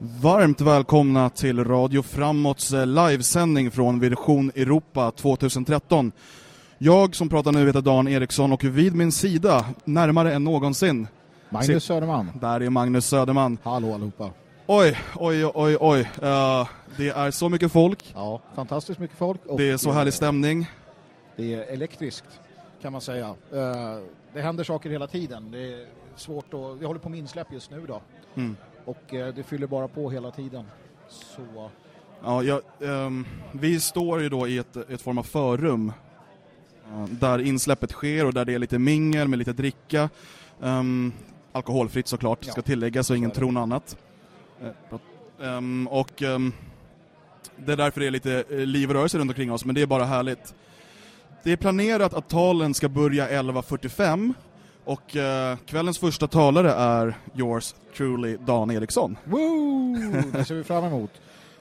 Varmt välkomna till Radio Framåts eh, livesändning från Vision Europa 2013. Jag som pratar nu heter Dan Eriksson och vid min sida, närmare än någonsin, Magnus Söderman. där är Magnus Söderman. Hallå allihopa. Oj, oj, oj, oj. Uh, det är så mycket folk, Ja, fantastiskt mycket folk. Det är så härlig stämning. Det är elektriskt kan man säga. Eh, Det händer saker hela tiden. Det är svårt att... Vi håller på med insläpp just nu då. Mm. Och eh, det fyller bara på hela tiden. Så... Ja, jag, ehm, vi står ju då i ett, ett form av förrum eh, där insläppet sker och där det är lite mingel med lite dricka. Ehm, alkoholfritt såklart, Ja. ska tilläggas så ingen tror något annat. Prat- ehm, och det är därför det är lite liv och rörelse runt omkring oss, men det är bara härligt. Det är planerat att talen ska börja 11.45 och eh, kvällens första talare är yours truly Dan Eriksson. Woo! Det ser vi fram emot.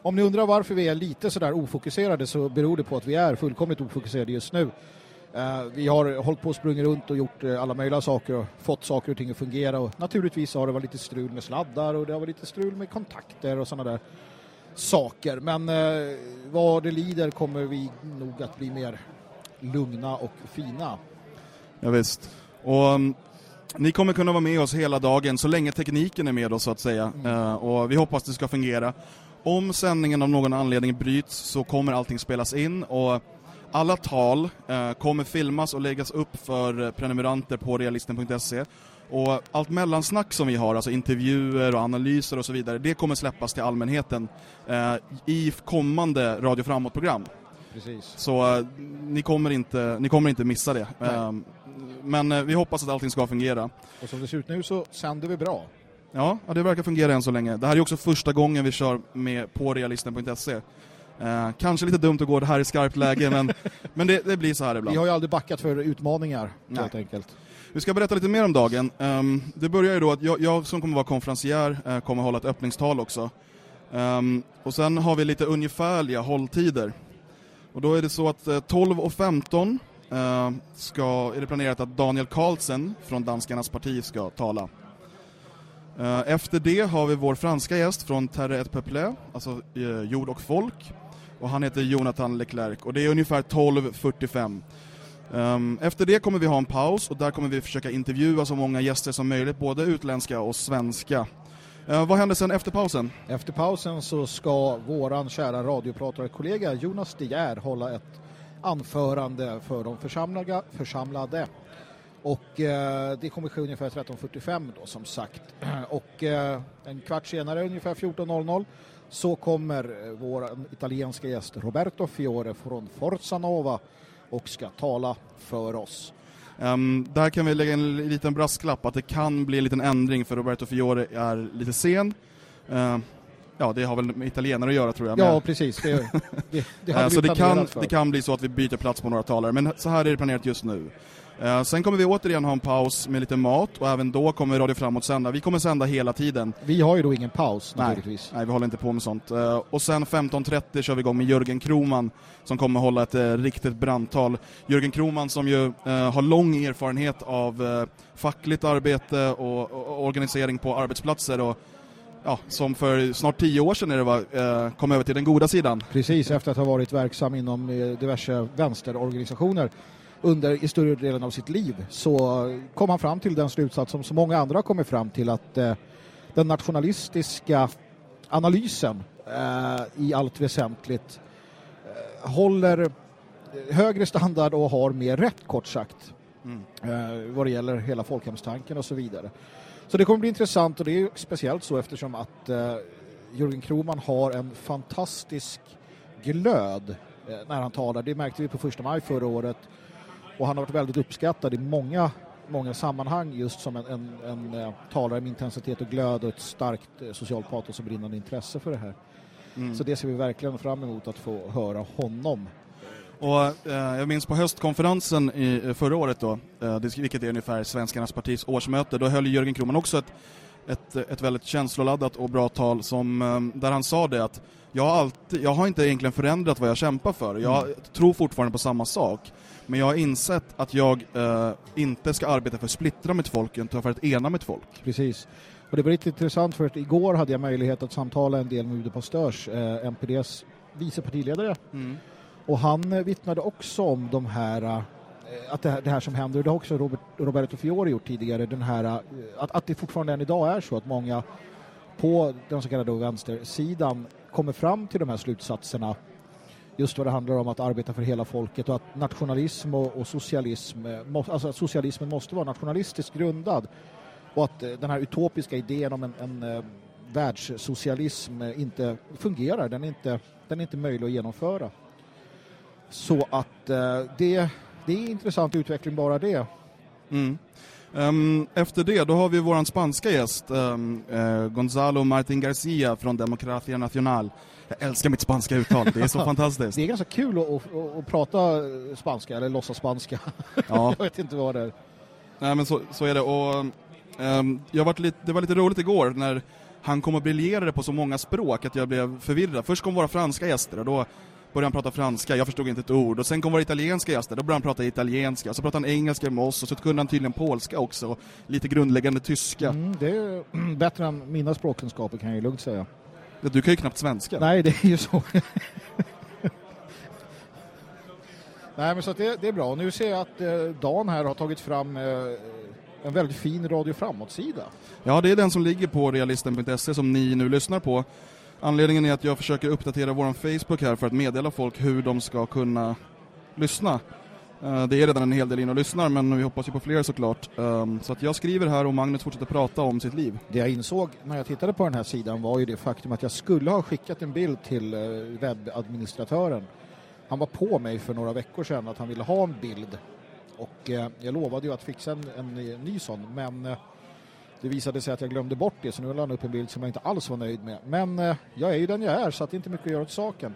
Om ni undrar varför vi är lite sådär ofokuserade så beror det på att vi är fullkomligt ofokuserade just nu. Eh, vi har hållit på och sprungit runt och gjort eh, alla möjliga saker och fått saker och ting att fungera och naturligtvis har det varit lite strul med sladdar och det har varit lite strul med kontakter och sådana där saker. Men eh, vad det lider kommer vi nog att bli mer lugna och fina. Ja, visst. Och um, ni kommer kunna vara med oss hela dagen så länge tekniken är med oss så att säga. Eh, och vi hoppas det ska fungera. Om sändningen av någon anledning bryts så kommer allting spelas in och alla tal eh, kommer filmas och läggas upp för prenumeranter på realisten.se. Och allt mellansnack som vi har, alltså intervjuer och analyser och så vidare, det kommer släppas till allmänheten eh, i kommande Radio Framåt-program. Precis. Så ni, kommer inte, ni kommer inte missa det. Men eh, vi hoppas att allting ska fungera. Och som det ser ut nu så sänder vi bra. Ja, det verkar fungera än så länge. Det här är också första gången vi kör med på realisten.se. Eh, kanske lite dumt att gå det här i skarpt läge, men, men det, det blir så här Vi ibland. har ju aldrig backat för utmaningar Nej. helt enkelt. Vi ska berätta lite mer om dagen. Ehm, det börjar ju då att jag, jag som kommer vara konferencier eh, kommer hålla ett öppningstal också. Ehm, och sen har vi lite ungefärliga hålltider. Och då är det så att 12.15 eh, Eh, ska, är det planerat att Daniel Carlsen från Danskarnas parti ska tala. Eh, efter det har vi vår franska gäst från Terre et Peuple, alltså eh, jord och folk. Och han heter Jonathan Leclerc och det är ungefär 12.45. Um, ehm, efter det kommer vi ha en paus och där kommer vi försöka intervjua så många gäster som möjligt, både utländska och svenska. Uh, vad händer sen efter pausen? Efter pausen så ska våran kära radiopratarkollega Jonas De Geer hålla ett anförande för de församlade. församlade. Och eh, det kommer ske ungefär 13.45 då som sagt. Och eh, en kvart senare, ungefär 14.00, så kommer eh, vår italienska gäst Roberto Fiore från Forza Nova och ska tala för oss. Um, där kan vi lägga en liten brasklapp att det kan bli en liten ändring för Roberto Fiore är lite sen. Uh, ja, det har väl med italienare att göra tror jag. Ja, precis. Det, det, det Eh, hade så vi det kan, för. det kan bli så att vi byter plats på några talare, men så här är det planerat just nu. Eh, sen kommer vi återigen ha en paus med lite mat och även då kommer Radio Framåt sända. Vi kommer sända hela tiden. Vi har ju då ingen paus Nej, naturligtvis. nej, vi håller inte på med sånt. Eh, och sen 15.30 kör vi igång med Jörgen Kroman som kommer hålla ett eh, riktigt brandtal. Jörgen Kroman som ju eh, har lång erfarenhet av eh, fackligt arbete och, och organisering på arbetsplatser och ja, som för snart tio år sedan när det var, eh, kom över till den goda sidan. Precis efter att ha varit verksam inom eh, diverse vänsterorganisationer under i större delen av sitt liv så kom han fram till den slutsats som så många andra har kommit fram till att eh, den nationalistiska analysen eh, i allt väsentligt eh, håller högre standard och har mer rätt kort sagt Mm. vad det gäller hela folkhemstanken och så vidare. Så det kommer bli intressant och det är speciellt så eftersom att eh, Jörgen Kroman har en fantastisk glöd eh, när han talar. Det märkte vi på första maj förra året och han har varit väldigt uppskattad i många, många sammanhang just som en, en, en eh, talare med intensitet och glöd och ett starkt eh, socialt patos och brinnande intresse för det här. Mm. Så det ser vi verkligen fram emot att få höra honom. Och eh, jag minns på höstkonferensen i, eh, förra året då, eh, vilket är ungefär Svenskarnas partis årsmöte, då höll Jörgen Kroman också ett, ett, ett väldigt känsloladdat och bra tal som, eh, där han sa det att jag har, alltid, jag har inte egentligen förändrat vad jag kämpar för. Jag Mm. tror fortfarande på samma sak. Men jag har insett att jag eh, inte ska arbeta för att splittra mitt folk, utan för att ena mitt folk. Precis. Och det var lite intressant för att igår hade jag möjlighet att samtala en del med Ude Pastörs, eh, MPDs vice partiledare. Mm. Och han eh, vittnade också om de här eh, att det här, det här som händer, och det har också Robert, Roberto Fiore gjort tidigare, den här, eh, att, att det fortfarande än idag är så att många på den så kallade vänstersidan kommer fram till de här slutsatserna. Just vad det handlar om att arbeta för hela folket och att nationalism och, och socialism, må, alltså att socialismen måste vara nationalistiskt grundad. Och att den här utopiska idén om en, en världssocialism inte fungerar, den är inte, den är inte möjlig att genomföra. Så att eh, det, det är intressant utveckling bara det. Mm. Um, efter det, då har vi vår spanska gäst, um, uh, Gonzalo Martin Garcia från Democracia Nacional. Jag älskar mitt spanska uttal, det är så fantastiskt. Det är ganska kul att, att, att prata spanska, eller låtsas spanska. Ja. Jag vet inte vad det är. Nej men så, så är det. Och, um, jag varit lite, det var lite roligt igår när han kom och briljerade på så många språk att jag blev förvirrad. Först kom våra franska gäster och då började han prata franska, jag förstod inte ett ord. Och sen kom våra italienska gäster, då började han prata italienska. Så pratade han engelska med oss och så kunde han tydligen polska också. Och lite grundläggande tyska. Mm, det är bättre än mina språkkunskaper kan jag ju lugnt säga. Du kan ju knappt svenska. Nej, det är ju så. Nej, men så det, det är bra. Nu ser jag att eh, Dan här har tagit fram eh, en väldigt fin Radio Framåt-sida. Ja, det är den som ligger på realisten.se som ni nu lyssnar på. Anledningen är att jag försöker uppdatera vår Facebook här för att meddela folk hur de ska kunna lyssna. Eh, det är redan en hel del in och lyssnar, men vi hoppas ju på fler såklart. Ehm, så att jag skriver här och Magnus fortsätter prata om sitt liv. Det jag insåg när jag tittade på den här sidan var ju det faktum att jag skulle ha skickat en bild till eh, webbadministratören. Han var på mig för några veckor sedan att han ville ha en bild och eh, jag lovade ju att fixa en, en ny sån men det visade sig att jag glömde bort det så nu la han upp en bild som jag inte alls var nöjd med. Men eh, jag är ju den jag är så att det är inte mycket att göra åt saken.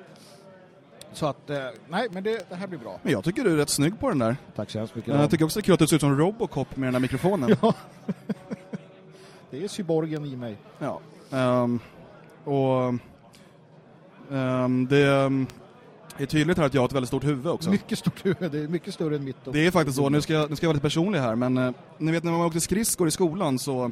Så att, eh, nej men det, det här blir bra. Men jag tycker du är rätt snygg på den där. Tack så hemskt mycket. Jag tycker också det är kul att du ser ut som Robocop med den där mikrofonen. Ja. det är cyborgen i mig. Ja. Ehm, och ehm, det ehm, är tydligt här att jag har ett väldigt stort huvud också. Mycket stort huvud, det är mycket större än mitt. och- Det är faktiskt så, nu ska jag, nu ska jag vara lite personlig här, men eh, ni vet när man åkte skridskor i skolan så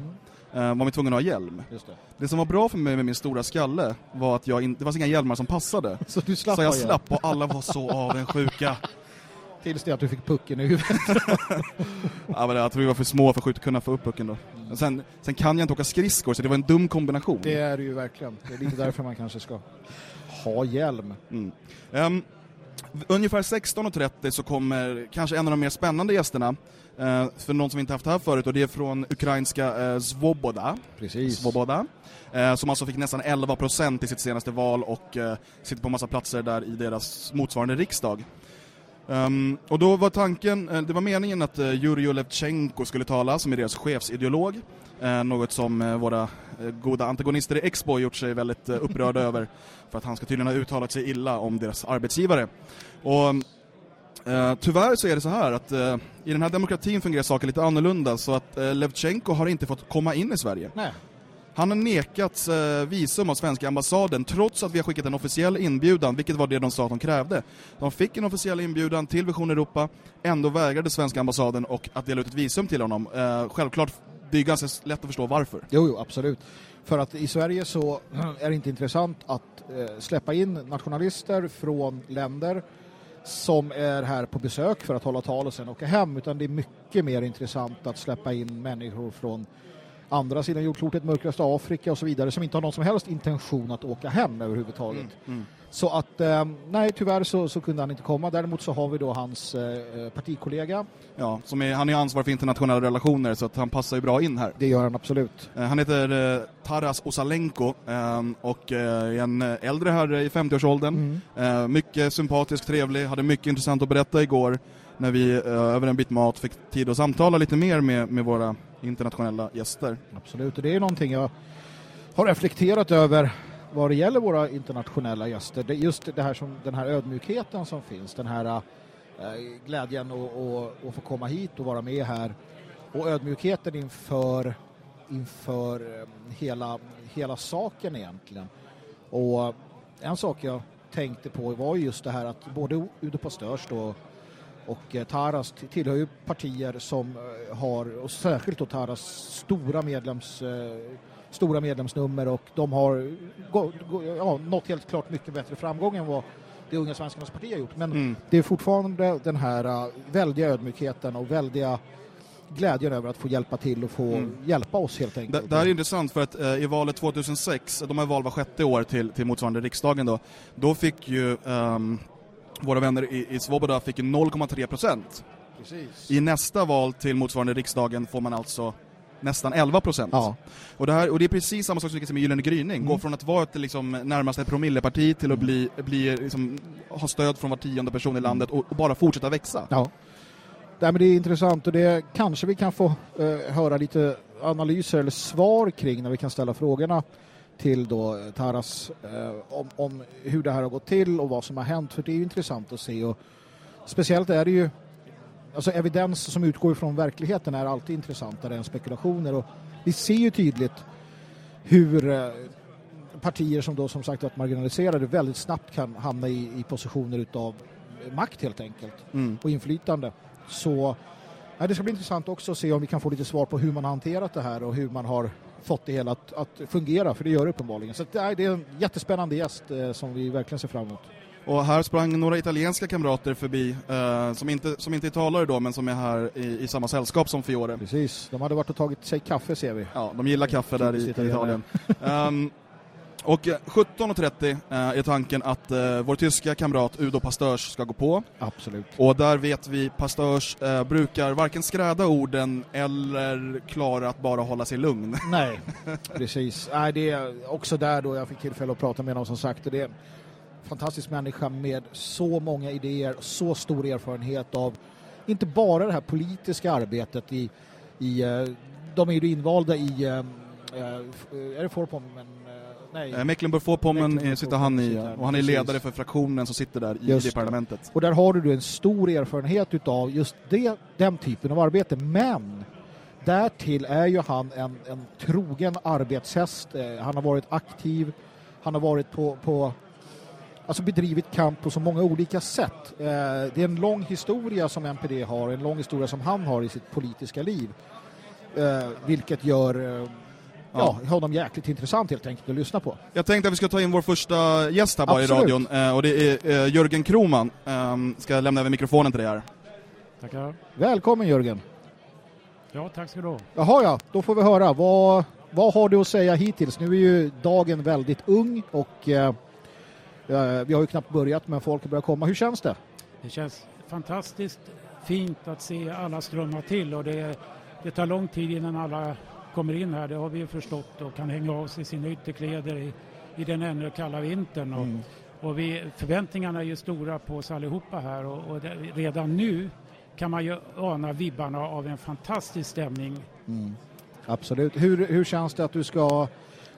eh, var man tvungen att ha hjälm. Just det. Det som var bra för mig med min stora skalle var att jag in, det fanns inga hjälmar som passade. Så du slapp så jag slapp och alla var så avundsjuka. Tills det att du fick pucken i huvudet. Ja, men jag tror vi var för små för att kunna få upp pucken då. Men Sen, sen kan jag inte åka skridskor så det var en dum kombination. Det är det ju verkligen. Det är lite därför man kanske ska ha hjälm. Mm. Ehm, ungefär 16.30 så kommer kanske en av de mer spännande gästerna, eh, för någon som inte haft här förut, och det är från ukrainska eh, Svoboda, Precis. Svoboda eh, som alltså fick nästan 11% i sitt senaste val och sitter på massa platser där i deras motsvarande riksdag. Um, och då var tanken, eh, det var meningen att eh, uh, Jurij Levchenko skulle tala, som är deras chefsideolog. uh, något som uh, våra goda antagonister i Expo gjort sig väldigt upprörda över, för att han ska tydligen ha uttalat sig illa om deras arbetsgivare. Och tyvärr så är det så här att i den här demokratin fungerar saker lite annorlunda, så att eh, Levchenko har inte fått komma in i Sverige. Nej. Han har nekats eh, visum av svenska ambassaden trots att vi har skickat en officiell inbjudan, vilket var det de sa att de krävde. De fick en officiell inbjudan till Vision Europa, ändå vägrade svenska ambassaden och att dela ut ett visum till honom. Eh, självklart, det är ganska lätt att förstå varför. Jo, jo, absolut. För att i Sverige så är det inte intressant att eh, släppa in nationalister från länder som är här på besök för att hålla tal och sen åka hem, utan det är mycket mer intressant att släppa in människor från andra sidan jordklotet, mörkraste Afrika och så vidare, som inte har någon som helst intention att åka hem överhuvudtaget. Så att, eh, nej tyvärr så, så kunde han inte komma. Däremot så har vi då hans eh, partikollega. Ja, som är, han är ansvarig för internationella relationer så att han passar ju bra in här. Det gör han absolut. Eh, Han heter eh, Taras Osalenko eh, och eh, är en eh, äldre herre i 50-årsåldern. Eh, mycket sympatisk, trevlig, hade mycket intressant att berätta igår när vi eh, över en bit mat fick tid att samtala lite mer med, med våra internationella gäster. Absolut, och det är någonting jag har reflekterat över vad det gäller våra internationella gäster. Det är just det här som, den här ödmjukheten som finns, den här eh, glädjen att få komma hit och vara med här och ödmjukheten inför, inför eh, hela, hela saken egentligen. Och en sak jag tänkte på var just det här att både Udo Pastörs då och eh, Taras tillhör ju partier som eh, har, och särskilt då Taras stora, medlems, eh, stora medlemsnummer och de har gå, gå, ja, nått helt klart mycket bättre framgång än vad det unga svenskarnas parti har gjort. Men Mm. det är fortfarande den här uh, väldiga ödmjukheten och väldiga glädjen över att få hjälpa till och få Mm. hjälpa oss helt Det, enkelt. det här är intressant för att eh, i valet 2006, de har val var sjätte år till, till motsvarande riksdagen då, då fick ju ehm, våra vänner i, i Svoboda fick ju 0,3 procent. Precis. I nästa val till motsvarande riksdagen får man alltså nästan 11 procent. Ja. Och, det här, och det är precis samma sak som med Gyllene gryning. Mm. Gå från att vara ett liksom, närmast ett promilleparti till att bli, bli liksom, ha stöd från var tionde person i landet och, och bara fortsätta växa. Ja. Nej, men det är intressant och det kanske vi kan få eh, höra lite analyser eller svar kring när vi kan ställa frågorna till då Taras eh, om, om hur det här har gått till och vad som har hänt för det är ju intressant att se och speciellt är det ju alltså evidens som utgår från verkligheten är alltid intressantare än spekulationer och vi ser ju tydligt hur eh, partier som då som sagt varit marginaliserade väldigt snabbt kan hamna i, i positioner utav makt helt enkelt Mm. och inflytande. Så ja, det ska bli intressant också att se om vi kan få lite svar på hur man har hanterat det här och hur man har fått det hela att, att fungera, för det gör det uppenbarligen. Så det är en jättespännande gäst eh, som vi verkligen ser fram emot. Och här sprang några italienska kamrater förbi, eh, som, inte, som inte är talare då, men som är här i, i samma sällskap som Fiore. Precis, de hade varit och tagigt sig kaffe ser vi. Ja, de gillar kaffe där i, i Italien. Ehm, och eh, 17.30 eh, är tanken att eh, vår tyska kamrat Udo Pastörs ska gå på. Absolut. Och där vet vi Pastörs eh, brukar varken skräda orden eller klara att bara hålla sig lugn. Nej, precis. Nej, det är också där då jag fick tillfälle att prata med honom som sagt. Och det är en fantastisk människa med så många idéer, så stor erfarenhet av inte bara det här politiska arbetet i, i eh, de är ju invalda i, eh, eh, är det Vorpommern? Eh, Nej. Eh, Mecklenburg-Vorpommern eh, sitter han i, och han är precis. ledare för fraktionen som sitter där i Just det parlamentet. Och där har du en stor erfarenhet utav just det, den typen av arbete. Men därtill är ju han en, en trogen arbetshäst. Eh, Han har varit aktiv, han har varit på, på alltså bedrivit kamp på så många olika sätt. Eh, Det är en lång historia som NPD har, en lång historia som han har i sitt politiska liv. Eh, Vilket gör eh, ja, honom jäkligt intressant helt enkelt att lyssna på. Jag tänkte att vi ska ta in vår första gäst här bara i radion, eh, och det är eh, Jörgen Kroman. Um, ska jag lämna över mikrofonen till dig här. Tackar. Välkommen Jörgen! Ja, tack ska du ha. Jaha ja, då får vi höra. Vad, vad har du att säga hittills? Nu är ju dagen väldigt ung och eh, eh, vi har ju knappt börjat men folk har börjat komma. Hur känns det? Det känns fantastiskt fint att se alla strömma till och det, det tar lång tid innan alla kommer in här. Det har vi ju förstått och kan hänga av sig sina ytterkläder i, i den ännu kalla vintern. Och, Mm. och vi, förväntningarna är ju stora på oss allihopa här och, och det, redan nu kan man ju ana vibbarna av en fantastisk stämning. Absolut. Hur, hur känns det att du ska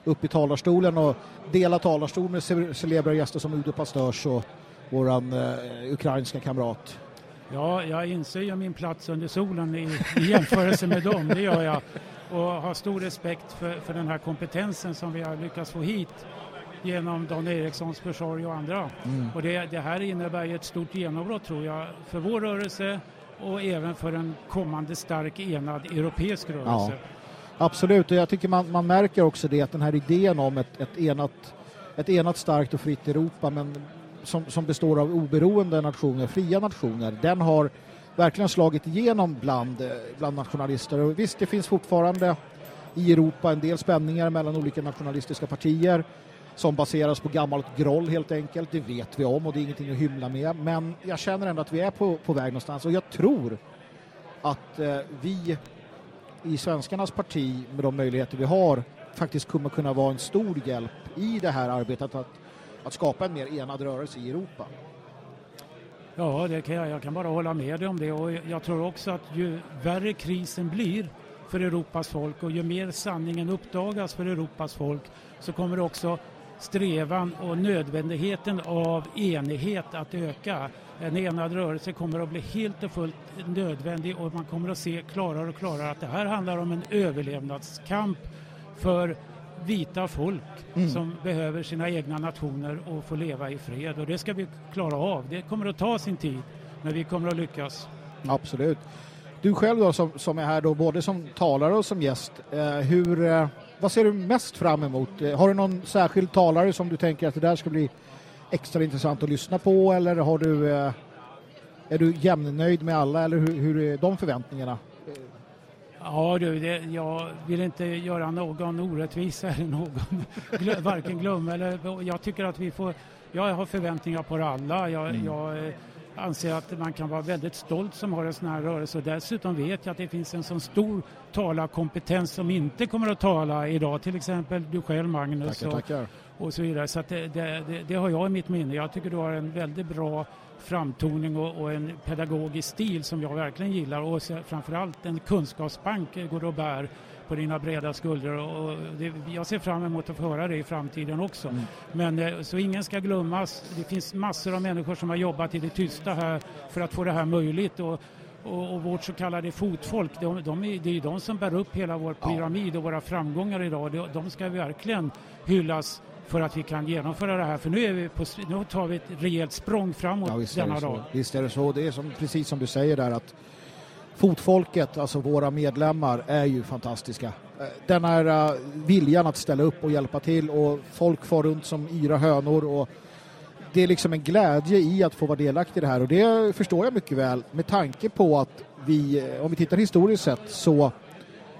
upp i talarstolen och dela talarstol med ce- celebra gäster som Udo Pastörs och våran eh, ukrainska kamrat? Ja, jag inser ju min plats under solen i, i jämförelse med dem, det gör jag. Och har stor respekt för, för den här kompetensen som vi har lyckats få hit genom Dan Erikssons försorg och andra. Och det, det här innebär ett stort genombrott tror jag för vår rörelse och även för en kommande stark enad europeisk rörelse. Absolut, och jag tycker man, man märker också det att den här idén om ett, ett, enat, ett enat starkt och fritt Europa men som, som består av oberoende nationer, fria nationer, den har verkligen slagit igenom bland, eh, bland nationalister. Och visst, det finns fortfarande i Europa en del spänningar mellan olika nationalistiska partier som baseras på gammalt groll helt enkelt. Det vet vi om och det är ingenting att hymla med. Men jag känner ändå att vi är på, på väg någonstans och jag tror att eh, vi i svenskarnas parti med de möjligheter vi har faktiskt kommer kunna vara en stor hjälp i det här arbetet att, att skapa en mer enad rörelse i Europa. Ja, det kan jag, jag kan bara hålla med dig om det och jag tror också att ju värre krisen blir för Europas folk och ju mer sanningen uppdagas för Europas folk så kommer också strävan och nödvändigheten av enighet att öka. En enad rörelse kommer att bli helt och fullt nödvändig och man kommer att se klarare och klarare att det här handlar om en överlevnadskamp för vita folk som behöver sina egna nationer och få leva i fred och det ska vi klara av. Det kommer att ta sin tid Men vi kommer att lyckas. Absolut. Du själv då som, som är här då både som talare och som gäst, eh, hur, eh, vad ser du mest fram emot? Eh, har du någon särskild talare som du tänker att det där ska bli extra intressant att lyssna på eller har du, eh, är du jämnnöjd med alla eller hur, hur är de förväntningarna? Ja du, det, jag vill inte göra någon orättvisa eller någon glö, varken glömma eller jag tycker att vi får, jag har förväntningar på alla. Jag, mm. jag eh, anser att man kan vara väldigt stolt som har en sån här rörelse och dessutom vet jag att det finns en sån stor talarkompetens som inte kommer att tala idag, till exempel du själv Magnus tackar, och, tackar. och så vidare. Så det, det, det, har jag i mitt minne. Jag tycker du har en väldigt bra framtoning och, och, en pedagogisk stil som jag verkligen gillar och framförallt en kunskapsbank går och bär på dina breda skuldror och det, jag ser fram emot att få höra det i framtiden också. Mm. Men eh, så ingen ska glömmas. Det finns massor av människor som har jobbat i det tysta här för att få det här möjligt och, och, och vårt så kallade fotfolk, de, de är, det är de som bär upp hela vår pyramid och våra framgångar idag. De, de ska verkligen hyllas för att vi kan genomföra det här. För nu, är vi på, nu tar vi ett rejält språng framåt ja, visst denna dag. Visst är det så. Det är som, precis som du säger där att fotfolket, alltså våra medlemmar, är ju fantastiska. Eh, den här uh, viljan att ställa upp och hjälpa till och folk far runt som yra hönor och det är liksom en glädje i att få vara delaktig i det här och det förstår jag mycket väl med tanke på att vi, eh, om vi tittar historiskt sett så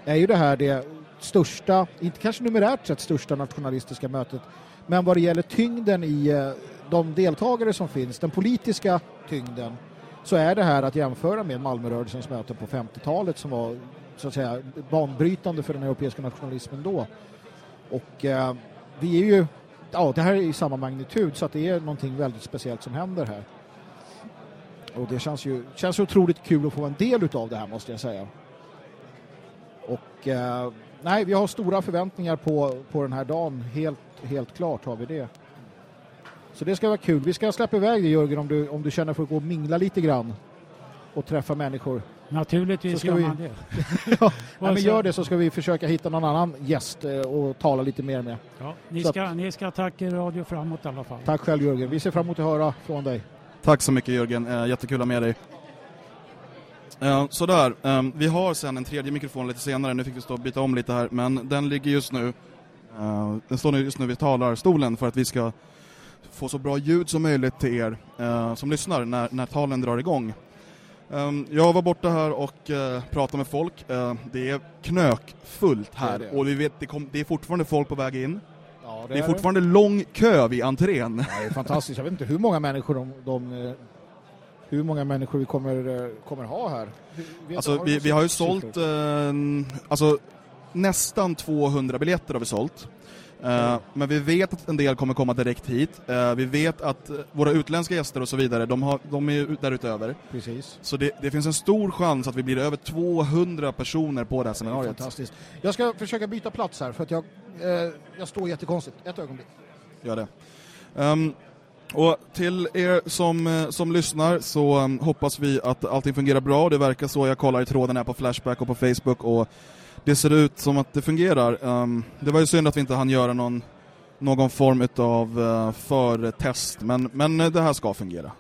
är ju det här det största, inte kanske numerärt sett största nationalistiska mötet, men vad det gäller tyngden i eh, de deltagare som finns, den politiska tyngden så är det här att jämföra med Malmörörelsens möte på 50-talet som var så att säga banbrytande för den europeiska nationalismen då. Och eh, vi är ju, ja det här är i samma magnitud så att det är någonting väldigt speciellt som händer här. Och det känns ju känns otroligt kul att få en del av det här måste jag säga. Och eh, nej, vi har stora förväntningar på, på den här dagen, helt, helt klart har vi det. Så det ska vara kul. Vi ska släppa iväg dig Jörgen om du, om du känner för att gå och mingla lite grann och träffa människor. Naturligtvis ska gör vi... man det. ja, men gör det så ska vi försöka hitta någon annan gäst eh, och tala lite mer med. Ja, ni, ska, att... ni ska tacka Radio Framåt i alla fall. Tack själv Jörgen. Vi ser fram emot att höra från dig. Tack så mycket Jörgen. Eh, jättekul att ha med dig. Uh, sådär, um, vi har sen en tredje mikrofon lite senare, nu fick vi stå och byta om lite här, men den ligger just nu, uh, den står just nu vid talarstolen för att vi ska få så bra ljud som möjligt till er uh, som lyssnar när, när talen drar igång. Um, jag var borta här och pratade med folk. Det är knökfullt här det det. och vi vet det, kom, det är fortfarande folk på väg in. Ja, det, det, är, är fortfarande lång kö vid entrén. Ja, det är fantastiskt. Jag vet inte hur många människor de, de hur många människor vi kommer, kommer ha här. Alltså, vi, vi har ju sålt alltså, nästan 200 biljetter har vi sålt. Uh, men vi vet att en del kommer komma direkt hit. Uh, vi vet att våra utländska gäster och så vidare, de, har, de är därutöver. Precis. Så det, det, finns en stor chans att vi blir över 200 personer på det här seminariet. Fantastiskt. Jag ska försöka byta plats här för att jag, uh, jag står jättekonstigt. Ett ögonblick. Gör det. Um, och till er som, eh, som lyssnar så um, hoppas vi att allting fungerar bra. Det verkar så. Jag kollar i tråden här på Flashback och på Facebook och det ser ut som att det fungerar. Um, det var ju synd att vi inte hann göra någon, någon form av uh, eh, förtest, men, men eh, det här ska fungera.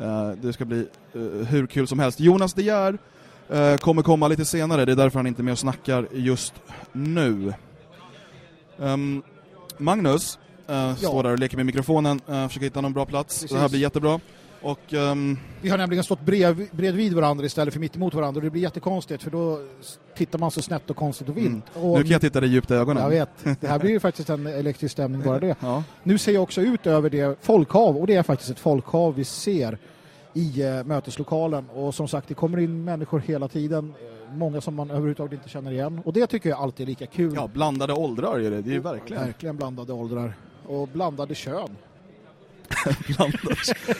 Uh, det ska bli uh, hur kul som helst. Jonas De Geer uh, kommer komma lite senare, det är därför han inte är med och snackar just nu. Um, Magnus ja. står där och leker med mikrofonen, försöker hitta någon bra plats. Precis. Det här blir jättebra. Och, um... Vi har nämligen stått brev, bredvid varandra istället för mitt emot varandra och det blir jättekonstigt för då tittar man så snett och konstigt och vilt. Mm. Och nu kan jag titta dig djupt i ögonen. Jag vet, det här blir ju faktiskt en elektrisk stämning bara det. Ja. Nu ser jag också ut över det folkhav och det är faktiskt ett folkhav vi ser i uh, möteslokalen och som sagt det kommer in människor hela tiden eh, många som man överhuvudtaget inte känner igen och det tycker jag alltid är lika kul. Ja, blandade åldrar är det, det är ju verkligen. Verkligen blandade åldrar och blandade kön. ja,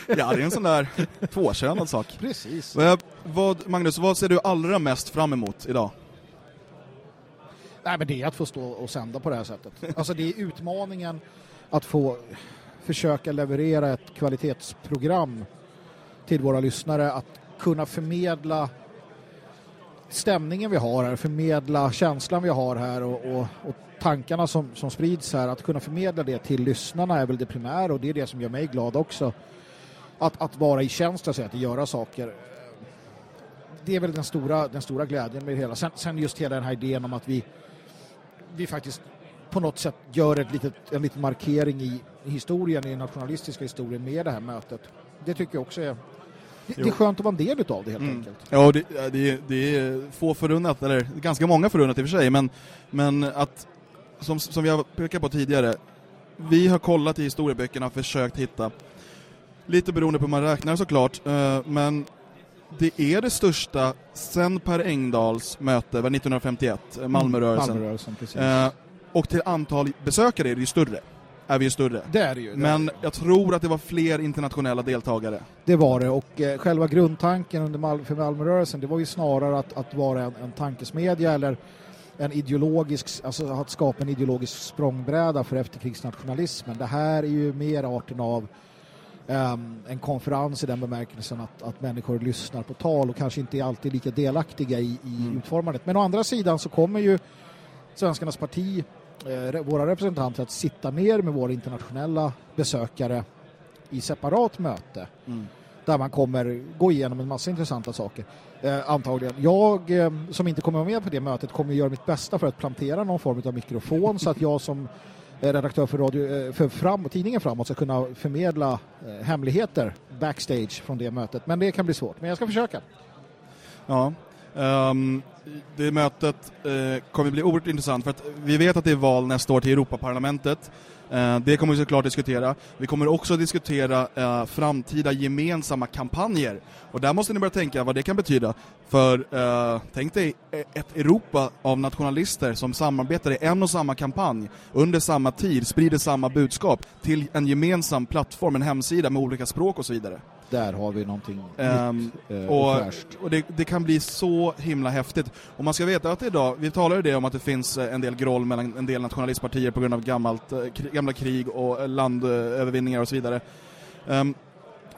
det är en sån där tvåkönad sak. Precis. Vad, Magnus, vad ser du allra mest fram emot idag? Nej, men det är att få stå och sända på det här sättet. Alltså det är utmaningen att få försöka leverera ett kvalitetsprogram till våra lyssnare, att kunna förmedla stämningen vi har här, förmedla känslan vi har här och, och, och tankarna som, som sprids här, att kunna förmedla det till lyssnarna är väl det primära och det är det som gör mig glad också. att, att vara i tjänst, att, säga, att göra saker. Det är väl den stora, den stora glädjen med det hela. Sen, sen just hela den här idén om att vi, vi faktiskt på något sätt gör ett litet, en liten markering i historien, i den nationalistiska historien med det här mötet. Det tycker jag också är det, det är skönt att vara en del av det helt mm. enkelt. Ja, det, det, det, är få förunnat, eller ganska många förunnat i och för sig, men, men att, som, som vi har pekat på tidigare, vi har kollat i historieböckerna och försökt hitta, lite beroende på hur man räknar såklart, eh, men det är det största sen Per Engdahls möte, var 1951, mm, Malmörörelsen. Malmörörelsen precis. Eh, och till antal besökare är det ju större är vi ju större. Det är det ju. Det Men jag tror att det var fler internationella deltagare. Det var det och eh, själva grundtanken under Mal för Malmörörelsen det var ju snarare att, att vara en, en tankesmedja eller en ideologisk, alltså att skapa en ideologisk språngbräda för efterkrigsnationalismen. Det här är ju mer arten av um, en konferens i den bemärkelsen att, att människor lyssnar på tal och kanske inte är alltid lika delaktiga i, i mm. utformandet. Men å andra sidan så kommer ju Svenskarnas parti eh, våra representanter att sitta ner med våra internationella besökare i separat möte. Mm. Där man kommer gå igenom en massa intressanta saker. Eh, antagligen. Jag eh, som inte kommer vara med på det mötet kommer göra mitt bästa för att plantera någon form av mikrofon så att jag som eh, redaktör för, radio, eh, för fram, tidningen Framåt ska kunna förmedla eh, hemligheter backstage från det mötet. Men det kan bli svårt. Men jag ska försöka. Ja, um, det mötet eh, kommer bli oerhört intressant för att vi vet att det är val nästa år till Europaparlamentet. Eh, det kommer vi såklart diskutera. Vi kommer också diskutera eh, framtida gemensamma kampanjer. Och där måste ni börja tänka vad det kan betyda. För eh, tänk dig e- ett Europa av nationalister som samarbetar i en och samma kampanj under samma tid, sprider samma budskap till en gemensam plattform, en hemsida med olika språk och så vidare där har vi någonting um, nytt eh, och, och det, det, kan bli så himla häftigt. Och man ska veta att idag, vi talade det om att det finns eh, en del groll mellan en del nationalistpartier på grund av gammalt, eh, gamla krig och landövervinningar och så vidare. Um,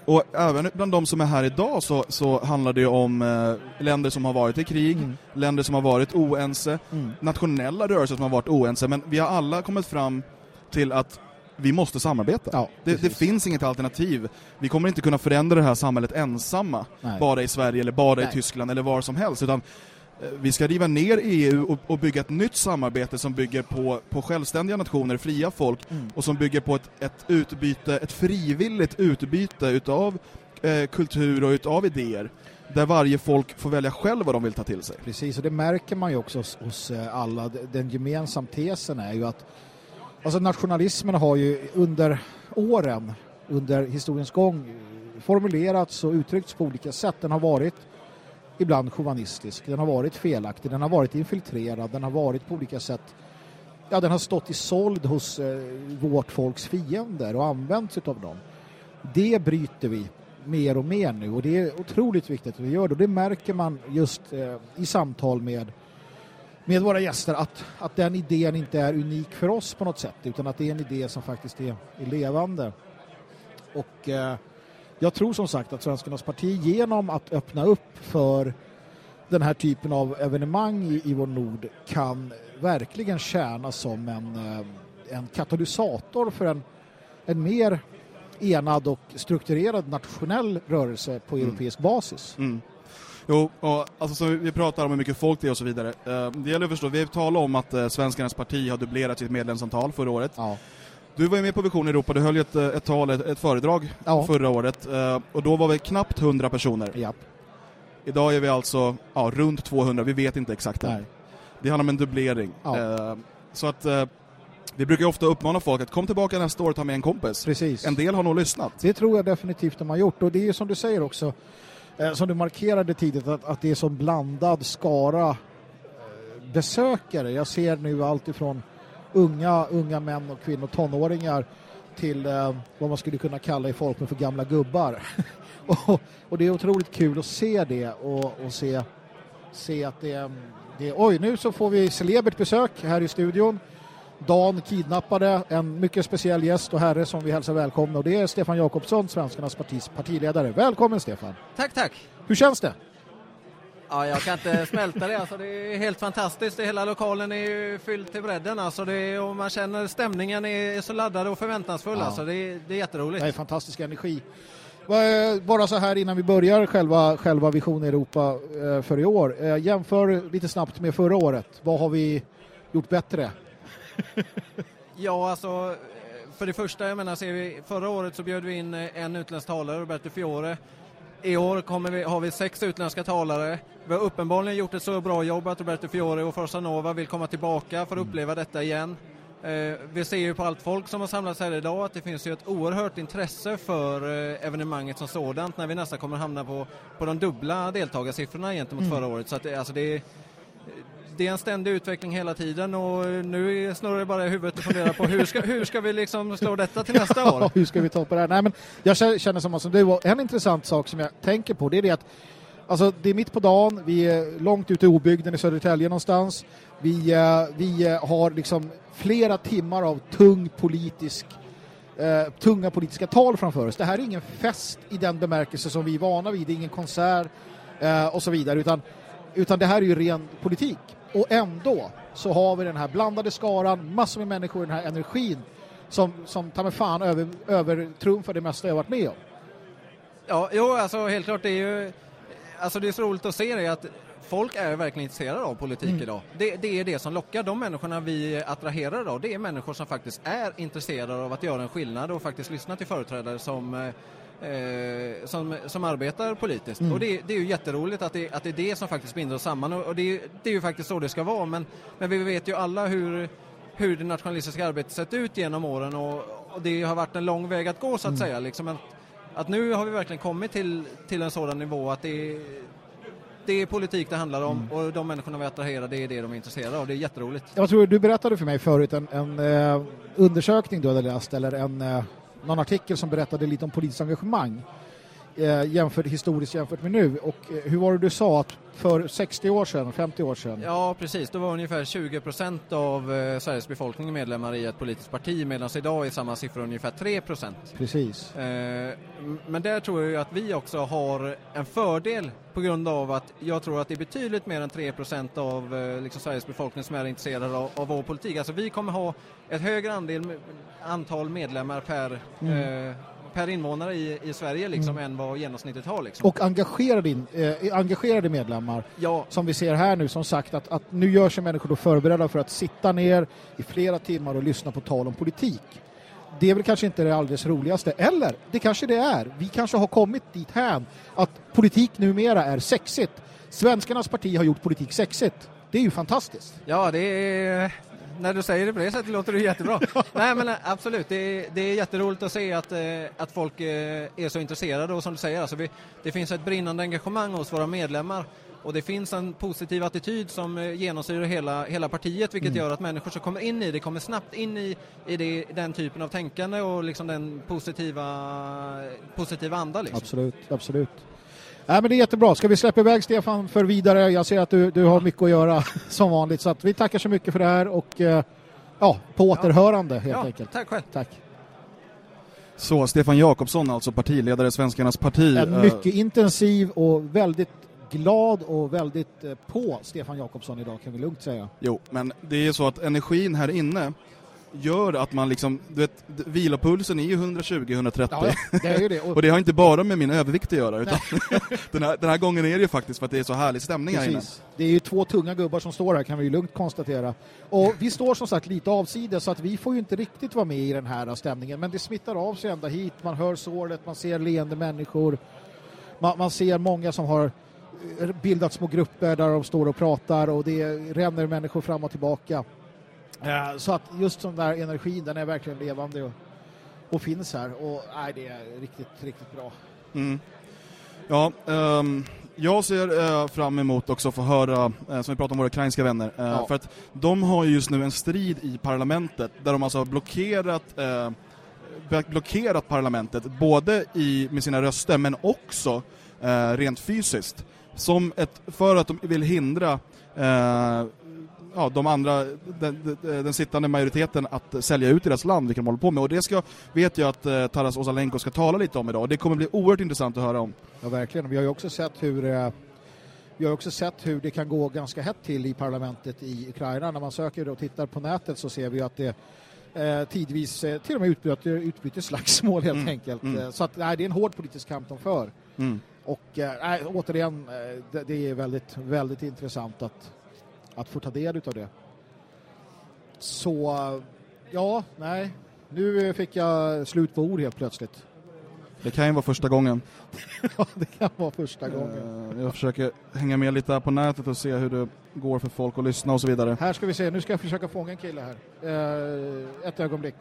och även bland de som är här idag så, så handlar det om eh, länder som har varit i krig, mm. länder som har varit oense, mm. nationella rörelser som har varit oense, men vi har alla kommit fram till att vi måste samarbeta. Ja, det, det, finns inget alternativ. Vi kommer inte kunna förändra det här samhället ensamma, Nej. bara i Sverige eller bara Nej. i Tyskland eller var som helst, utan eh, vi ska riva ner EU och, och, bygga ett nytt samarbete som bygger på, på självständiga nationer, fria folk, mm. och som bygger på ett, ett utbyte, ett frivilligt utbyte utav eh, kultur och utav idéer där varje folk får välja själv vad de vill ta till sig. Precis, och det märker man ju också hos, hos eh, alla. Den gemensamma tesen är ju att Alltså nationalismen har ju under åren, under historiens gång formulerats och uttryckts på olika sätt. Den har varit ibland chauvinistisk, den har varit felaktig, den har varit infiltrerad, den har varit på olika sätt ja, den har stått i såld hos eh, vårt folks fiender och använts av dem. Det bryter vi mer och mer nu och det är otroligt viktigt att vi gör det och det märker man just eh, i samtal med med våra gäster att, att den idén inte är unik för oss på något sätt utan att det är en idé som faktiskt är, är levande. Och eh, jag tror som sagt att Svenskarnas parti genom att öppna upp för den här typen av evenemang i, i vår nord kan verkligen tjäna som en, eh, en katalysator för en, en mer enad och strukturerad nationell rörelse på mm. europeisk basis. Mm. Jo, och alltså så vi pratar om hur mycket folk det är och så vidare. Uh, det gäller att förstå, vi talar om att uh, Svenskarnas parti har dubblerat sitt medlemsantal förra året. Ja. Du var ju med på Vision Europa, du höll ett, eh, ett tal, ett, ett föredrag ja. förra året. Uh, och då var vi knappt 100 personer. Ja. Idag är vi alltså ja, runt 200, vi vet inte exakt det. Det handlar om en dubblering. Ja. så att vi brukar ofta uppmana folk att kom tillbaka nästa år och ta med en kompis. Precis. En del har nog lyssnat. Det tror jag definitivt de har gjort och det är ju som du säger också Eh, som du markerade tidigt att, att det är som blandad skara eh, besökare. Jag ser nu allt ifrån unga, unga män och kvinnor, tonåringar till eh, vad man skulle kunna kalla i folk för gamla gubbar. och, och, det är otroligt kul att se det och, och se, se att det, det oj nu så får vi celebert besök här i studion. Dan kidnappade en mycket speciell gäst och herre som vi hälsar välkomna och det är Stefan Jakobsson, Svenskarnas partis partiledare. Välkommen Stefan! Tack, tack! Hur känns det? Ja, jag kan inte smälta det. Alltså, det är helt fantastiskt. Hela lokalen är ju fylld till bredden. Alltså, det är, och man känner stämningen är så laddad och förväntansfull. Ja. Alltså, det, är, det är jätteroligt. Det är fantastisk energi. Bara så här innan vi börjar själva, själva Vision Europa eh, för i år. Eh, jämför lite snabbt med förra året. Vad har vi gjort bättre? Ja, alltså för det första, jag menar, ser vi, förra året så bjöd vi in en utländsk talare, Roberto Fiore. I år kommer vi, har vi sex utländska talare. Vi har uppenbarligen gjort ett så bra jobb att Roberto Fiore och Forza Nova vill komma tillbaka för att uppleva detta igen. Eh, vi ser ju på allt folk som har samlats här idag att det finns ju ett oerhört intresse för eh, evenemanget som sådant när vi nästan kommer hamna på, på de dubbla deltagarsiffrorna gentemot mm. förra året. Så att det, alltså det, det är en ständig utveckling hela tiden och nu snurrar det bara i huvudet och funderar på hur ska, hur ska vi liksom slå detta till nästa år? hur ska vi toppa det här? Nej, men jag känner samma som du. En intressant sak som jag tänker på det är det att Alltså det är mitt på dagen, vi är långt ute i obygden i Södertälje någonstans. Vi, uh, vi uh, har liksom flera timmar av tung politisk uh, tunga politiska tal framför oss. Det här är ingen fest i den bemärkelse som vi är vana vid, det är ingen konsert och så vidare utan, utan det här är ju ren politik. Och ändå så har vi den här blandade skaran, massor med människor, den här energin som, som tar med fan över, övertrumfar det mesta jag varit med om. Ja, jo, alltså helt klart det är ju alltså det är så roligt att se det att folk är verkligen intresserade av politik mm. idag. Det, det, är det som lockar. De människorna vi attraherar idag, det är människor som faktiskt är intresserade av att göra en skillnad och faktiskt lyssna till företrädare som eh, som, som arbetar politiskt. Mm. Och det, det, är ju jätteroligt att det, att det är det som faktiskt binder oss samman och, och det, det, är ju faktiskt så det ska vara men, men vi vet ju alla hur, hur det nationalistiska arbetet sett ut genom åren och, och det har varit en lång väg att gå så att mm. säga. Liksom att, att nu har vi verkligen kommit till, till en sådan nivå att det, det är politik det handlar om mm. och de människorna vi attraherar det är det de är intresserade av. Det är jätteroligt. Jag tror du berättade för mig förut en, en eh, undersökning du hade läst eller en, eh, någon artikel som berättade lite om politiskt engagemang jämfört, historiskt jämfört med nu. Och eh, hur var det du sa att för 60 år sedan, 50 år sedan? Ja, precis. Då var ungefär 20 procent av eh, Sveriges befolkning medlemmar i ett politiskt parti medan idag är samma siffra ungefär 3 procent. Precis. Eh, men där tror jag att vi också har en fördel på grund av att jag tror att det är betydligt mer än 3 procent av eh, liksom Sveriges befolkning som är intresserade av, av vår politik. Alltså vi kommer ha ett högre andel, antal medlemmar per mm. Per invånare i, i Sverige liksom, mm. än vad genomsnittet har. Liksom. Och engagerade, in, eh, engagerade medlemmar ja. som vi ser här nu som sagt att, att nu gör sig människor då förberedda för att sitta ner i flera timmar och lyssna på tal om politik. Det är väl kanske inte det alldeles roligaste. Eller, det kanske det är. Vi kanske har kommit dit här att politik numera är sexigt. Svenskarnas parti har gjort politik sexigt. Det är ju fantastiskt. Ja, det är när du säger det på det sättet låter det jättebra. Nej men eh, absolut, det är, det är jätteroligt att se att, eh, att folk eh, är så intresserade och som du säger, alltså vi, det finns ett brinnande engagemang hos våra medlemmar och det finns en positiv attityd som genomsyrar hela, hela partiet vilket mm. gör att människor som kommer in i det kommer snabbt in i, i det, den typen av tänkande och liksom den positiva, positiva anda. Liksom. Absolut, absolut. Nej, men det är jättebra. Ska vi släppa iväg Stefan för vidare? Jag ser att du, du har mycket att göra som vanligt. Så att vi tackar så mycket för det här och eh, ja, på återhörande helt ja, enkelt. Tack själv. Tack. Så Stefan Jakobsson, alltså partiledare i Svenskarnas parti. En mycket uh... intensiv och väldigt glad och väldigt eh, på Stefan Jakobsson idag kan vi lugnt säga. Jo, men det är så att energin här inne gör att man liksom, du vet, vilopulsen är ju 120-130. Ja, det är ju det. Och... och det har inte bara med min övervikt att göra, utan den, här, den här gången är det ju faktiskt för att det är så härlig stämning Precis. här inne. Det är ju två tunga gubbar som står här kan vi ju lugnt konstatera. Och vi står som sagt lite avsides så att vi får ju inte riktigt vara med i den här stämningen, men det smittar av sig ända hit. Man hör såret, man ser leende människor, man, man ser många som har eh, bildat små grupper där de står och pratar och det ränner människor fram och tillbaka. Uh, så att just den där energin, den är verkligen levande och, och finns här. Och nej, det är riktigt, riktigt bra. Mm. Ja, um, jag ser uh, fram emot också att få höra, uh, som vi pratar om våra ukrainska vänner, ja. för att de har just nu en strid i parlamentet där de alltså har blockerat blockerat parlamentet både i, med sina röster men också rent fysiskt som ett, för att de vill hindra ja, de andra, den, den, sittande majoriteten att sälja ut deras land, vilket de håller på med. Och det ska, vet jag att eh, Taras Osalenko ska tala lite om idag. Det kommer bli oerhört intressant att höra om. Ja, verkligen. Vi har ju också sett hur eh, vi har också sett hur det kan gå ganska hett till i parlamentet i Ukraina. När man söker och tittar på nätet så ser vi att det eh, tidvis eh, till och med utbyte, utbytesslagsmål helt Mm, enkelt. mm. Eh, Så att, nej, det är en hård politisk kamp de för. Mm. Och eh, återigen, eh, det, det är väldigt, väldigt intressant att, att få ta del av det. Så, ja, nej. Nu fick jag slut på ord helt plötsligt. Det kan ju vara första gången. Ja, det kan vara första gången. Eh, Jag försöker hänga med lite här på nätet och se hur det går för folk att lyssna och så vidare. Här ska vi se, nu ska jag försöka fånga en kille här. Eh, ett ögonblick.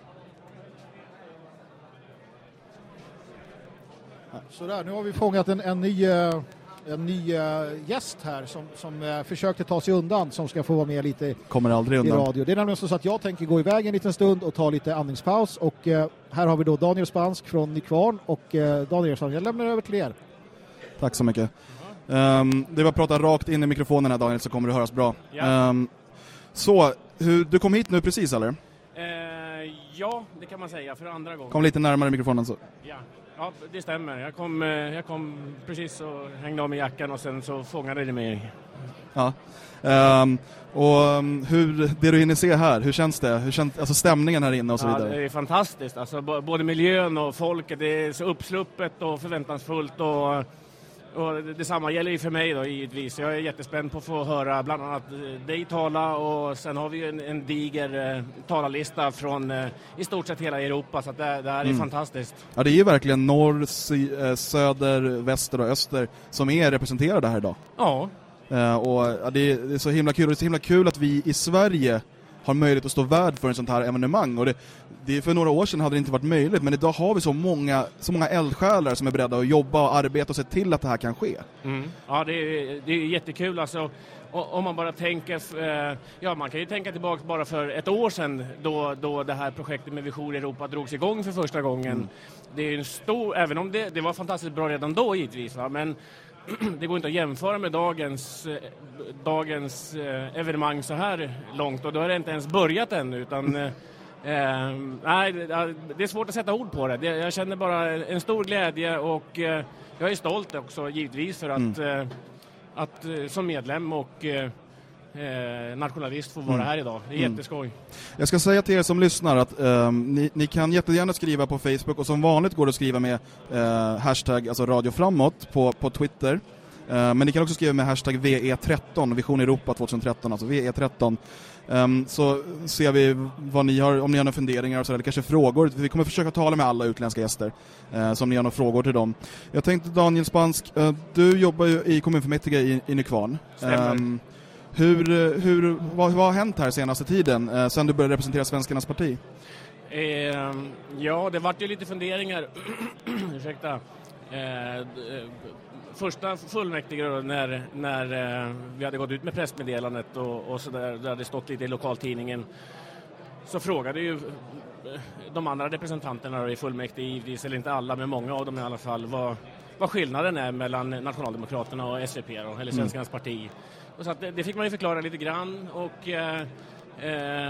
Sådär, nu har vi fångat en, en ny, eh, en ny eh, gäst här som, som eh, försökte ta sig undan som ska få vara med lite Kommer aldrig i undan. radio. Det är nämligen så att jag tänker gå iväg en liten stund och ta lite andningspaus och eh, här har vi då Daniel Spansk från Nykvarn och Daniel Eriksson, jag lämnar över till er. Tack så mycket. Um, det var att prata rakt in i mikrofonen här Daniel så kommer det höras bra. Ja. Ehm, så, hur, du kom hit nu precis eller? Eh, ja, det kan man säga för andra gången. Kom lite närmare mikrofonen så. Ja. Ja, det stämmer. Jag kom, eh, jag kom precis och hängde av mig jackan och sen så fångade det mig. Ja. Ehm, och um, hur, det du hinner se här, hur känns det? Hur känns, alltså stämningen här inne och så Ja, vidare? det är fantastiskt. Alltså, både miljön och folket, det är så uppsluppet och förväntansfullt. Och, och det- detsamma gäller ju för mig då givetvis. Jag är jättespänd på att få höra bland annat eh, dig tala och sen har vi ju en, en diger eh, talarlista från eh, i stort sett hela Europa så det, det här är Mm. fantastiskt. Ja, det är ju verkligen norr, eh, söder, väster och öster som är representerade här idag. Ja, Eh, och ja, det, är, det är så himla kul, och det är så himla kul att vi i Sverige har möjlighet att stå värd för en sånt här evenemang. Och det, det, för några år sedan hade det inte varit möjligt, men idag har vi så många, så många eldsjälar som är beredda att jobba och arbeta och se till att det här kan ske. Mm. Ja, det är, det är jättekul alltså. Om man bara tänker, eh, ja man kan ju tänka tillbaka bara för ett år sedan då, då det här projektet med Vision Europa drogs igång för första gången. Det är en stor, även om det, det var fantastiskt bra redan då givetvis, va? men det går inte att jämföra med dagens, eh, dagens eh, evenemang så här långt och då har det inte ens börjat än utan eh, Eh, nej, det- är svårt att sätta ord på det. Jag känner bara en stor glädje och eh, jag är stolt också givetvis för att, eh, att eh, som medlem och eh, eh, nationalist få vara Mm. här idag. Det är Mm. jätteskoj. Jag ska säga till er som lyssnar att ehm, ni, ni kan jättegärna skriva på Facebook och som vanligt går det att skriva med eh, hashtag alltså radio framåt på, på Twitter. Eh, men ni kan också skriva med hashtag VE13, Vision Europa 2013, alltså VE13. Ehm, så ser vi vad ni har, om ni har några funderingar och så, eller kanske frågor. Vi kommer försöka tala med alla utländska gäster, eh, så om ni har några frågor till dem. Jag tänkte Daniel Spansk, eh, du jobbar ju i kommunfullmäktige i, i Nykvarn. Ehm, hur, hur, vad, vad har hänt här senaste tiden, eh, sen du började representera Svenskarnas parti? Eh, ja, det vart ju lite funderingar. Ursäkta. Eh, första fullmäktige när, när eh, vi hade gått ut med pressmeddelandet och, och så där, det hade stått lite i lokaltidningen så frågade ju eh, de andra representanterna i fullmäktige givetvis, eller inte alla men många av dem i alla fall, vad, vad skillnaden är mellan Nationaldemokraterna och SVP då, eller Svenskarnas parti. Och så det, det fick man ju förklara lite grann och Eh,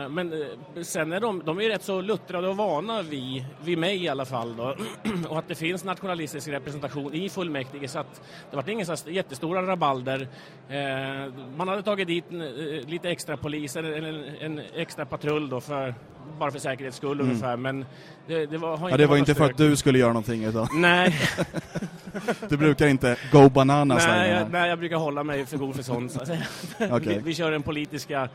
men eh, sen är de, de är rätt så luttrade och vana vid, vid mig i alla fall då. och att det finns nationalistisk representation i fullmäktige så att det var så här jättestora rabalder. Eh, man hade tagit dit eh, lite extra poliser, en, en extra patrull då för, bara för säkerhets skull ungefär men det, det var, har Ja, det var inte för att du skulle göra någonting utan Nej, du brukar inte go bananas nej, jag, nej, jag brukar hålla mig för god för sånt. Så. Okej. vi, vi kör den politiska,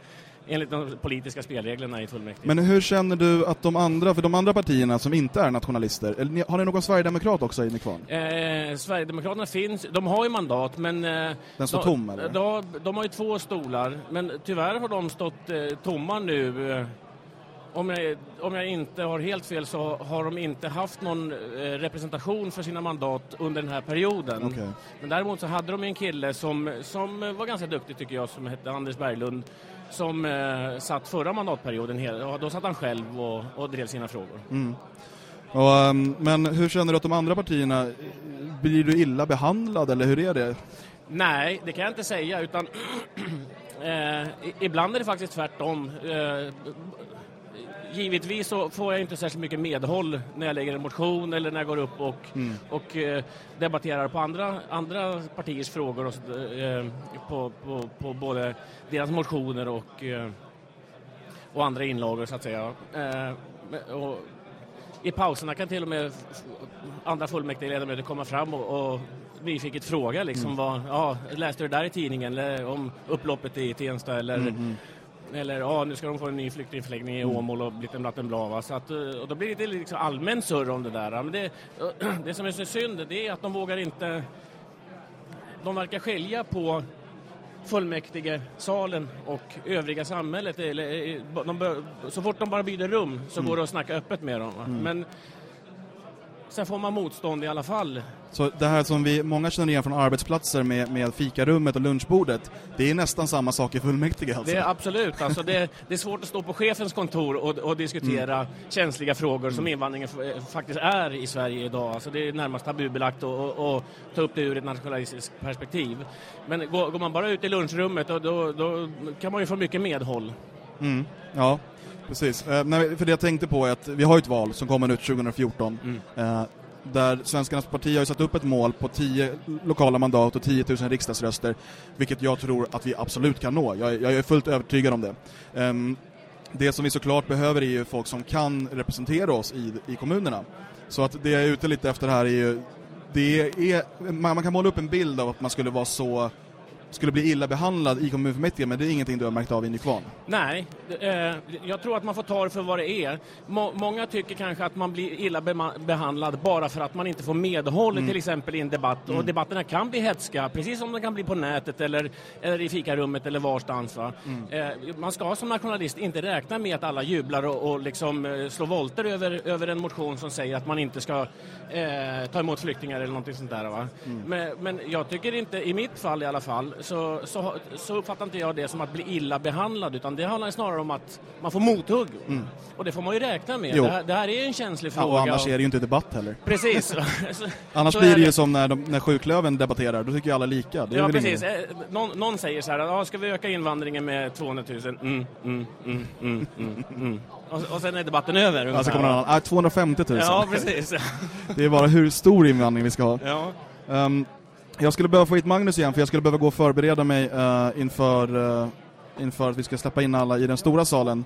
enligt de politiska spelreglerna i fullmäktige. Men hur känner du att de andra, för de andra partierna som inte är nationalister, eller har ni någon Sverigedemokrat också i Nykvarn? Eh, Sverigedemokraterna finns, de har ju mandat men... Eh, Den står de, tom, eller? De, de har ju två stolar men tyvärr har de stått eh, tomma nu. Eh, om, jag, om jag inte har helt fel så har de inte haft någon eh, representation för sina mandat under den här perioden. Okej. Men däremot så hade de en kille som, som var ganska duktig tycker jag som hette Anders Berglund som eh, satt förra mandatperioden, och då satt han själv och, och drev sina frågor. Mm. Och, ehm, men hur känner du att de andra partierna, blir du illa behandlad eller hur är det? Nej, det kan jag inte säga utan eh, ibland är det faktiskt tvärtom. Eh, givetvis så får jag inte särskilt mycket medhåll när jag lägger en motion eller när jag går upp och, och eh, debatterar på andra, andra partiers frågor och så, eh, på, på, på både deras motioner och, eh, och andra inlagor så att säga. Eh, och I pauserna kan till och med andra fullmäktigeledamöter komma fram och, och nyfiket fråga liksom mm. vad, ja, läste du det där i tidningen eller om upploppet i Tensta eller mm. Eller ja, nu ska de få en ny flyktingförläggning i. Åmål och blivit en Blattenblava. Så att, och då blir det liksom allmän surr om det där. Men det, det som är så synd det är att de vågar inte... De verkar skilja på fullmäktige salen och övriga samhället. De bör, så fort de bara byter rum så mm. går det att snacka öppet med dem. Mm. Men sen får man motstånd i alla fall så det här som vi många känner igen från arbetsplatser med, med fikarummet och lunchbordet, det är nästan samma sak i fullmäktige alltså? Det är absolut, alltså det, det är svårt att stå på chefens kontor och, och diskutera mm. känsliga frågor mm. som invandringen faktiskt är i Sverige idag. Alltså det är närmast tabubelagt att ta upp det ur ett nationalistiskt perspektiv. Men går, går man bara ut i lunchrummet då, då, då, kan man ju få mycket medhåll. Mm. Ja, precis. Eh, nej, för det jag tänkte på är att vi har ett val som kommer nu 2014. Mm. Eh, där Svenskarnas parti har satt upp ett mål på 10 lokala mandat och 10 000 riksdagsröster, vilket jag tror att vi absolut kan nå. Jag, jag är fullt övertygad om det. Um, det som vi såklart behöver är ju folk som kan representera oss i, i kommunerna. Så att det jag är ute lite efter här är ju, det är, man, man kan måla upp en bild av att man skulle vara så skulle bli illa behandlad i kommunfullmäktige, men det är ingenting du har märkt av i Nykvarn? Nej, eh, jag tror att man får ta det för vad det är. Må många tycker kanske att man blir illa be behandlad bara för att man inte får medhåll mm. till exempel i en debatt. Mm. Och debatterna kan bli hetska, precis som de kan bli på nätet eller, eller i fikarummet eller varstans. Va? Mm. Eh, man ska som nationalist inte räkna med att alla jublar och, och liksom, eh, slår volter över, över en motion som säger att man inte ska eh, ta emot flyktingar eller någonting sånt där. Va? Mm. Men, men jag tycker inte, i mitt fall i alla fall, så, så, så uppfattar inte jag det som att bli illa behandlad utan det handlar snarare om att man får mothugg. Mm. Och det får man ju räkna med. Det här, det här, är en känslig fråga. Ja, och annars är det ju inte debatt heller. Precis. annars blir det ju som när, de, när sjuklöven debatterar, då tycker ju alla lika. ja, precis. Ingen... Eh, någon, någon, säger så här, ah, ska vi öka invandringen med 200 000? Mm, mm, mm, mm, mm, mm. Och, och sen är debatten över. Ja, så kommer någon annan, ah, 250 000. Ja, precis. det är bara hur stor invandring vi ska ha. Ja. Um, jag skulle behöva få hit Magnus igen för jag skulle behöva gå och förbereda mig uh, inför, uh, inför att vi ska släppa in alla i den stora salen.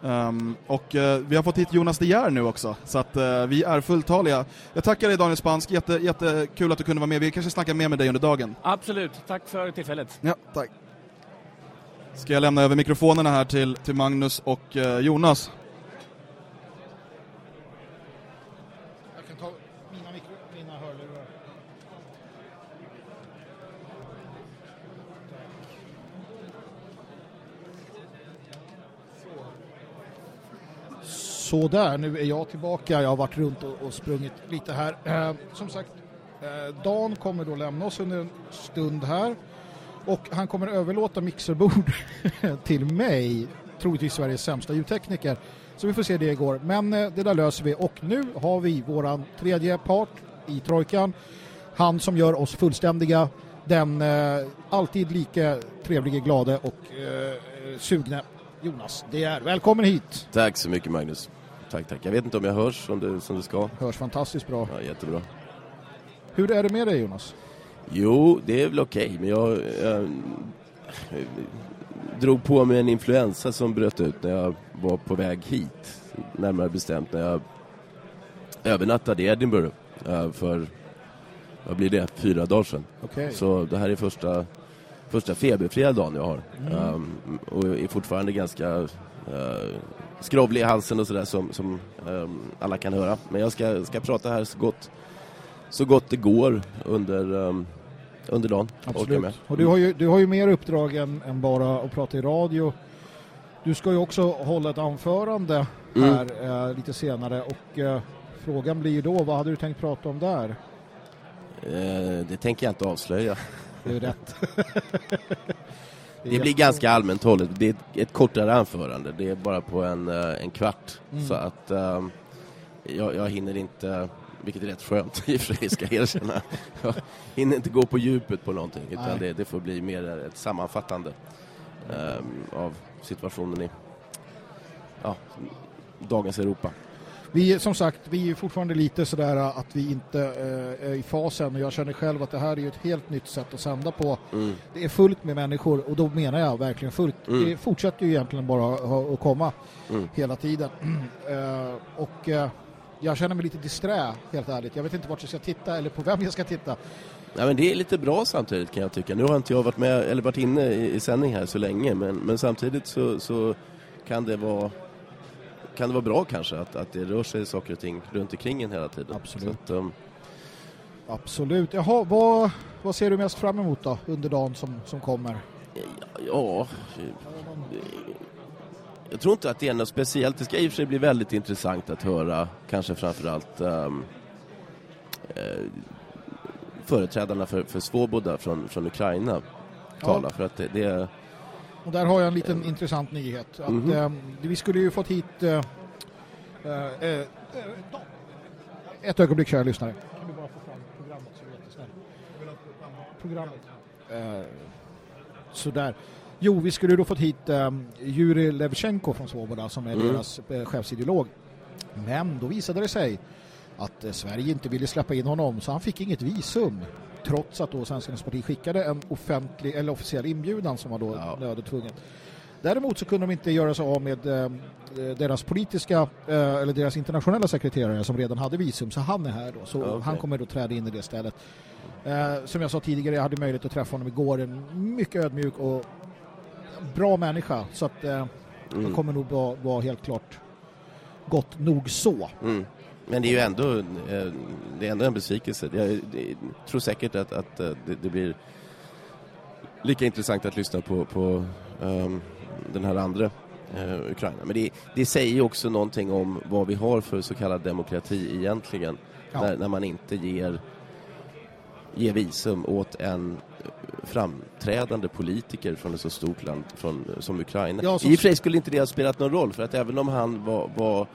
Um, och uh, vi har fått hit Jonas De Geer nu också, så att vi är fulltaliga. Jag tackar dig Daniel Spansk, Jätte, jättekul att du kunde vara med. Vi kanske snackar mer med dig under dagen. Absolut, tack för tillfället. Ja, tack. Ska jag lämna över mikrofonerna här till, till Magnus och Jonas. Så där, nu är jag tillbaka. Jag har varit runt och, och sprungit lite här. Eh, som sagt, eh, Dan kommer då lämna oss under en stund här. Och han kommer överlåta mixerbord till mig, troligtvis Sveriges sämsta ljudtekniker. Så vi får se det igår. Men eh, det där löser vi. Och nu har vi våran tredje part i trojkan. Han som gör oss fullständiga. Den eh, alltid lika trevlige, glade och eh, eh sugne Jonas Det är Välkommen hit! Tack så mycket Magnus. Tack, tack. Jag vet inte om jag hörs som det, som det ska. Hörs fantastiskt bra. Ja, jättebra. Hur är det med dig Jonas? Jo, det är väl okej, okay, men jag, jag, jag, drog på mig en influensa som bröt ut när jag var på väg hit. Närmare bestämt när jag övernattade i Edinburgh uh, för, vad blir det, fyra dagar sedan. Okay. Så det här är första, första feberfria dagen jag har. Mm. Um, och är fortfarande ganska uh, skrovlig i halsen och sådär som, som um, alla kan höra. Men jag ska, ska prata här så gott, så gott det går under, um, under dagen. Absolut. Och du har, ju, du har ju mer uppdrag än, än, bara att prata i radio. Du ska ju också hålla ett anförande mm. här mm. eh, lite senare och eh, frågan blir ju då, vad hade du tänkt prata om där? Eh, det tänker jag inte avslöja. Det är rätt. Det blir ganska allmänt hållet. Det är ett, ett, kortare anförande. Det är bara på en, eh, en kvart. Mm. Så att um, jag, jag hinner inte, vilket är rätt skönt i och för sig ska jag erkänna. Jag hinner inte gå på djupet på någonting utan det, det, får bli mer ett sammanfattande um, av situationen i ja, dagens Europa. Vi, som sagt, vi är fortfarande lite sådär att vi inte eh, är i fasen och jag känner själv att det här är ett helt nytt sätt att sända på. Mm. Det är fullt med människor och då menar jag verkligen fullt. Mm. Det fortsätter ju egentligen bara att komma Mm. hela tiden. Eh, och eh, jag känner mig lite disträ, helt ärligt. Jag vet inte vart jag ska titta eller på vem jag ska titta. Ja, men det är lite bra samtidigt kan jag tycka. Nu har inte jag varit med eller varit inne i, i sändning här så länge men, men samtidigt så, så kan det vara kan det vara bra kanske att, att det rör sig saker och ting runt omkring en hela tiden. Absolut. Att, um, Absolut. Jaha, vad, vad ser du mest fram emot då under dagen som, som kommer? ja, jag tror inte att det är något speciellt. Det ska i och för sig bli väldigt intressant att höra kanske framförallt um, eh, företrädarna för, för Svoboda från, från Ukraina tala. För att det, det är Och där har jag en liten intressant nyhet. Att, Mhm. eh, vi skulle ju fått hit... Eh, eh, eh, ett ögonblick, kära lyssnare. Kan du bara få fram programmet så jättesnäll. Programmet. Eh, sådär. Jo, vi skulle då fått hit eh, Jurij Levchenko från Svoboda som är Mm. deras eh, chefsideolog. Men då visade det sig att eh, Sverige inte ville släppa in honom så han fick inget visum trots att då Svenskarnas parti skickade en offentlig eller officiell inbjudan som var då Ja. nöd och tvungen. Däremot så kunde de inte göra sig av med eh, deras politiska eh, eller deras internationella sekreterare som redan hade visum så han är här då så okej. han kommer då träda in i det stället. Eh, som jag sa tidigare, jag hade möjlighet att träffa honom igår, en mycket ödmjuk och bra människa så att eh, mm. kommer nog vara, vara helt klart gott nog så. Mm. Men det är ju ändå, eh, det är ändå en besvikelse. Jag, tror säkert att, att eh, det, blir lika intressant att lyssna på, på ehm, den här andra eh, Ukraina. Men det, det säger också någonting om vad vi har för så kallad demokrati egentligen. Ja. När, när man inte ger, ger visum åt en framträdande politiker från ett så stort land från, som Ukraina. Ja, som- I och för sig skulle inte det ha spelat någon roll för att även om han var, var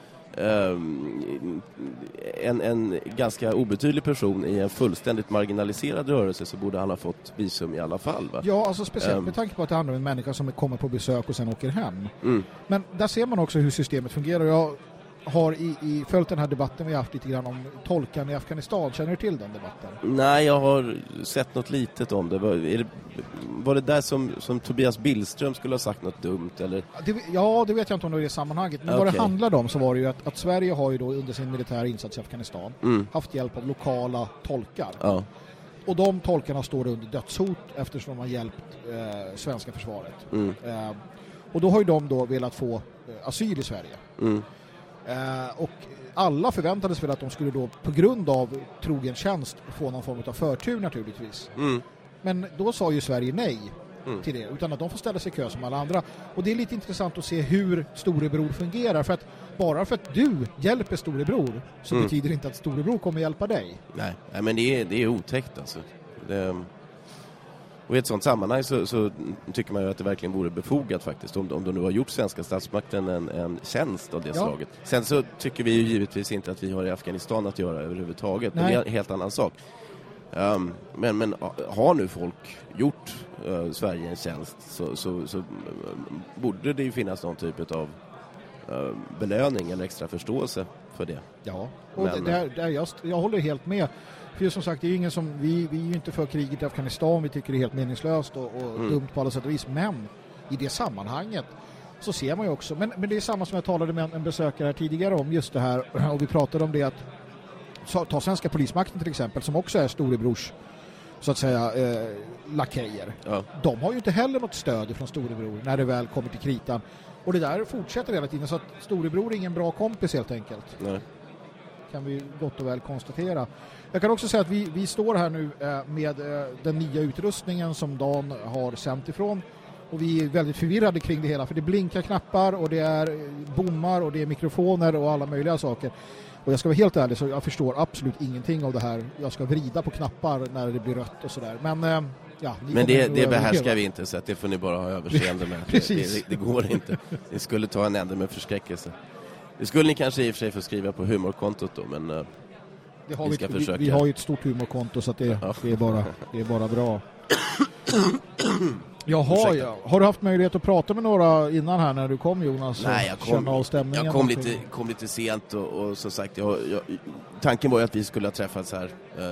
en, en ganska obetydlig person i en fullständigt marginaliserad rörelse så borde han ha fått visum i alla fall. Va? Ja, alltså speciellt Ehm. med tanke på att det handlar om en människa som kommer på besök och sen åker hem. Mm. Men där ser man också hur systemet fungerar. Jag har i, i följt den här debatten vi har haft lite grann om tolkan i Afghanistan. Känner du till den debatten? Nej, jag har sett något litet om det. Var, det, var det där som, som Tobias Billström skulle ha sagt något dumt? Eller? Det, ja, det vet jag inte om det i det sammanhanget. Men vad det handlade om så var det ju att, att Sverige har ju då under sin militära insats i Afghanistan Mm. haft hjälp av lokala tolkar. Ja. Och de tolkarna står under dödshot eftersom de har hjälpt eh, svenska försvaret. Mm. Eh, och då har ju de då velat få eh, asyl i Sverige. Mm. Eh, och alla förväntades väl att de skulle då på grund av trogen tjänst få någon form av förtur naturligtvis. Mm. Men då sa ju Sverige nej Mm. till det, utan att de får ställa sig i kö som alla andra. Och det är lite intressant att se hur storebror fungerar, för att bara för att du hjälper storebror så Mm. betyder det inte att storebror kommer hjälpa dig. Nej. Nej, men det är, det är otäckt alltså. Det, och i ett sånt sammanhang så, så tycker man ju att det verkligen vore befogat faktiskt om, om de nu har gjort svenska statsmakten en, en tjänst av det Ja. slaget. Sen så tycker vi ju givetvis inte att vi har i Afghanistan att göra överhuvudtaget, men Nej. det är en helt annan sak. Ehm, men, men har nu folk gjort eh, Sverige en tjänst så, så, så mm, borde det ju finnas någon typ av eh, belöning eller extra förståelse för det. Ja, och Men- det, där, där jag, jag håller helt med. För som sagt, det är ingen som, vi, vi är ju inte för kriget i Afghanistan, vi tycker det är helt meningslöst och, och Mm. dumt på alla sätt och vis. Men i det sammanhanget så ser man ju också, men, men det är samma som jag talade med en, en besökare här tidigare om just det här och vi pratade om det att så- ta svenska polismakten till exempel som också är storebrors så att säga eh, lakejer. Ja. De har ju inte heller något stöd från storebror när det väl kommer till kritan. Och det där fortsätter hela tiden så att storebror är ingen bra kompis helt enkelt Nej. kan vi gott och väl konstatera. Jag kan också säga att vi, vi står här nu eh, med eh, den nya utrustningen som Dan har sänt ifrån och vi är väldigt förvirrade kring det hela för det blinkar knappar och det är eh, bommar och det är mikrofoner och alla möjliga saker. Och jag ska vara helt ärlig så jag förstår absolut ingenting av det här. Jag ska vrida på knappar när det blir rött och sådär. Men ja, Men det, det behärskar vi inte så att det får ni bara ha överseende med. Det, Precis. det, det går inte. Det skulle ta en ände med förskräckelse. Det skulle ni kanske i och för sig få skriva på humorkontot då, men Det har vi ska vi, försöka. vi har ju ett stort humorkonto så det, Ja. det, är, bara, det är bara bra. Jaha, Ursäkta. ja. Har du haft möjlighet att prata med några innan här när du kom Jonas? Nej, jag av kom, stämningen jag kom, lite, kom lite sent och, och som sagt, jag, jag, tanken var ju att vi skulle ha träffats här, eh,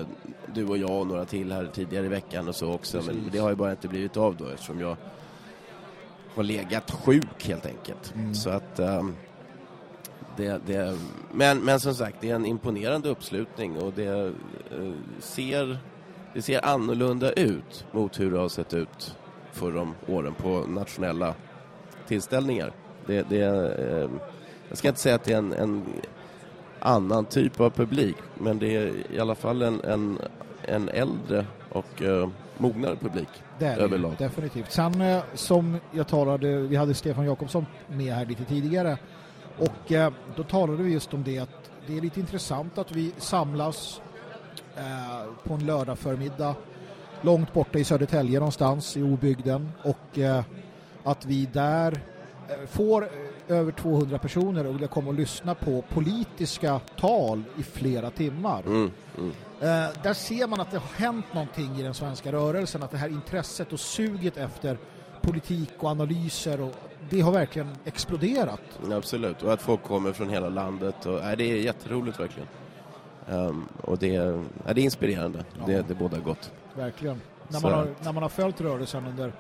du och jag och några till här tidigare i veckan och så också, men Precis. det har ju bara inte blivit av då eftersom jag har legat sjuk helt enkelt. Mm. Så att ehm, det, det, men, men som sagt, det är en imponerande uppslutning och det eh, ser, det ser annorlunda ut mot hur det har sett ut förra om åren på nationella tillställningar. Det, det, eh, jag ska inte säga att det är en, en annan typ av publik, men det är i alla fall en, en, en äldre och eh, mognare publik. Det är det överlag. definitivt. Sen eh, som jag talade, vi hade Stefan Jakobsson med här lite tidigare och eh, då talade vi just om det att det är lite intressant att vi samlas eh, på en lördag förmiddag långt borta i Södertälje någonstans i obygden och eh, att vi där får över 200 personer och vilja komma och lyssna på politiska tal i flera timmar. Mm, mm. Där ser man att det har hänt någonting i den svenska rörelsen, att det här intresset och suget efter politik och analyser och det har verkligen exploderat. Absolut, och att folk kommer från hela landet. Och, nej, det är jätteroligt verkligen. Ehm, och det, är- nej, det är inspirerande. Ja. Det, det båda gott. Verkligen. När man, har, när man har följt rörelsen under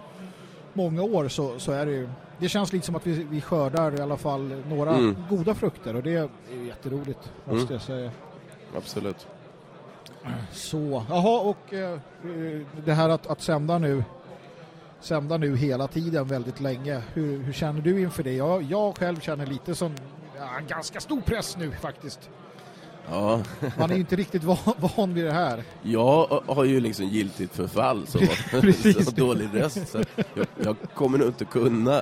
många år så, så är det ju det känns lite som att vi, vi skördar i alla fall några Mm. goda frukter och det är jätteroligt måste Mm. jag säga. Absolut. Så, jaha och eh, det här att, att sända nu sända nu hela tiden väldigt länge. Hur, hur känner du inför det? Jag, jag själv känner lite som ja, ganska stor press nu faktiskt. Ja, Man är ju inte riktigt van, vid det här. jag har ju liksom giltigt förfall så, så dålig röst. Så jag, jag kommer nog inte kunna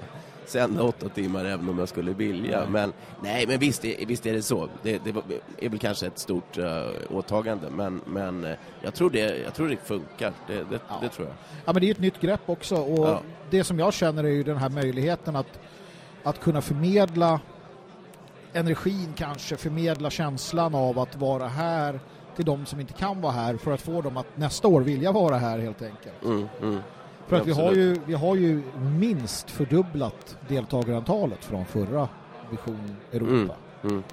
sända åtta timmar även om jag skulle vilja. Nej. Men, nej, men visst, är- visst är det så. Det, det är väl kanske ett stort uh, åtagande, men, men eh, jag, tror det, jag tror det funkar. Det, det, Ja. det tror jag. Ja, men det är ett nytt grepp också och Ja. det som jag känner är ju den här möjligheten att, att kunna förmedla energin kanske, förmedla känslan av att vara här till de som inte kan vara här för att få dem att nästa år vilja vara här helt enkelt. Mm, mm. För att vi har, ju, vi har ju minst fördubblat deltagarantalet från förra Vision Europa. Mm.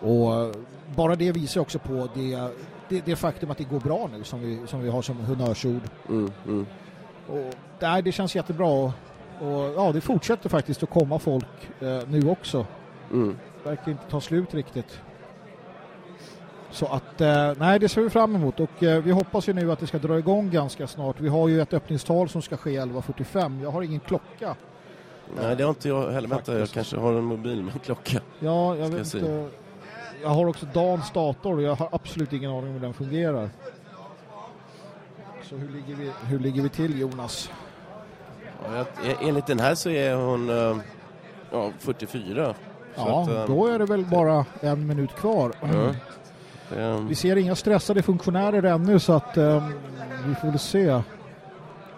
Och eh, bara det visar också på det, det, det faktum att det går bra nu som vi, som vi har som honnörsord. Mm, mm. Och, nej, det känns jättebra och, och ja, det fortsätter faktiskt att komma folk eh, nu också. Mm. Verkar inte ta slut riktigt. Så att, eh, nej det ser vi fram emot och eh, vi hoppas ju nu att det ska dra igång ganska snart. Vi har ju ett öppningstal som ska ske 11.45. Jag har ingen klocka. Nej, det har inte jag heller. Vänta, jag kanske har en mobil med en klocka. Ja, jag Ska vet jag inte. Jag har också Dans dator och jag har absolut ingen aning om hur den fungerar. Så hur ligger vi, hur ligger vi till Jonas? Ja, enligt den här så är hon eh, ja, 44. Så Ja, att, då är det väl bara en minut kvar. Ja. Det- Vi ser inga stressade funktionärer ännu så att eh, vi får väl se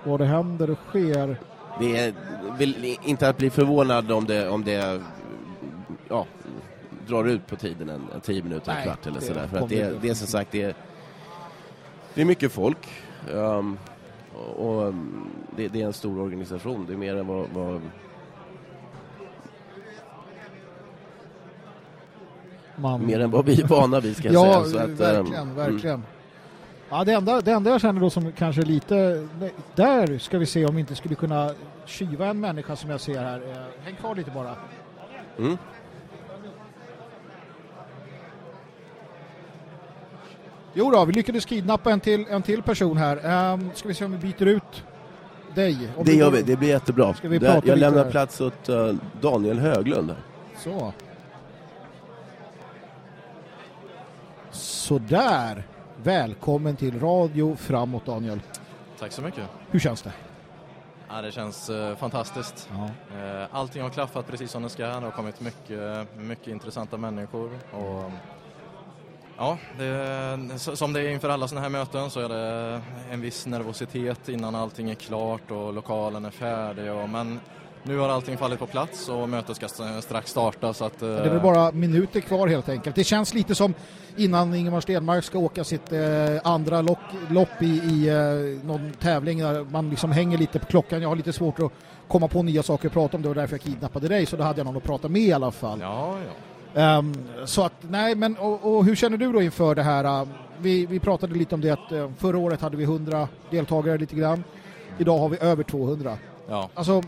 vad det händer och sker. Det är väl inte att bli förvånad om det, om det ja, drar ut på tiden en, en tio minuter, en Nej, kvart eller det sådär. För att det, det är som sagt, det är, det är mycket folk. ehm, och och um, det, det är en stor organisation. Det är mer än vad, vad Man... mer än vad vi är vana vid ska jag Ja, säga. Så att, ehm, verkligen, mm. verkligen. Ja, det, enda, det enda jag känner då som kanske lite... Där ska vi se om vi inte skulle kunna skiva en människa som jag ser här. Eh, Häng kvar lite bara. Mm. Jo då, vi lyckades kidnappa en till, en till person här. Um, ska vi se om vi byter ut dig? Om Det gör vi, det blir jättebra. Där- jag lämnar här? plats åt eh, Daniel Höglund. Här. Så. Sådär. Välkommen till Radio Framåt Daniel. Tack så mycket. Hur känns det? Ja, det känns eh, fantastiskt. Ja. Eh, allting har klaffat precis som det ska. Det har kommit mycket, mycket intressanta människor. Och, ja, det, som det är inför alla sådana här möten så är det en viss nervositet innan allting är klart och lokalen är färdig. Och, men nu har allting fallit på plats och mötet ska strax starta. Så att, det är väl bara minuter kvar helt enkelt. Det känns lite som innan Ingemar Stenmark ska åka sitt eh, andra lock, lopp i, i eh, någon tävling där man liksom hänger lite på klockan. Jag har lite svårt att komma på nya saker att prata om. Det var därför jag kidnappade dig så då hade jag någon att prata med i alla fall. Ja, ja. Um, så att, nej men och, och, hur känner du då inför det här? Uh, vi, vi pratade lite om det att uh, förra året hade vi 100 deltagare lite grann. Idag har vi över 200. Ja. Alltså,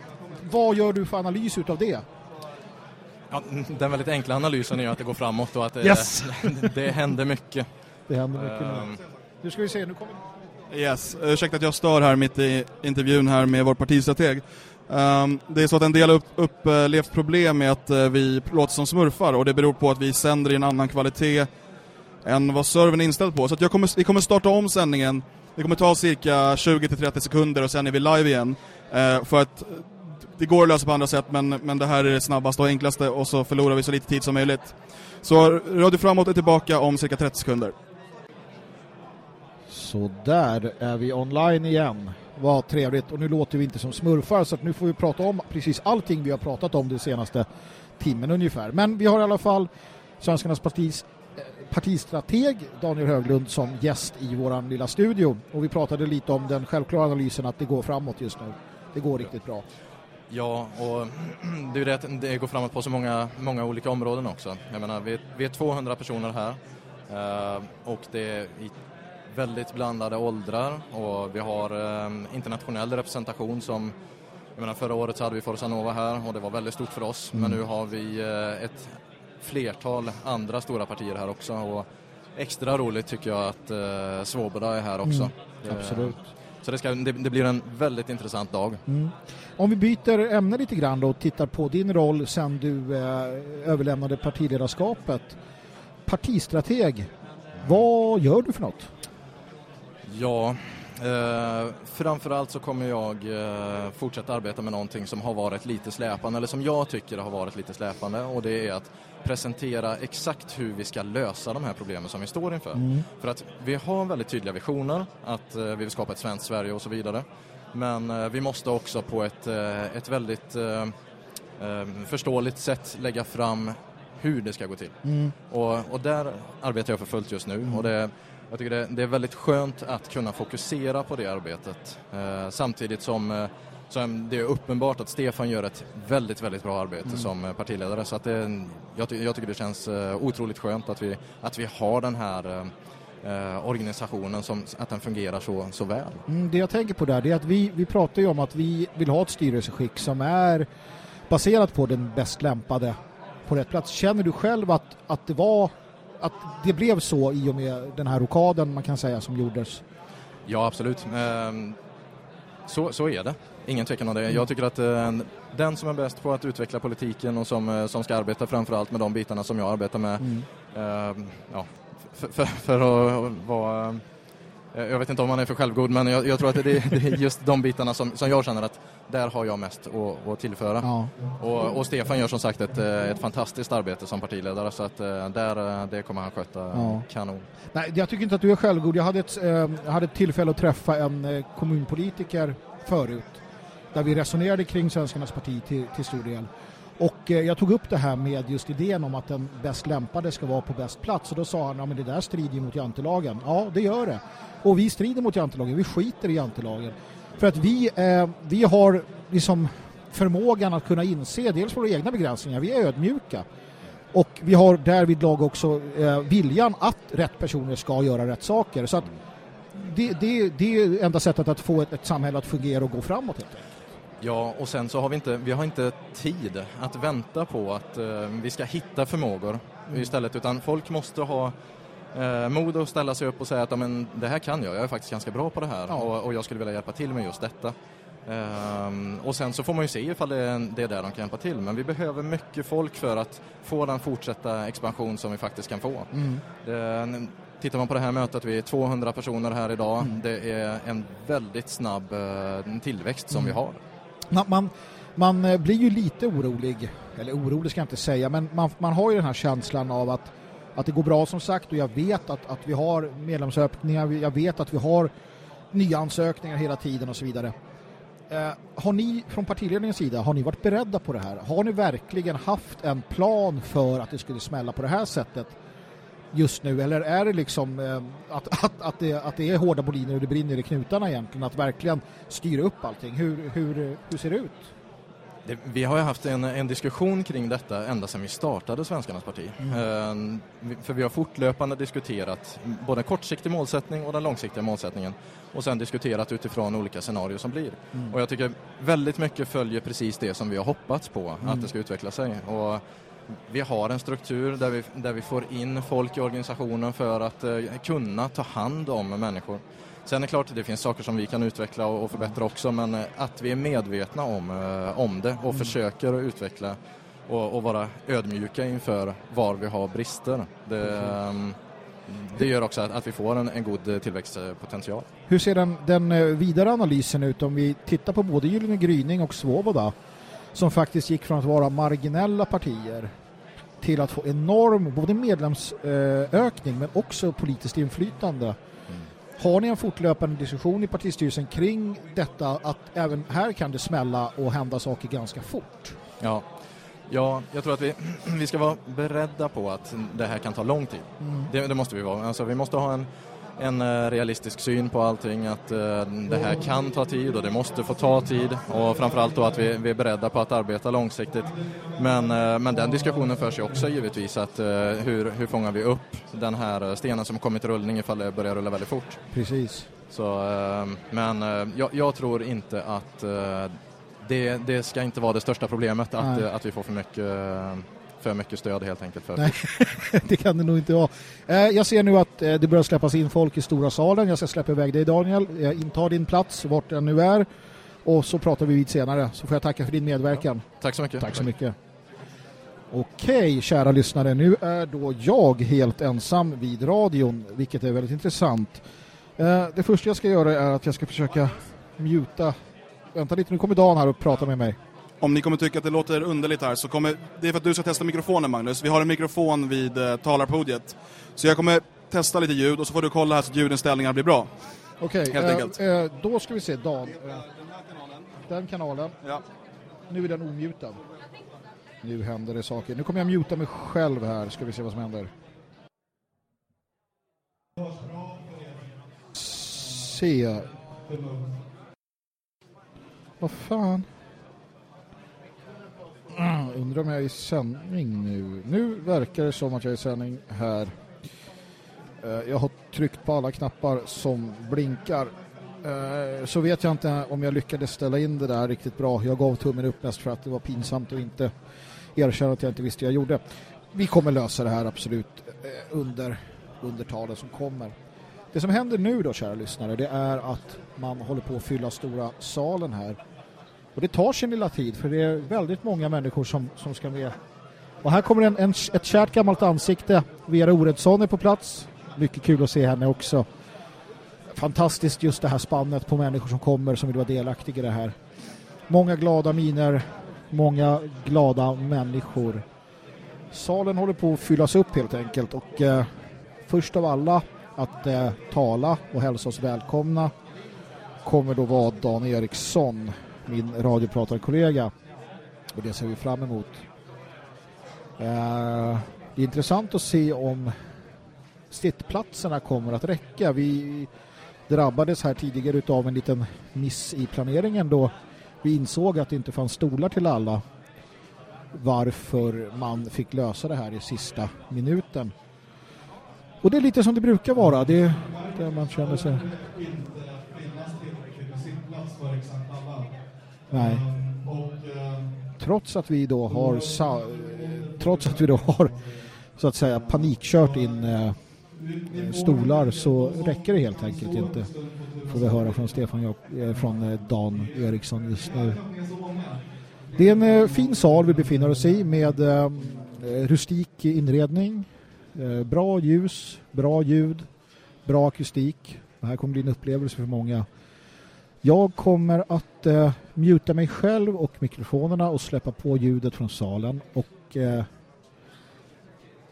vad gör du för analys utav det? Ja, den väldigt enkla analysen är att det går framåt och att det, yes. det händer mycket. Det händer mycket. Um, nu ska vi se, nu kommer... Yes, ursäkta att jag stör här mitt i intervjun här med vår partistrateg. Um, det är så att en del har upp, upplevt problem med att uh, vi låter som smurfar och det beror på att vi sänder i en annan kvalitet än vad servern är inställd på. Så att jag kommer, vi kommer starta om sändningen. Det kommer ta cirka 20-30 sekunder och sen är vi live igen. Uh, för att det går att lösa på andra sätt men, men det här är det snabbaste och enklaste och så förlorar vi så lite tid som möjligt. Så Radio Framåt är tillbaka om cirka 30 sekunder. Så där är vi online igen. Vad trevligt. Och nu låter vi inte som smurfar så att nu får vi prata om precis allting vi har pratat om den senaste timmen ungefär. Men vi har i alla fall Svenskarnas partis eh, partistrateg Daniel Höglund som gäst i våran lilla studio. Och vi pratade lite om den självklara analysen att det går framåt just nu. Det går riktigt bra. Ja, och det är det att det går framåt på så många, många olika områden också. Jag menar, vi, vi är 200 personer här eh, och det är i väldigt blandade åldrar och vi har eh, internationell representation som jag menar, förra året så hade vi Forza Nova här och det var väldigt stort för oss mm. men nu har vi eh, ett flertal andra stora partier här också och extra roligt tycker jag att eh, Svoboda är här också. Mm, absolut. Så det, ska, det, det, blir en väldigt intressant dag. Mm. Om vi byter ämne lite grann då och tittar på din roll sen du eh, överlämnade partiledarskapet. Partistrateg, vad gör du för något? Ja, eh, framförallt så kommer jag eh, fortsätta arbeta med någonting som har varit lite släpande eller som jag tycker har varit lite släpande och det är att presentera exakt hur vi ska lösa de här problemen som vi står inför. Mm. För att vi har väldigt tydliga visioner att eh, vi vill skapa ett svenskt Sverige och så vidare. Men eh, vi måste också på ett, eh, ett väldigt förståeligt sätt lägga fram hur det ska gå till. Mm. Och, och där arbetar jag för fullt just nu mm. och det jag tycker det, det, är väldigt skönt att kunna fokusera på det arbetet eh, samtidigt som, eh, som det är uppenbart att Stefan gör ett väldigt, väldigt bra arbete mm. som partiledare så att det, jag, jag, tycker det känns eh, otroligt skönt att vi, att vi har den här eh, organisationen som att den fungerar så, så väl. Mm, det jag tänker på där är att vi, vi pratar ju om att vi vill ha ett styrelseskick som är baserat på den bäst lämpade på rätt plats. Känner du själv att, att det var att det blev så i och med den här rokaden man kan säga som gjordes? Ja, absolut. Ehm, så, så är det. Ingen tvekan om det. Jag tycker att eh, den som är bäst på att utveckla politiken och som, eh, som ska arbeta framförallt med de bitarna som jag arbetar med, mm. Ehm, ja, för, för, för att vara Eh, jag vet inte om man är för självgod men jag, jag tror att det är, det är, just de bitarna som, som jag känner att där har jag mest att, att tillföra. Ja. Och, och, Stefan gör som sagt ett, eh, ett fantastiskt arbete som partiledare så att eh, där, det kommer han sköta ja. kanon. Nej, jag tycker inte att du är självgod. Jag hade ett, jag hade ett tillfälle att träffa en kommunpolitiker förut där vi resonerade kring Svenskarnas parti till, till stor del. Och eh, jag tog upp det här med just idén om att den bäst lämpade ska vara på bäst plats och då sa han, ja men det där strider mot jantelagen. Ja, det gör det. Och vi strider mot jantelagen, vi skiter i jantelagen. För att vi, eh, vi har liksom förmågan att kunna inse dels våra egna begränsningar, vi är ödmjuka. Och vi har därvid lag också eh, viljan att rätt personer ska göra rätt saker. Så att det, det, det är enda sättet att få ett, ett samhälle att fungera och gå framåt helt enkelt. Ja, och sen så har vi inte, vi har inte tid att vänta på att uh, vi ska hitta förmågor mm. istället, utan folk måste ha uh, mod att ställa sig upp och säga att men, det här kan jag, jag är faktiskt ganska bra på det här ja. och, och, jag skulle vilja hjälpa till med just detta. Um, och sen så får man ju se ifall det är, det är där de kan hjälpa till, men vi behöver mycket folk för att få den fortsatta expansion som vi faktiskt kan få. Mm. Det, Tittar man på det här mötet, vi är 200 personer här idag. Mm. Det är en väldigt snabb uh, tillväxt som mm. vi har man, man man eh, blir ju lite orolig, eller orolig ska jag inte säga, men man, man har ju den här känslan av att, att det går bra som sagt och jag vet att, att vi har medlemsöppningar, jag vet att vi har nya ansökningar hela tiden och så vidare. Eh, har ni från partiledningens sida, har ni varit beredda på det här? Har ni verkligen haft en plan för att det skulle smälla på det här sättet just nu? Eller är det liksom eh, att, att, att, det, att det är hårda boliner och det brinner i knutarna egentligen? Att verkligen styra upp allting? Hur, hur, hur ser det ut? Det, vi har haft en, en, diskussion kring detta ända sedan vi startade Svenskarnas parti. Mm. Uh, för vi har fortlöpande diskuterat både kortsiktig målsättning och den långsiktiga målsättningen och sen diskuterat utifrån olika scenarier som blir. Mm. Och jag tycker väldigt mycket följer precis det som vi har hoppats på, mm. att det ska utveckla sig. Och vi har en struktur där vi, där vi får in folk i organisationen för att uh, kunna ta hand om människor. Sen är det klart att det finns saker som vi kan utveckla och förbättra också men eh, att vi är medvetna om, eh, om det och mm. försöker utveckla och, och, vara ödmjuka inför var vi har brister. Det, mm. det gör också att, att vi får en, en, god tillväxtpotential. Hur ser den, den eh, vidare analysen ut om vi tittar på både Gyllene Gryning och Svoboda som faktiskt gick från att vara marginella partier till att få enorm både medlemsökning men också politiskt inflytande har ni en fortlöpande diskussion i partistyrelsen kring detta att även här kan det smälla och hända saker ganska fort? Ja, ja jag tror att vi, vi ska vara beredda på att det här kan ta lång tid. Mm. Det, det, måste vi vara. Alltså, vi måste ha en, en eh, realistisk syn på allting, att uh, det här kan ta tid och det måste få ta tid och framförallt då att vi, vi är beredda på att arbeta långsiktigt. Men, uh, men den diskussionen förs ju också givetvis att hur, hur fångar vi upp den här stenen som kommit i rullning ifall det börjar rulla väldigt fort. Precis. Så, men jag, jag, tror inte att det, det ska inte vara det största problemet att, att vi får för mycket för mycket stöd helt enkelt. För Nej, det kan det nog inte vara. Eh, jag ser nu att eh, det börjar släppas in folk i stora salen. Jag ska släppa iväg dig Daniel. Jag intar din plats vart den nu är. Och så pratar vi vid senare. Så får jag tacka för din medverkan. Ja. Tack så mycket. Tack så mycket. Okej, kära lyssnare. Nu är då jag helt ensam vid radion, vilket är väldigt intressant. Eh, det första jag ska göra är att jag ska försöka mjuta. Vänta lite, nu kommer Dan här och pratar med mig om ni kommer tycka att det låter underligt här så kommer, det är för att du ska testa mikrofonen Magnus. Vi har en mikrofon vid eh, talarpodiet. Så jag kommer testa lite ljud och så får du kolla här så att ljudens ställningar blir bra. Okej, okay, eh, eh, då ska vi se Dan. Eh, den kanalen. Ja. Nu är den omutad. Nu händer det saker. Nu kommer jag muta mig själv här. Ska vi se vad som händer. Se. Vad fan? Mm, undrar om jag är i sändning nu. Nu verkar det som att jag är i sändning här. Eh, jag har tryckt på alla knappar som blinkar. Eh, så vet jag inte om jag lyckades ställa in det där riktigt bra. Jag gav tummen upp mest för att det var pinsamt och inte erkänna att jag inte visste jag gjorde. Vi kommer lösa det här absolut eh, under, under talen som kommer. Det som händer nu då, kära lyssnare, det är att man håller på att fylla stora salen här och det tar sin lilla tid för det är väldigt många människor som, som ska med. Och här kommer en, en, ett kärt gammalt ansikte. Vera Oredsson är på plats. Mycket kul att se henne också. Fantastiskt just det här spannet på människor som kommer som vill vara delaktiga i det här. Många glada miner, många glada människor. Salen håller på att fyllas upp helt enkelt och eh, först av alla att eh, tala och hälsa oss välkomna kommer då vara Dan Eriksson min radiopratarkollega. Och det ser vi fram emot. Eh, det är intressant att se om sittplatserna kommer att räcka. Vi drabbades här tidigare av en liten miss i planeringen då vi insåg att det inte fanns stolar till alla varför man fick lösa det här i sista minuten. Och det är lite som det brukar vara. Det är där man känner sig... Nej. Trots att vi då har trots att vi då har så att säga panikkört in eh, stolar så räcker det helt enkelt inte. Får vi höra från Stefan eh, från eh, Dan Eriksson just nu. Det är en eh, fin sal vi befinner oss i med eh, rustik inredning, eh, bra ljus, bra ljud, bra akustik. Det här kommer bli en upplevelse för många. Jag kommer att eh, muta mig själv och mikrofonerna och släppa på ljudet från salen och eh,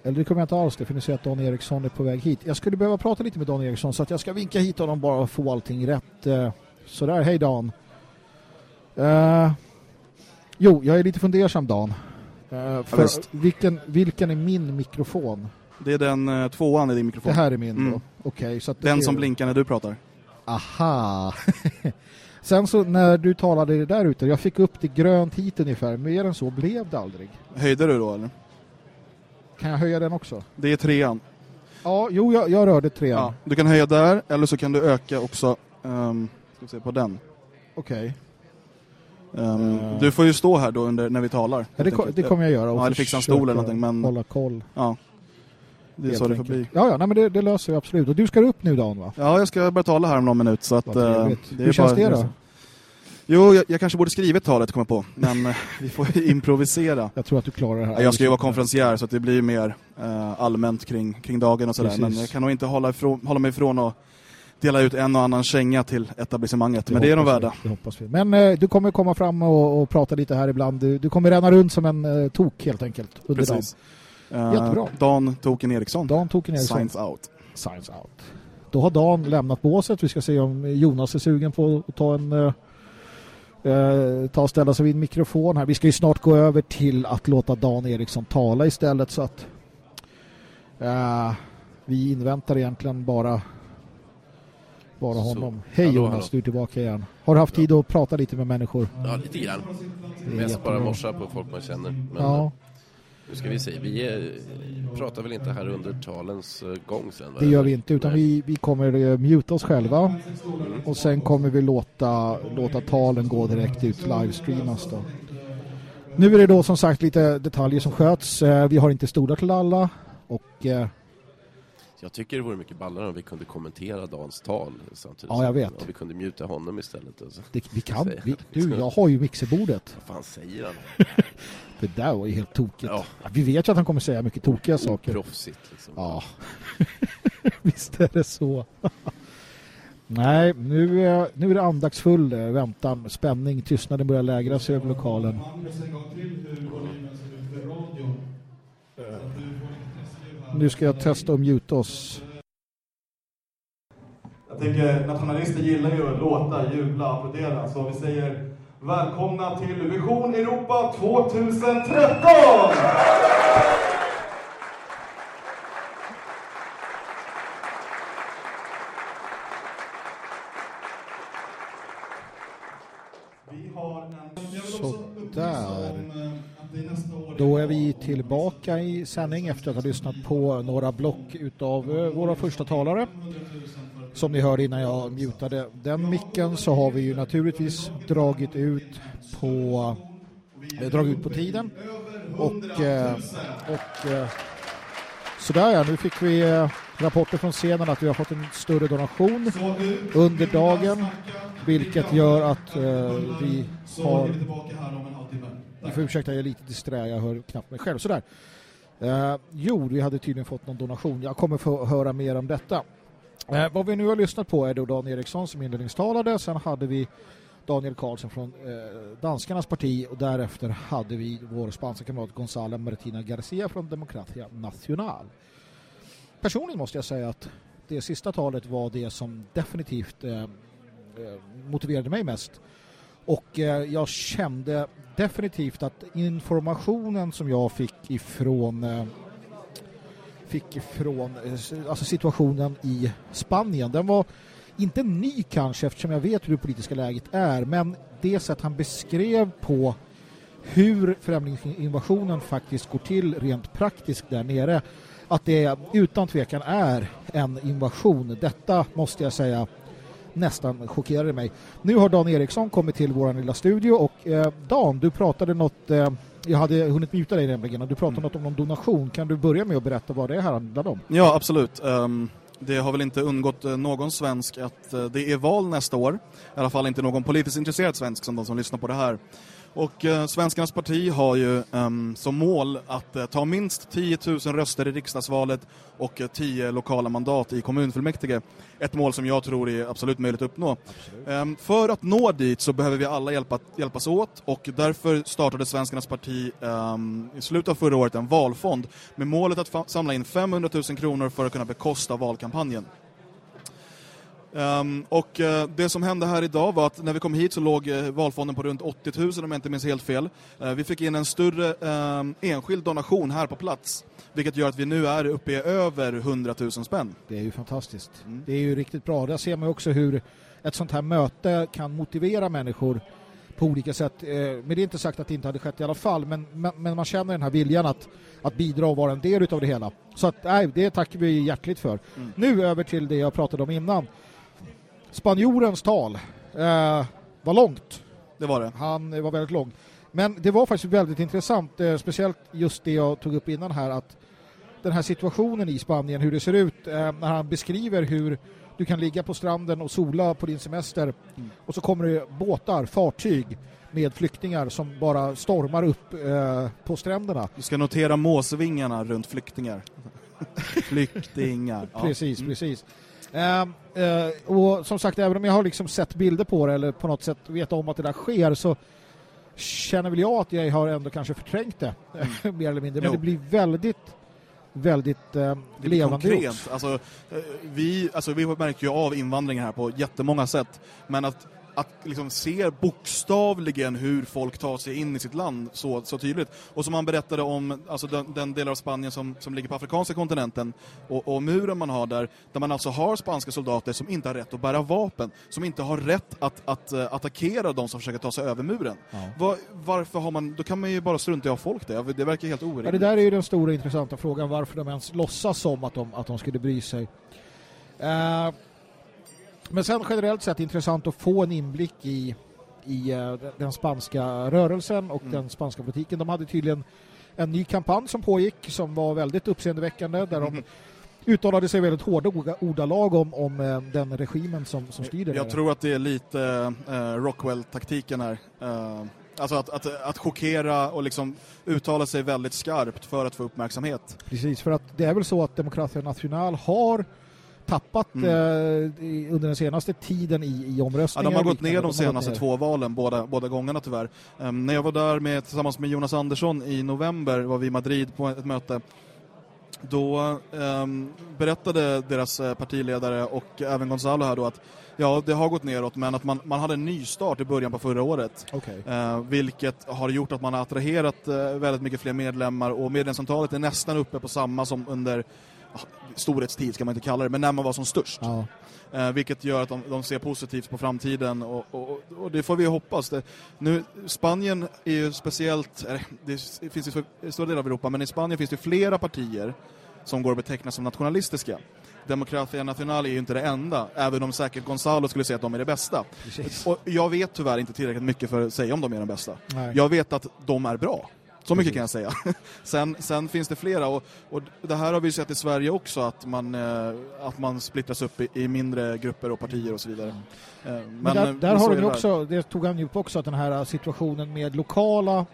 eller det kommer jag inte alls det för ni ser att Dan Eriksson är på väg hit. Jag skulle behöva prata lite med Dan Eriksson så att jag ska vinka hit honom bara och få allting rätt. Eh, sådär, hej Dan. Uh, jo, jag är lite fundersam Dan. Uh, för vilken, vilken är min mikrofon? Det är den uh, tvåan i din mikrofon. Det här är min mm. då? Okay, den är... som blinkar när du pratar. Aha! Sen så när du talade det där ute, jag fick upp det grönt hit ungefär. Mer än så blev det aldrig. Höjde du då eller? Kan jag höja den också? Det är trean. Ja, jo, jag, jag rörde trean. Ja, du kan höja där, eller så kan du öka också um, ska se, på den. Okej. Okay. Um, uh. Du får ju stå här då under, när vi talar. Ja, det, det kommer jag göra. Ja, eller fixa en stol eller någonting. Men... Hålla koll. Ja. Det är så det får bli. Ja, ja nej, men det, det löser vi absolut. Och du ska upp nu Dan va? Ja, jag ska börja tala här om någon minut. Så att, uh, det Hur känns bara, det då? Jo, jag, jag, kanske borde skrivit talet, kommer på. Men eh, vi får improvisera. Jag tror att du klarar det här. Jag ska ju vara konferencier så att det blir mer uh, allmänt kring, kring dagen och sådär. Men jag kan nog inte hålla, ifrån, hålla mig ifrån att dela ut en och annan känga till etablissemanget. Det men det är de värda. Vi, det hoppas vi. Men uh, du kommer komma fram och, och, prata lite här ibland. Du, du kommer ränna runt som en uh, tok helt enkelt under Precis. dagen. Jättebra. Dan Token Eriksson. Dan Token Eriksson. Signs out. Signs out. Då har Dan lämnat båset. Vi ska se om Jonas är sugen på att ta en eh, ta och ställa sig vid en mikrofon här. Vi ska ju snart gå över till att låta Dan Eriksson tala istället så att eh, vi inväntar egentligen bara bara honom. Så, Hej hallå, Jonas, hallå. du är tillbaka igen. Har du haft tid att prata lite med människor? Ja, lite grann. Mest bara morsa på folk man känner. Men, ja. Nu ska vi se, vi är, pratar väl inte här under talens eh, gång sen? Det gör vi inte, utan vi, vi kommer uh, muta oss själva mm. och sen kommer vi låta, låta talen gå direkt ut livestreamas då. Nu är det då som sagt lite detaljer som sköts. Uh, vi har inte stolar till alla och jag tycker det vore mycket ballare om vi kunde kommentera Dans tal samtidigt. Ja, jag vet. Om vi kunde muta honom istället. Alltså. Det, vi kan. Vi, du, jag har ju mixerbordet. Vad fan säger han? det där var ju helt tokigt. Ja. Vi vet ju att han kommer säga mycket tokiga saker. Proffsigt liksom. Ja. Visst är det så. Nej, nu, nu är det andaktsfull eh, väntan, spänning, tystnaden börjar lägra sig över lokalen. Nu ska jag testa att muta oss. Jag tänker, nationalister gillar ju att låta, jubla, applådera. Så vi säger välkomna till Vision Europa 2013! Sådär. Då är vi tillbaka i sändning efter att ha lyssnat på några block utav eh, våra första talare. Som ni hörde innan jag mutade den micken så har vi ju naturligtvis dragit ut på eh, dragit ut på tiden. Och, eh, och eh, sådär ja, nu fick vi eh, rapporter från scenen att vi har fått en större donation under dagen vilket gör att vi har ni får ursäkta, jag är lite disträ, jag hör knappt mig själv. Sådär. Eh, jo, vi hade tydligen fått någon donation. Jag kommer få höra mer om detta. Eh, vad vi nu har lyssnat på är då Dan Eriksson som inledningstalade. Sen hade vi Daniel Karlsson från eh, Danskarnas parti och därefter hade vi vår spanska kamrat Gonzalo Martina Garcia från Demokratia Nacional. Personligen måste jag säga att det sista talet var det som definitivt eh, eh motiverade mig mest. Och eh, jag kände definitivt att informationen som jag fick ifrån eh, fick ifrån eh, alltså situationen i Spanien, den var inte ny kanske eftersom jag vet hur det politiska läget är, men det sätt han beskrev på hur främlingsinvasionen faktiskt går till rent praktiskt där nere, att det utan tvekan är en invasion. Detta måste jag säga nästan chockerade mig. Nu har Dan Eriksson kommit till vår lilla studio och eh, Dan, du pratade något, eh, jag hade hunnit muta dig nämligen, och du pratade mm. något om någon donation. Kan du börja med att berätta vad det här handlar om? Ja, absolut. Um, det har väl inte undgått uh, någon svensk att uh, det är val nästa år. I alla fall inte någon politiskt intresserad svensk som de som lyssnar på det här. Och eh, Svenskarnas parti har ju eh, som mål att eh, ta minst 10 000 röster i riksdagsvalet och 10 eh, lokala mandat i kommunfullmäktige. Ett mål som jag tror är absolut möjligt att uppnå. Ehm, för att nå dit så behöver vi alla hjälpa, hjälpas åt och därför startade Svenskarnas parti ehm, i slutet av förra året en valfond med målet att samla in 500 000 kronor för att kunna bekosta valkampanjen. Um, och uh, det som hände här idag var att när vi kom hit så låg uh, valfonden på runt 80 000 om jag inte minns helt fel. Uh, vi fick in en större um, enskild donation här på plats. Vilket gör att vi nu är uppe i över 100 000 spänn. Det är ju fantastiskt. Mm. Det är ju riktigt bra. Där ser man också hur ett sånt här möte kan motivera människor på olika sätt. Men det är inte sagt att det inte hade skett i alla fall. Men, men man känner den här viljan att, att bidra och vara en del av det hela. Så att, nej, det tackar vi hjärtligt för. Mm. Nu över till det jag pratade om innan spanjorens tal eh, var långt. Det var det. Han var väldigt lång. Men det var faktiskt väldigt intressant, eh, speciellt just det jag tog upp innan här, att den här situationen i Spanien, hur det ser ut, eh, när han beskriver hur du kan ligga på stranden och sola på din semester mm. och så kommer det båtar, fartyg med flyktingar som bara stormar upp eh, på stränderna. Du ska notera måsvingarna runt flyktingar. flyktingar. Precis, mm. precis. Uh, uh, och som sagt, även om jag har liksom sett bilder på det eller på något sätt vet om att det där sker så känner väl jag att jag har ändå kanske förträngt det mm. mer eller mindre. Men jo. det blir väldigt väldigt eh, det levande konkret. Alltså, eh, vi, alltså, vi märker ju av invandringen här på jättemånga sätt. Men att att liksom se bokstavligen hur folk tar sig in i sitt land så, så tydligt. Och som han berättade om alltså den, den del av Spanien som, som ligger på afrikanska kontinenten och, och, muren man har där, där man alltså har spanska soldater som inte har rätt att bära vapen, som inte har rätt att, att uh, attackera de som försöker ta sig över muren. Ja. Var, varför har man, då kan man ju bara strunta i att folk där. Det verkar helt orimligt. Ja, det där är ju den stora intressanta frågan, varför de ens låtsas som att de, att de skulle bry sig. Uh, men sen generellt sett intressant att få en inblick i, i uh, den spanska rörelsen och mm. den spanska politiken. De hade tydligen en ny kampanj som pågick som var väldigt uppseendeväckande där mm. de uttalade sig väldigt hårda ordalag om, om uh, den regimen som, som styr Jag tror att det är lite uh, Rockwell-taktiken här. Alltså att, att, att chockera och liksom uttala sig väldigt skarpt för att få uppmärksamhet. Precis, för att det är väl så att Demokratia National har tappat mm. eh, under den senaste tiden i, i omröstningar. Ja, de har gått ner de senaste ner. två valen, båda, båda gångerna tyvärr. Um, när jag var där med, tillsammans med Jonas Andersson i november var vi i Madrid på ett möte då um, berättade deras eh, partiledare och även Gonzalo här då att ja, det har gått neråt men att man, man hade en ny start i början på förra året. Okay. Uh, eh, vilket har gjort att man har attraherat uh, väldigt mycket fler medlemmar och medlemsantalet är nästan uppe på samma som under storhetstid ska man inte kalla det, men när man var som störst. Ja. Eh, vilket gör att de, de, ser positivt på framtiden och, och, och det får vi hoppas. Det, nu, Spanien är ju speciellt, det finns i stora delar av Europa, men i Spanien finns det flera partier som går att beteckna som nationalistiska. Demokratia Nacional är ju inte det enda, även om säkert Gonzalo skulle säga att de är det bästa. Precis. Och jag vet tyvärr inte tillräckligt mycket för att säga om de är de bästa. Nej. Jag vet att de är bra. Så mycket kan jag säga. sen, sen finns det flera och, och det här har vi sett i Sverige också att man, eh, att man splittras upp i, i, mindre grupper och partier och så vidare. Eh, men, men, där, där har du också, det tog han upp också, att den här situationen med lokala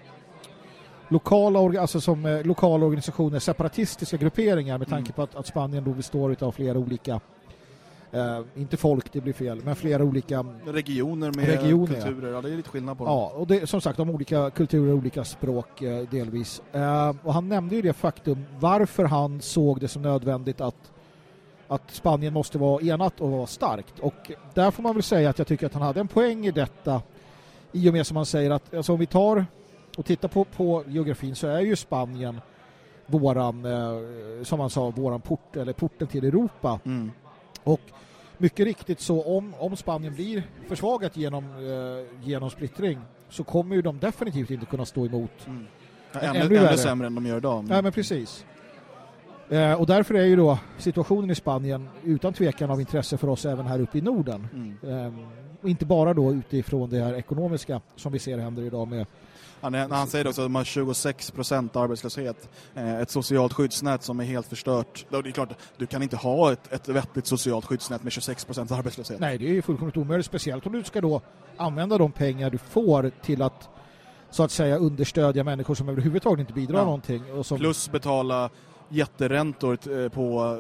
lokala, alltså som eh, lokala organisationer, separatistiska grupperingar med tanke mm. på att, att Spanien då består av flera olika inte folk, det blir fel, men flera olika regioner med regioner, kulturer. Ja. det är lite skillnad på dem. Ja, och det, som sagt, de olika kulturer, olika språk uh, delvis. Uh, och han nämnde ju det faktum varför han såg det som nödvändigt att, att Spanien måste vara enat och vara starkt. Och där får man väl säga att jag tycker att han hade en poäng i detta i och med som han säger att alltså, om vi tar och tittar på, på geografin så är ju Spanien våran, som han sa, våran port, eller porten till Europa. Mm. Och mycket riktigt så om, om Spanien blir försvagat genom, eh, genom splittring så kommer ju de definitivt inte kunna stå emot. Mm. Ännu, ännu, ännu sämre än de gör idag. Men... Ja, men precis. Eh, och därför är ju då situationen i Spanien utan tvekan av intresse för oss även här uppe i Norden. Mm. Eh, inte bara då utifrån det här ekonomiska som vi ser händer idag med han, han säger också att de har 26 procent arbetslöshet. Eh, ett socialt skyddsnät som är helt förstört. Det är klart, du kan inte ha ett, ett vettigt socialt skyddsnät med 26 procent arbetslöshet. Nej, det är ju fullkomligt omöjligt. Speciellt om du ska då använda de pengar du får till att så att säga understödja människor som överhuvudtaget inte bidrar ja. någonting. Och som... Plus betala jätteräntor eh, på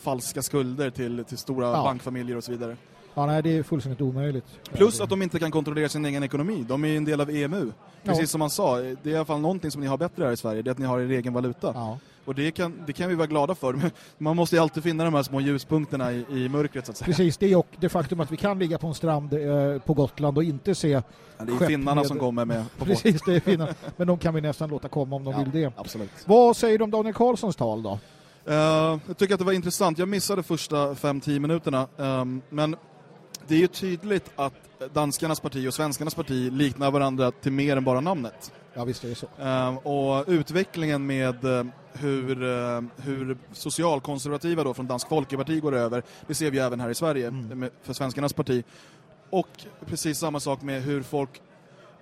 falska skulder till, till stora ja. bankfamiljer och så vidare. Ja, nej, det är fullständigt omöjligt. Plus att de inte kan kontrollera sin egen ekonomi. De är en del av EMU. Precis ja. som man sa, det är i alla fall någonting som ni har bättre här i Sverige, det är att ni har er egen valuta. Ja. Och det kan, det kan vi vara glada för. Men man måste ju alltid finna de här små ljuspunkterna i, i mörkret så att säga. Precis, det är och det faktum att vi kan ligga på en strand eh, på Gotland och inte se Ja, det är finnarna med- som kommer med på. Precis, det är finnarna. Men de kan vi nästan låta komma om de Ja, vill det. Absolut. Vad säger du om Daniel Karlssons tal då? Eh, jag tycker att det var intressant. Jag missade första 5-10 minuterna. ehm, men det är ju tydligt att danskarnas parti och svenskarnas parti liknar varandra till mer än bara namnet. Ja, visst är det så. Ehm, och utvecklingen med eh, hur, eh, hur socialkonservativa då från Dansk Folkeparti går över, det ser vi även här i Sverige Mm. för svenskarnas parti. Och precis samma sak med hur folk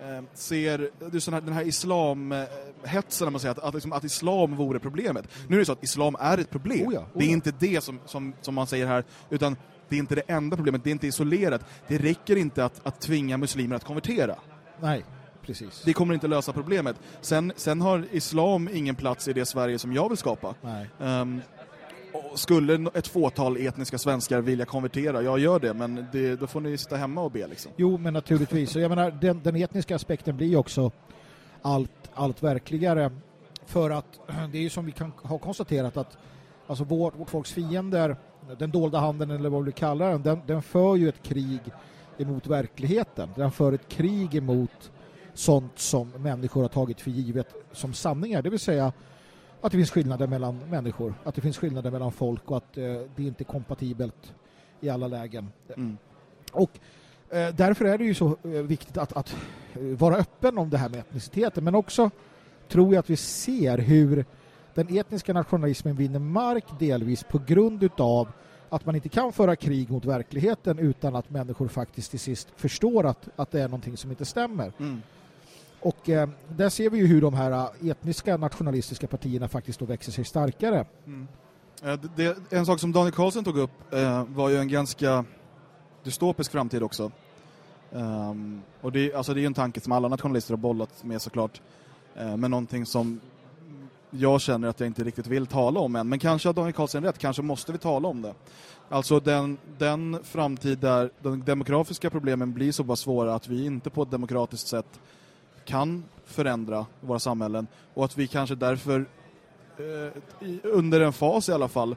eh, ser det här, den här islamhetsen, när man säger att, att, liksom, att islam vore problemet. Nu är det så att islam är ett problem. Oh ja, oh det är ja. inte det som, som, som man säger här, utan det är inte det enda problemet, det är inte isolerat. Det räcker inte att, att tvinga muslimer att konvertera. Nej, precis. Det kommer inte lösa problemet. Sen, sen har islam ingen plats i det Sverige som jag vill skapa. Nej. Och skulle ett fåtal etniska svenskar vilja konvertera, jag gör det, men det, då får ni sitta hemma och be liksom. Jo, men naturligtvis. Jag menar, den, den etniska aspekten blir också allt, allt verkligare. För att det är ju som vi kan ha konstaterat att alltså vårt, vårt folks fiender, den dolda handeln eller vad vi kallar den, den, den för ju ett krig emot verkligheten. Den för ett krig emot sånt som människor har tagit för givet som sanningar. Det vill säga att det finns skillnader mellan människor, att det finns skillnader mellan folk och att eh, det inte är kompatibelt i alla lägen. Mm. Och eh, därför är det ju så eh, viktigt att, att eh, vara öppen om det här med etniciteten. Men också tror jag att vi ser hur den etniska nationalismen vinner mark delvis på grund utav att man inte kan föra krig mot verkligheten utan att människor faktiskt till sist förstår att, att det är någonting som inte stämmer. Mm. Och eh, där ser vi ju hur de här eh, etniska nationalistiska partierna faktiskt då växer sig starkare. Mm. Eh, det, en sak som Daniel Karlsson tog upp eh, var ju en ganska dystopisk framtid också. Ehm, och det, alltså det är ju en tanke som alla nationalister har bollat med såklart. Eh, men någonting som jag känner att jag inte riktigt vill tala om än. Men kanske har Daniel Karlsson rätt, kanske måste vi tala om det. Alltså den, den framtid där de demografiska problemen blir så pass svåra att vi inte på ett demokratiskt sätt kan förändra våra samhällen och att vi kanske därför eh, under en fas i alla fall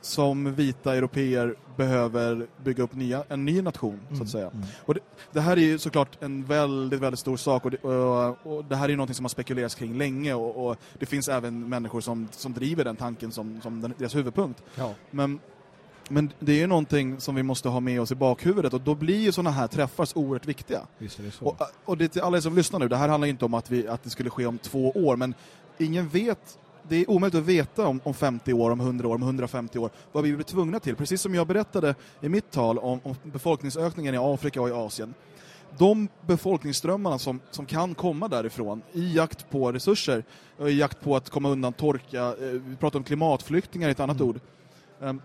som vita europeer behöver bygga upp nya, en ny nation så Mm, att säga. mm. Och det, det här är ju såklart en väldigt, väldigt stor sak och det, och, och det här är ju någonting som har spekulerats kring länge och, och det finns även människor som, som driver den tanken som, som den, deras huvudpunkt. Ja. Men, men det är ju någonting som vi måste ha med oss i bakhuvudet och då blir ju sådana här träffar så oerhört viktiga. Visst är det så. Och, och det till alla som lyssnar nu, det här handlar inte om att, vi, att det skulle ske om två år, men ingen vet, det är omöjligt att veta om, om 50 år, om 100 år, om 150 år, vad vi blir tvungna till. Precis som jag berättade i mitt tal om, om befolkningsökningen i Afrika och i Asien. De befolkningsströmmarna som, som kan komma därifrån i jakt på resurser, och i jakt på att komma undan torka, eh, vi pratar om klimatflyktingar i ett annat Mm. ord. Ehm,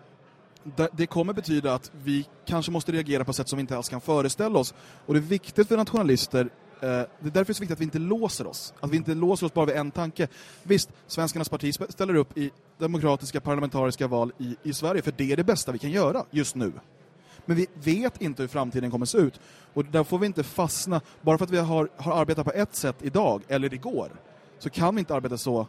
det- kommer betyda att vi kanske måste reagera på sätt som vi inte alls kan föreställa oss. Och det är viktigt för nationalister, eh, det är därför det är så viktigt att vi inte låser oss. Att vi inte låser oss bara vid en tanke. Visst, Svenskarnas parti ställer upp i demokratiska parlamentariska val i, i Sverige, för det är det bästa vi kan göra just nu. Men vi vet inte hur framtiden kommer se ut. Och där får vi inte fastna, bara för att vi har, har arbetat på ett sätt idag, eller igår, så kan vi inte arbeta så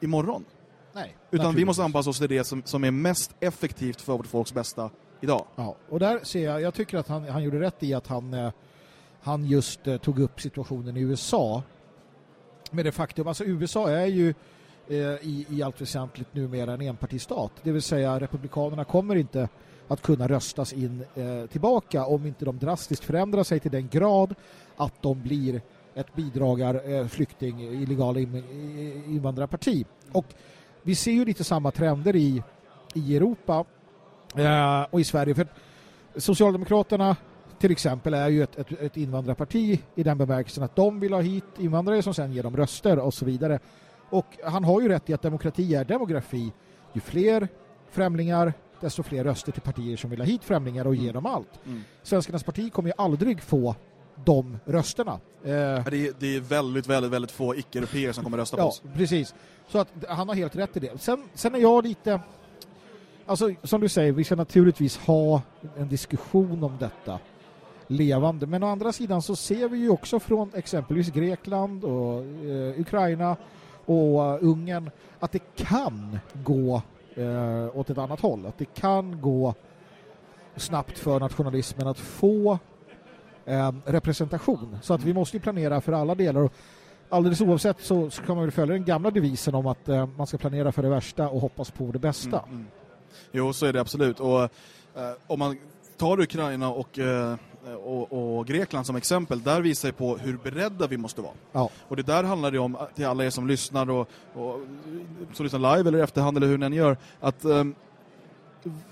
imorgon. Nej, Utan vi måste anpassa oss till det som, som är mest effektivt för vårt folks bästa idag. Ja, och där ser jag, jag tycker att han, han gjorde rätt i att han, eh, han just eh, tog upp situationen i USA. Med det faktum, alltså USA är ju eh, i, i allt väsentligt numera en enpartistat. Det vill säga republikanerna kommer inte att kunna röstas in eh, tillbaka om inte de drastiskt förändrar sig till den grad att de blir ett bidragar, eh, flykting, illegal in, invandrarparti. Och vi ser ju lite samma trender i, i Europa eh, och i Sverige. För Socialdemokraterna till exempel är ju ett, ett, ett invandrarparti i den bemärkelsen att de vill ha hit invandrare som sen ger dem röster och så vidare. Och han har ju rätt i att demokrati är demografi. Ju fler främlingar, desto fler röster till partier som vill ha hit främlingar och ge Mm. dem allt. Mm. Svenskarnas parti kommer ju aldrig få de rösterna. Eh, Ja, Det är, det är väldigt, väldigt, väldigt få icke-europeer som kommer rösta på Ja, oss. precis. Så att han har helt rätt i det. Sen, sen är jag lite... Alltså, som du säger, vi ska naturligtvis ha en diskussion om detta levande. Men å andra sidan så ser vi ju också från exempelvis Grekland och eh, Ukraina och uh, Ungern att det kan gå eh, åt ett annat håll. Att det kan gå snabbt för nationalismen att få eh, representation. Så att vi måste planera för alla delar. Alldeles oavsett så, så kan man väl följa den gamla devisen om att eh, man ska planera för det värsta och hoppas på det bästa. Mm, mm. Jo, så är det absolut. Och eh, om man tar Ukraina och eh, och, och, Grekland som exempel, där visar ju på hur beredda vi måste vara. Ja. Och det där handlar det om till alla er som lyssnar och, och som lyssnar live eller i efterhand eller hur ni än gör, att um,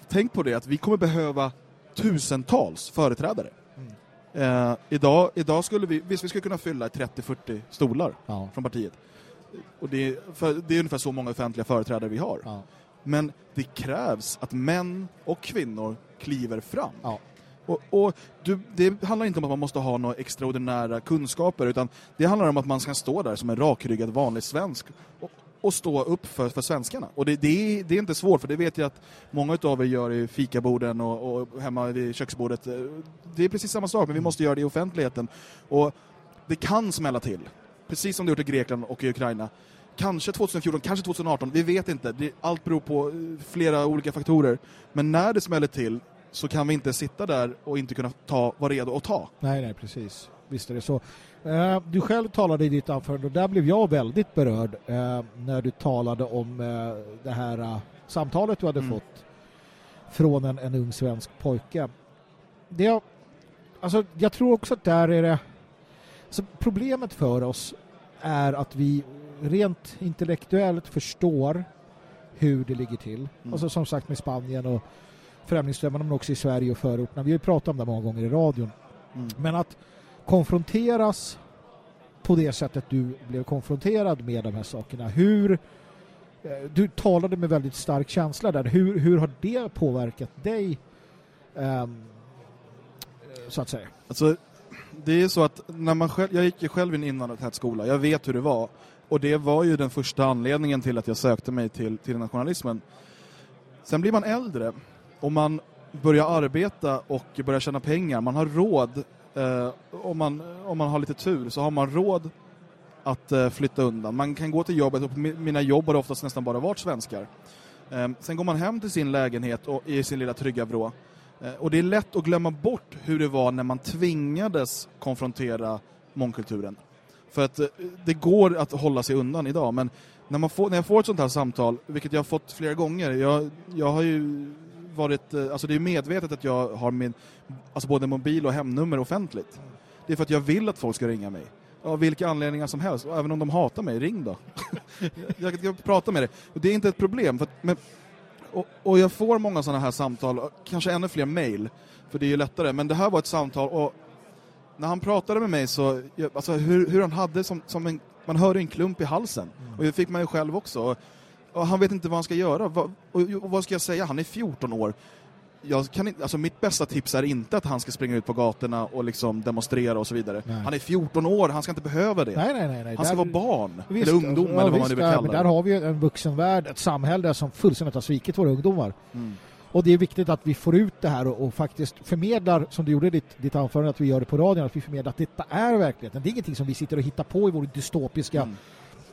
tänk på det att vi kommer behöva tusentals företrädare. Mm. Uh, idag, idag skulle vi, visst vi skulle kunna fylla 30-40 stolar ja. från partiet. Och det, det är ungefär så många offentliga företrädare vi har. Ja. Men det krävs att män och kvinnor kliver fram. Ja. Och, och du, det handlar inte om att man måste ha några extraordinära kunskaper utan det handlar om att man ska stå där som en rakryggad vanlig svensk och, och stå upp för, för svenskarna. Och det, det, är, det är inte svårt för det vet jag att många av er gör i fikaborden och, och hemma vid köksbordet. Det är precis samma sak men vi måste göra det i offentligheten. Och det kan smälla till. Precis som det gjort i Grekland och i Ukraina. Kanske 2014, kanske 2018, vi vet inte. Det, allt beror på eh, flera olika faktorer. Men när det smäller till så kan vi inte sitta där och inte kunna ta, vara redo att ta. Nej, nej, precis. Visst är det så. Uh, du själv talade i ditt anförande och där blev jag väldigt berörd uh, när du talade om uh, det här samtalet du hade mm. fått från en, en ung svensk pojke. Det, alltså, jag tror också att där är det alltså, problemet för oss är att vi rent intellektuellt förstår hur det ligger till. Mm. Alltså som sagt med Spanien och främlingsströmmarna men också i Sverige och förorterna. Vi har ju pratat om det många gånger i radion. Mm. Men att konfronteras på det sättet du blev konfronterad med de här sakerna. Hur eh, du talade med väldigt stark känsla där. Hur, hur har det påverkat dig um, så att säga? Alltså, det är så att när man själv, jag gick ju själv i en invandrartät skola. Jag vet hur det var. Och det var ju den första anledningen till att jag sökte mig till, till nationalismen. Sen blir man äldre om man börjar arbeta och börjar tjäna pengar, man har råd, eh, om, man, om man har lite tur så har man råd att eh, flytta undan. Man kan gå till jobbet och på mina jobb har det oftast nästan bara varit svenskar. Eh, sen går man hem till sin lägenhet och i sin lilla trygga vrå. Eh, och det är lätt att glömma bort hur det var när man tvingades konfrontera mångkulturen. För att eh, det går att hålla sig undan idag, men när, man får, när jag får ett sånt här samtal, vilket jag har fått flera gånger, jag, jag har ju varit, eh, alltså det är medvetet att jag har min, alltså både mobil och hemnummer offentligt. Det är för att jag vill att folk ska ringa mig. Av vilka anledningar som helst. Och även om de hatar mig, ring då. jag kan prata med dig. Och det är inte ett problem. För att, men, och, och, jag får många sådana här samtal, kanske ännu fler mejl. För det är ju lättare. Men det här var ett samtal och när han pratade med mig så, alltså hur, hur han hade som, som en, man hör en klump i halsen. Mm. Och det fick man ju själv också och han vet inte vad han ska göra. Va, och, och, vad ska jag säga? Han är 14 år. Jag kan inte, alltså mitt bästa tips är inte att han ska springa ut på gatorna och liksom demonstrera och så vidare. Nej. Han är 14 år, han ska inte behöva det. Nej, nej, nej. Han ska där, vara barn, visst, eller ungdom, ja, eller vad visst, man nu vill kalla det. Där har vi en vuxenvärld, ett samhälle som fullständigt har svikit våra ungdomar. Mm. Och det är viktigt att vi får ut det här och, och, faktiskt förmedlar, som du gjorde i ditt, ditt anförande, att vi gör det på radion, att vi förmedlar att detta är verkligheten. Det är ingenting som vi sitter och hittar på i vår dystopiska mm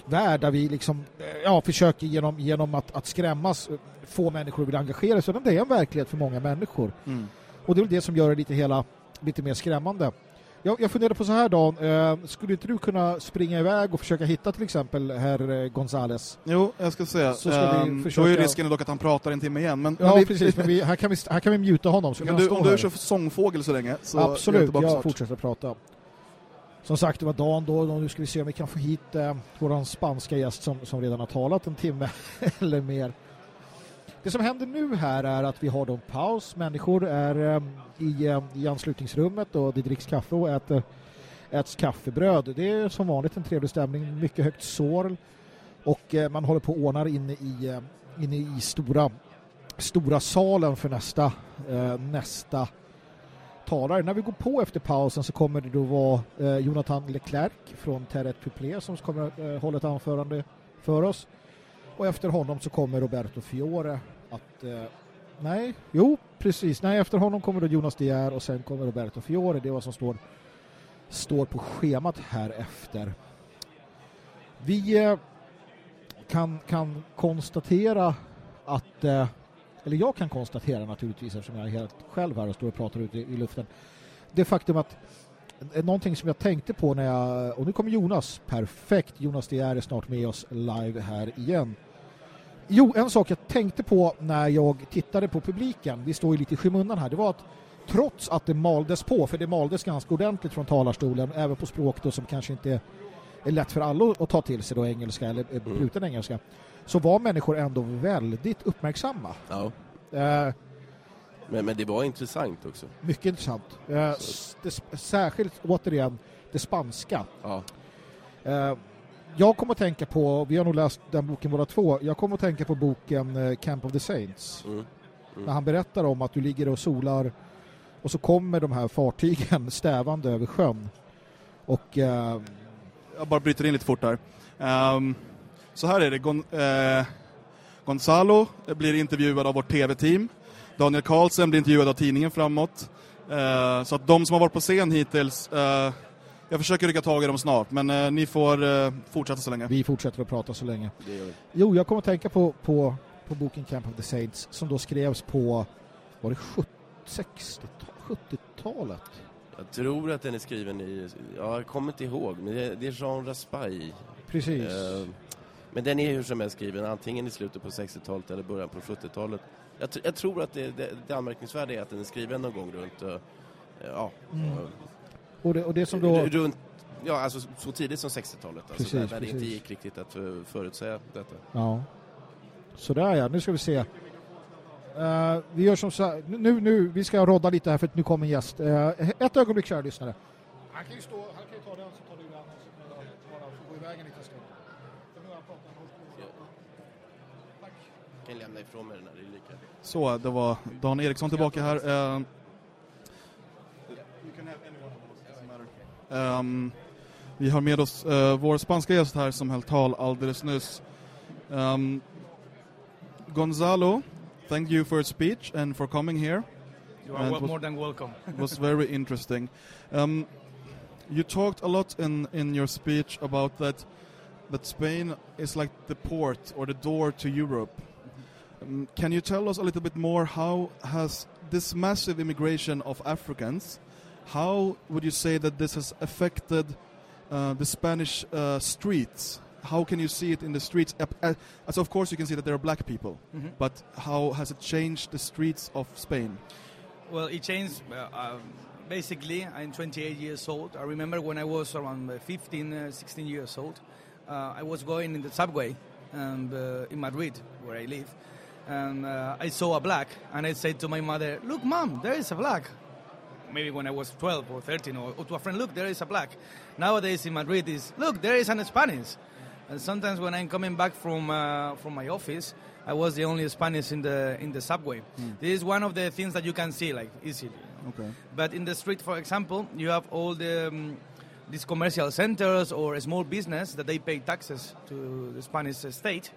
värld där vi liksom, ja, försöker genom, genom att, att skrämmas eh, få människor att vilja engagera sig. Det är en verklighet för många människor. Mm. Och det är det som gör det lite, hela, lite mer skrämmande. Jag, jag funderade på så här Dan, eh, skulle inte du kunna springa iväg och försöka hitta till exempel herr eh, Gonzales? Jo, jag ska säga. Så ska um, vi ehm, försöka... Då är risken dock att han pratar en timme igen. Men, ja, men vi, precis. Men vi, här, kan vi, här kan vi mjuta honom. Så kan du, om du kör sångfågel så länge så Absolut, jag, jag fortsätter prata. Som sagt, det var dagen då. Nu ska vi se om vi kan få hit eh, vår spanska gäst som, som redan har talat en timme eller mer. Det som händer nu här är att vi har då en paus. Människor är eh, i, eh, i anslutningsrummet och det dricks kaffe och äter, äts kaffebröd. Det är som vanligt en trevlig stämning, mycket högt sorl och eh, man håller på och ordnar inne i, eh, inne i stora, stora salen för nästa, eh, nästa talare. När vi går på efter pausen så kommer det då vara eh, Jonathan Leclerc från Terret Puplé e som kommer eh, hålla ett anförande för oss. Och efter honom så kommer Roberto Fiore att... Eh, nej, jo, precis. Nej, efter honom kommer då Jonas Dier och sen kommer Roberto Fiore. Det är vad som står, står på schemat här efter. Vi... Eh, kan, kan konstatera att, eh, eller jag kan konstatera naturligtvis eftersom jag är helt själv här och står och pratar ute i, i luften, det faktum att eh, någonting som jag tänkte på när jag, och nu kommer Jonas, perfekt, Jonas det är snart med oss live här igen. Jo, en sak jag tänkte på när jag tittade på publiken, vi står ju lite i skymundan här, det var att trots att det maldes på, för det maldes ganska ordentligt från talarstolen, även på språk då som kanske inte är lätt för alla att ta till sig då engelska eller Mm. bruten engelska, så var människor ändå väldigt uppmärksamma. Ja. Eh, Men, men det var intressant också. mycket intressant. Eh, det, särskilt, återigen, det spanska. Ja. Eh, jag kommer att tänka på, vi har nog läst den boken båda två, jag kommer att tänka på boken eh, Camp of the Saints. Mm. När han berättar om att du ligger och solar och så kommer de här fartygen stävande över sjön. Och eh, Jag bara bryter in lite fort där. Ehm, så här är det. Gon, eh, Gonzalo blir intervjuad av vårt tv-team. Daniel Karlsen blir intervjuad av tidningen Framåt. Eh, så att de som har varit på scen hittills, eh, jag försöker rycka tag i dem snart, men eh, ni får eh, fortsätta så länge. vi fortsätter att prata så länge. Jo, jag kommer att tänka på, på, på boken Camp of the Saints som då skrevs på, var det 70, 60, 70-talet? Jag tror att den är skriven i, ja, jag kommer inte ihåg, men det, det är Jean Raspail. Precis. Eh, men den är hur som helst skriven antingen i slutet på 60-talet eller början på 70-talet. Jag, jag tror att det, det, det anmärkningsvärda är att den är skriven någon gång runt, eh, ja, Mm. eh, Och, det, och det som då... runt, ja alltså så tidigt som 60-talet. Alltså, Precis, där, där det inte gick riktigt att för, förutsäga detta. Ja. Sådär ja, nu ska vi se. Eh, vi gör som så här, nu, nu, vi ska rodda lite här för att nu kommer en gäst. Eh, ett ögonblick kära lyssnare. Han kan ju stå, han kan ju ta den så tar du den så kan jag bara få gå iväg en liten stund. För nu har han pratat. Tack. Jag kan lämna ifrån mig den här, det är lika. Så, det var Dan Eriksson tillbaka här. Ehm, vi har med oss eh, vår spanska gäst här som höll tal alldeles nyss. Ehm, Gonzalo, thank you for your speech and for coming here. You are And wel- was- more than welcome. It was very interesting. Um, you talked a lot in, in your speech about that that Spain is like the port or the door to Europe. Um, can you tell us a little bit more how has this massive immigration of Africans, how would you say that this has affected uh, the Spanish uh, streets? How can you see it in the streets? Uh, As of course you can see that there are black people, Mhm. but how has it changed the streets of Spain? Well, it changed. Uh, um, basically, I'm 28 years old. I remember when I was around uh, 15, uh, 16 years old, uh, I was going in the subway uh, in Madrid, where I live, and uh, I saw a black, and I said to my mother, "Look, mom, there is a black." Maybe when I was 12 or 13, or, or to a friend, "Look, there is a black." Nowadays in Madrid is, "Look, there is an Spanish." And sometimes when I'm coming back from uh, from my office, I was the only Spanish in the in the subway. This is one of the things that you can see like easily. Okay. But in the street, for example, you have all the um, these commercial centers or a small business that they pay taxes to the Spanish state,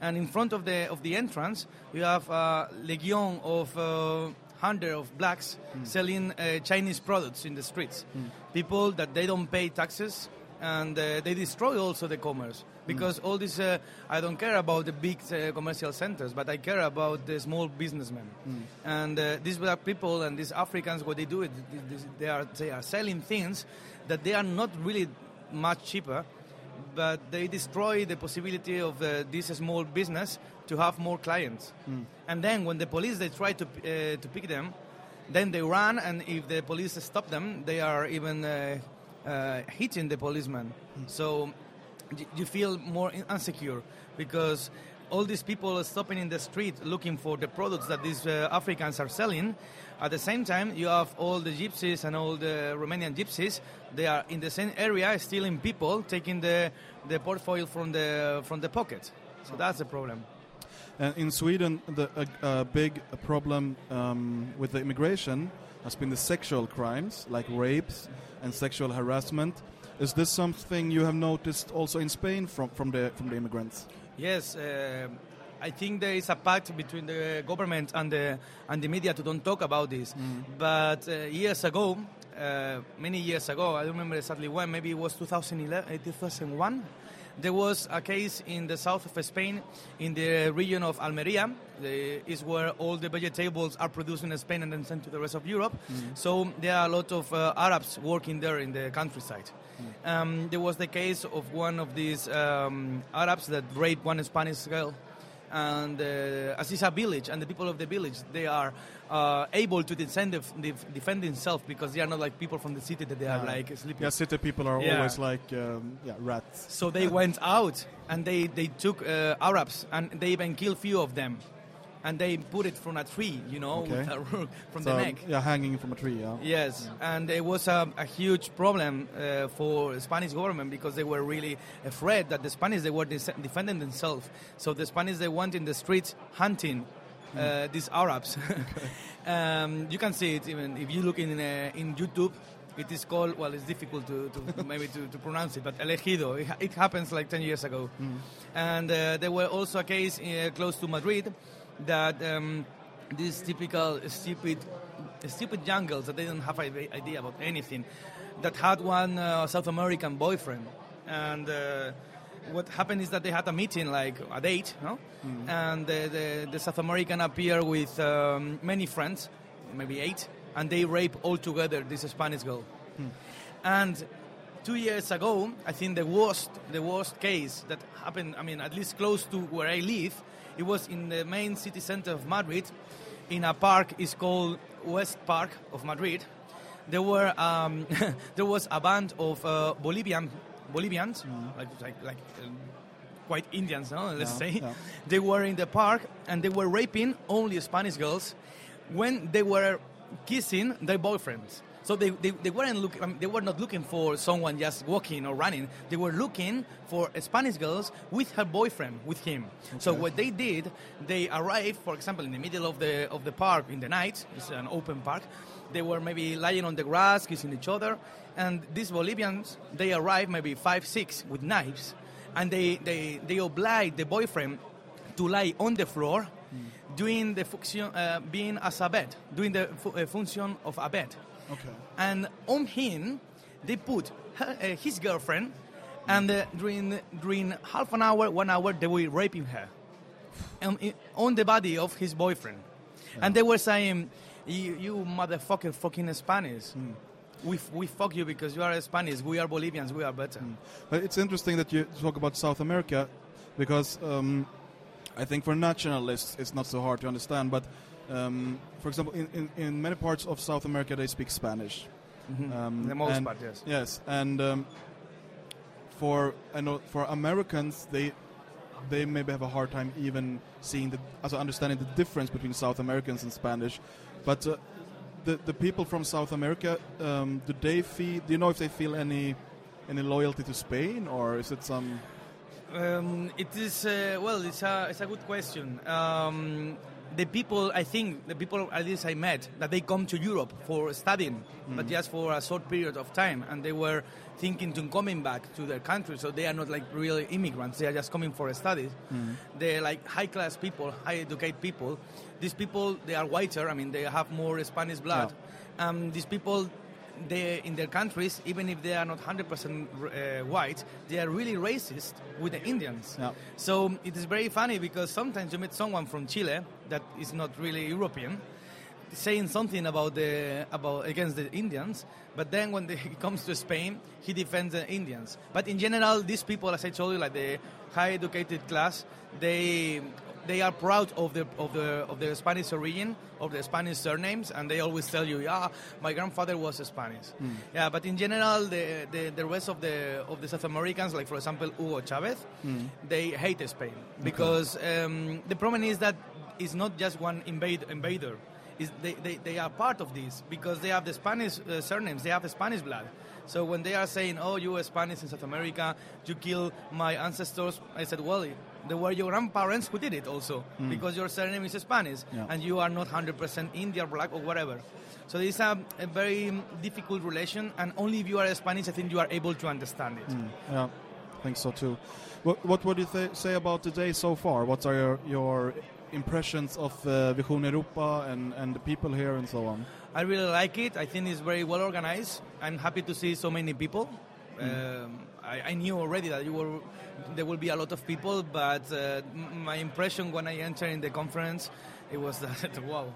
and in front of the of the entrance, you have a legion of. Uh, Hundred of blacks selling uh, Chinese products in the streets. People that they don't pay taxes and uh, they destroy also the commerce because all this uh, I don't care about the big uh, commercial centers, but I care about the small businessmen. And uh, these black people and these Africans, what they do, is th- th- they are they are selling things that they are not really much cheaper, but they destroy the possibility of uh, this small business to have more clients. And then when the police they try to uh, to pick them, then they run, and if the police stop them, they are even uh, uh, hitting the policeman. So you feel more insecure because all these people are stopping in the street looking for the products that these uh, Africans are selling. At the same time, you have all the gypsies and all the Romanian gypsies. They are in the same area stealing people, taking the, the portfolio from the from the pocket. So that's the problem. And in Sweden, the a big problem um, with the immigration has been the sexual crimes, like rapes and sexual harassment. Is this something you have noticed also in Spain from, from the from the immigrants? Yes, uh, I think there is a pact between the government and the and the media to don't talk about this. But uh, years ago, uh, many years ago, I don't remember exactly when, maybe it was 2011, uh, 2001. There was a case in the south of Spain, in the region of Almeria, the, is where all the vegetables are produced in Spain and then sent to the rest of Europe. So there are a lot of uh, Arabs working there in the countryside. Um, there was the case of one of these um, Arabs that raped one Spanish girl and uh, as it's a village, and the people of the village they are uh, able to defend, def- defend themselves because they are not like people from the city that they are like sleeping. Yeah, city people are Yeah. always like um, yeah rats. So they went out and they they took uh, Arabs and they even killed few of them, and they put it from a tree, you know, Okay. with a from So, the neck. Yeah, hanging from a tree. Yeah. Yes, and it was a, a huge problem uh, for the Spanish government because they were really afraid that the Spanish they were dis- defending themselves. So the Spanish they went in the streets hunting uh, these Arabs. um, you can see it even if you look in uh, in YouTube. It is called well, it's difficult to, to maybe to, to pronounce it, but elegido. It, ha- it happens like ten years ago, and uh, there were also a case uh, close to Madrid that. Um, these typical stupid, stupid jungles that they don't have an idea about anything, that had one uh, South American boyfriend, and uh, what happened is that they had a meeting, like a date, no? And the, the, the South American appeared with um, many friends, maybe eight, and they rape all together this Spanish girl. And two years ago, I think the worst, the worst case that happened, I mean, at least close to where I live, it was in the main city center of Madrid, in a park. It's called West Park of Madrid. There were um, there was a band of uh, Bolivian Bolivians, like like, like um, white Indians, no? let's Yeah, say. yeah. They were in the park and they were raping only Spanish girls when they were kissing their boyfriends. So they, they, they weren't look, I mean, they were not looking for someone just walking or running. They were looking for Spanish girls with her boyfriend, with him. So what they did, they arrived, for example, in the middle of the of the park in the night. It's an open park. They were maybe lying on the grass, kissing each other, and these Bolivians they arrived maybe five, six with knives, and they they they obliged the boyfriend to lie on the floor, doing the function, uh, being as a bed, doing the fu- uh, function of a bed. Okay. And on him, they put her, uh, his girlfriend, and uh, during during half an hour, one hour, they were raping her, and, on the body of his boyfriend, and they were saying, "You, you motherfucker, fucking Spanish." We, f- we fuck you because you are Spanish. We are Bolivians. We are better. But it's interesting that you talk about South America because um, I think for nationalists it's not so hard to understand. But um, for example, in, in, in many parts of South America they speak Spanish. Um, the most and- part, yes. Yes, and um, for I know for Americans they they maybe have a hard time even seeing the also understanding the difference between South Americans and Spanish, but. Uh, the, the people from South America, um, do they feel? Do you know if they feel any any loyalty to Spain, or is it some? Um, it is uh, well. It's a it's a good question. Um, the people, I think, the people at least I met, that they come to Europe for studying, but just for a short period of time, and they were thinking to coming back to their country. So they are not like really immigrants; they are just coming for studies. They're like high class people, high educated people. These people, they are whiter. I mean, they have more Spanish blood. Um, these people they in their countries, even if they are not 100% uh, white, they are really racist with the Indians. Yeah. So it is very funny because sometimes you meet someone from Chile that is not really European, saying something about the about against the Indians, but then when he comes to Spain, he defends the Indians. But in general, these people, as I told you, like the high educated class, they they are proud of the of the of their Spanish origin, of their Spanish surnames, and they always tell you, "Yeah, my grandfather was Spanish." Yeah, but in general, the, the the rest of the of the South Americans, like for example Hugo Chavez, they hate Spain because um, the problem is that it's not just one invade, invader. Is they, they, they are part of this because they have the Spanish uh, surnames, they have the Spanish blood. So when they are saying, "Oh, you are Spanish in South America, you killed my ancestors," I said, "Well, they were your grandparents who did it also because your surname is Spanish Yeah. and you are not 100% Indian, black, or whatever." So it's a, a very difficult relation, and only if you are Spanish, I think you are able to understand it. Yeah, I think so too. What, what would you th- say about today so far? What are your, your impressions of uh, Vision Europa and, and the people here and so on? I really like it. I think it's very well organized. I'm happy to see so many people. Um, I, I knew already that you were there will be a lot of people, but uh, my impression when I entered in the conference, it was that wow,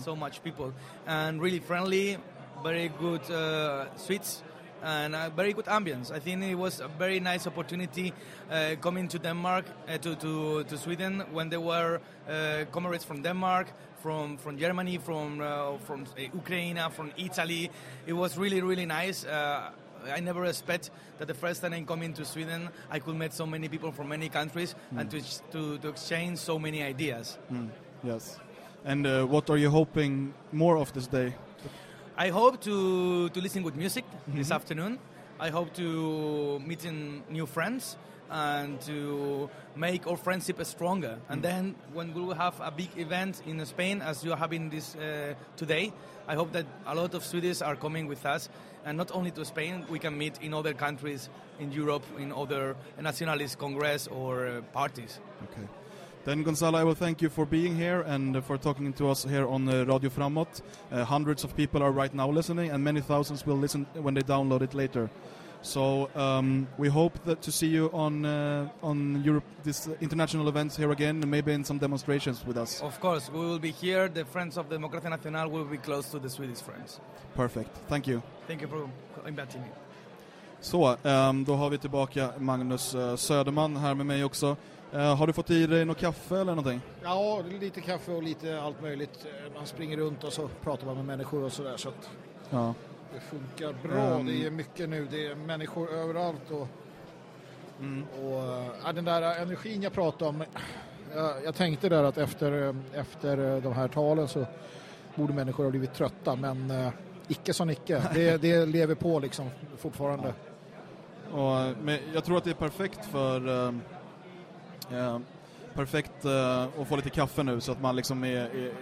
so much people and really friendly, very good uh, suites and a very good ambience. I think it was a very nice opportunity uh, coming to Denmark, uh, to, to, to Sweden when there were uh, comrades from Denmark, from, from Germany, from, uh, from uh, Ukraine, from Italy. It was really, really nice. I never expect that the first time I'm coming to Sweden, I could meet so many people from many countries and to, to, to exchange so many ideas. Mm, yes. And uh, what are you hoping more of this day? I hope to, to listen good music this afternoon. I hope to meeting new friends and to make our friendship stronger. And then when we will have a big event in Spain, as you are having this uh, today, I hope that a lot of Swedes are coming with us. And not only to Spain, we can meet in other countries in Europe, in other nationalist congress or uh, parties. Okay. Then Gonzalo, I will thank you for being here and for talking to us here on uh, Radio Framot. Uh, hundreds of people are right now listening, and many thousands will listen when they download it later. So um, we hope that to see you on uh, on Europe this uh, international events here again, and maybe in some demonstrations with us. Of course, we will be here. The Friends of Democracia Nacional will be close to the Swedish friends. Perfect. Thank you. Thank you for inviting me. Så, ehm, då har vi tillbaka Magnus eh, Söderman här med mig också. Eh, har du fått i dig något kaffe eller någonting? Ja, det är lite kaffe och lite allt möjligt. Man springer runt och så pratar man med människor och sådär så att Ja. Det funkar bra. Ehm. Det är mycket nu, det är människor överallt och, Mm. och ja, den där energin jag pratade om. Jag, jag tänkte där att efter, eh, efter eh, de här talen så borde människor ha blivit trötta men eh, icke som icke. Det, det lever på liksom fortfarande. Och, eh, men jag tror att det är perfekt för eh, eh, perfekt eh, att få lite kaffe nu så att man liksom är, är,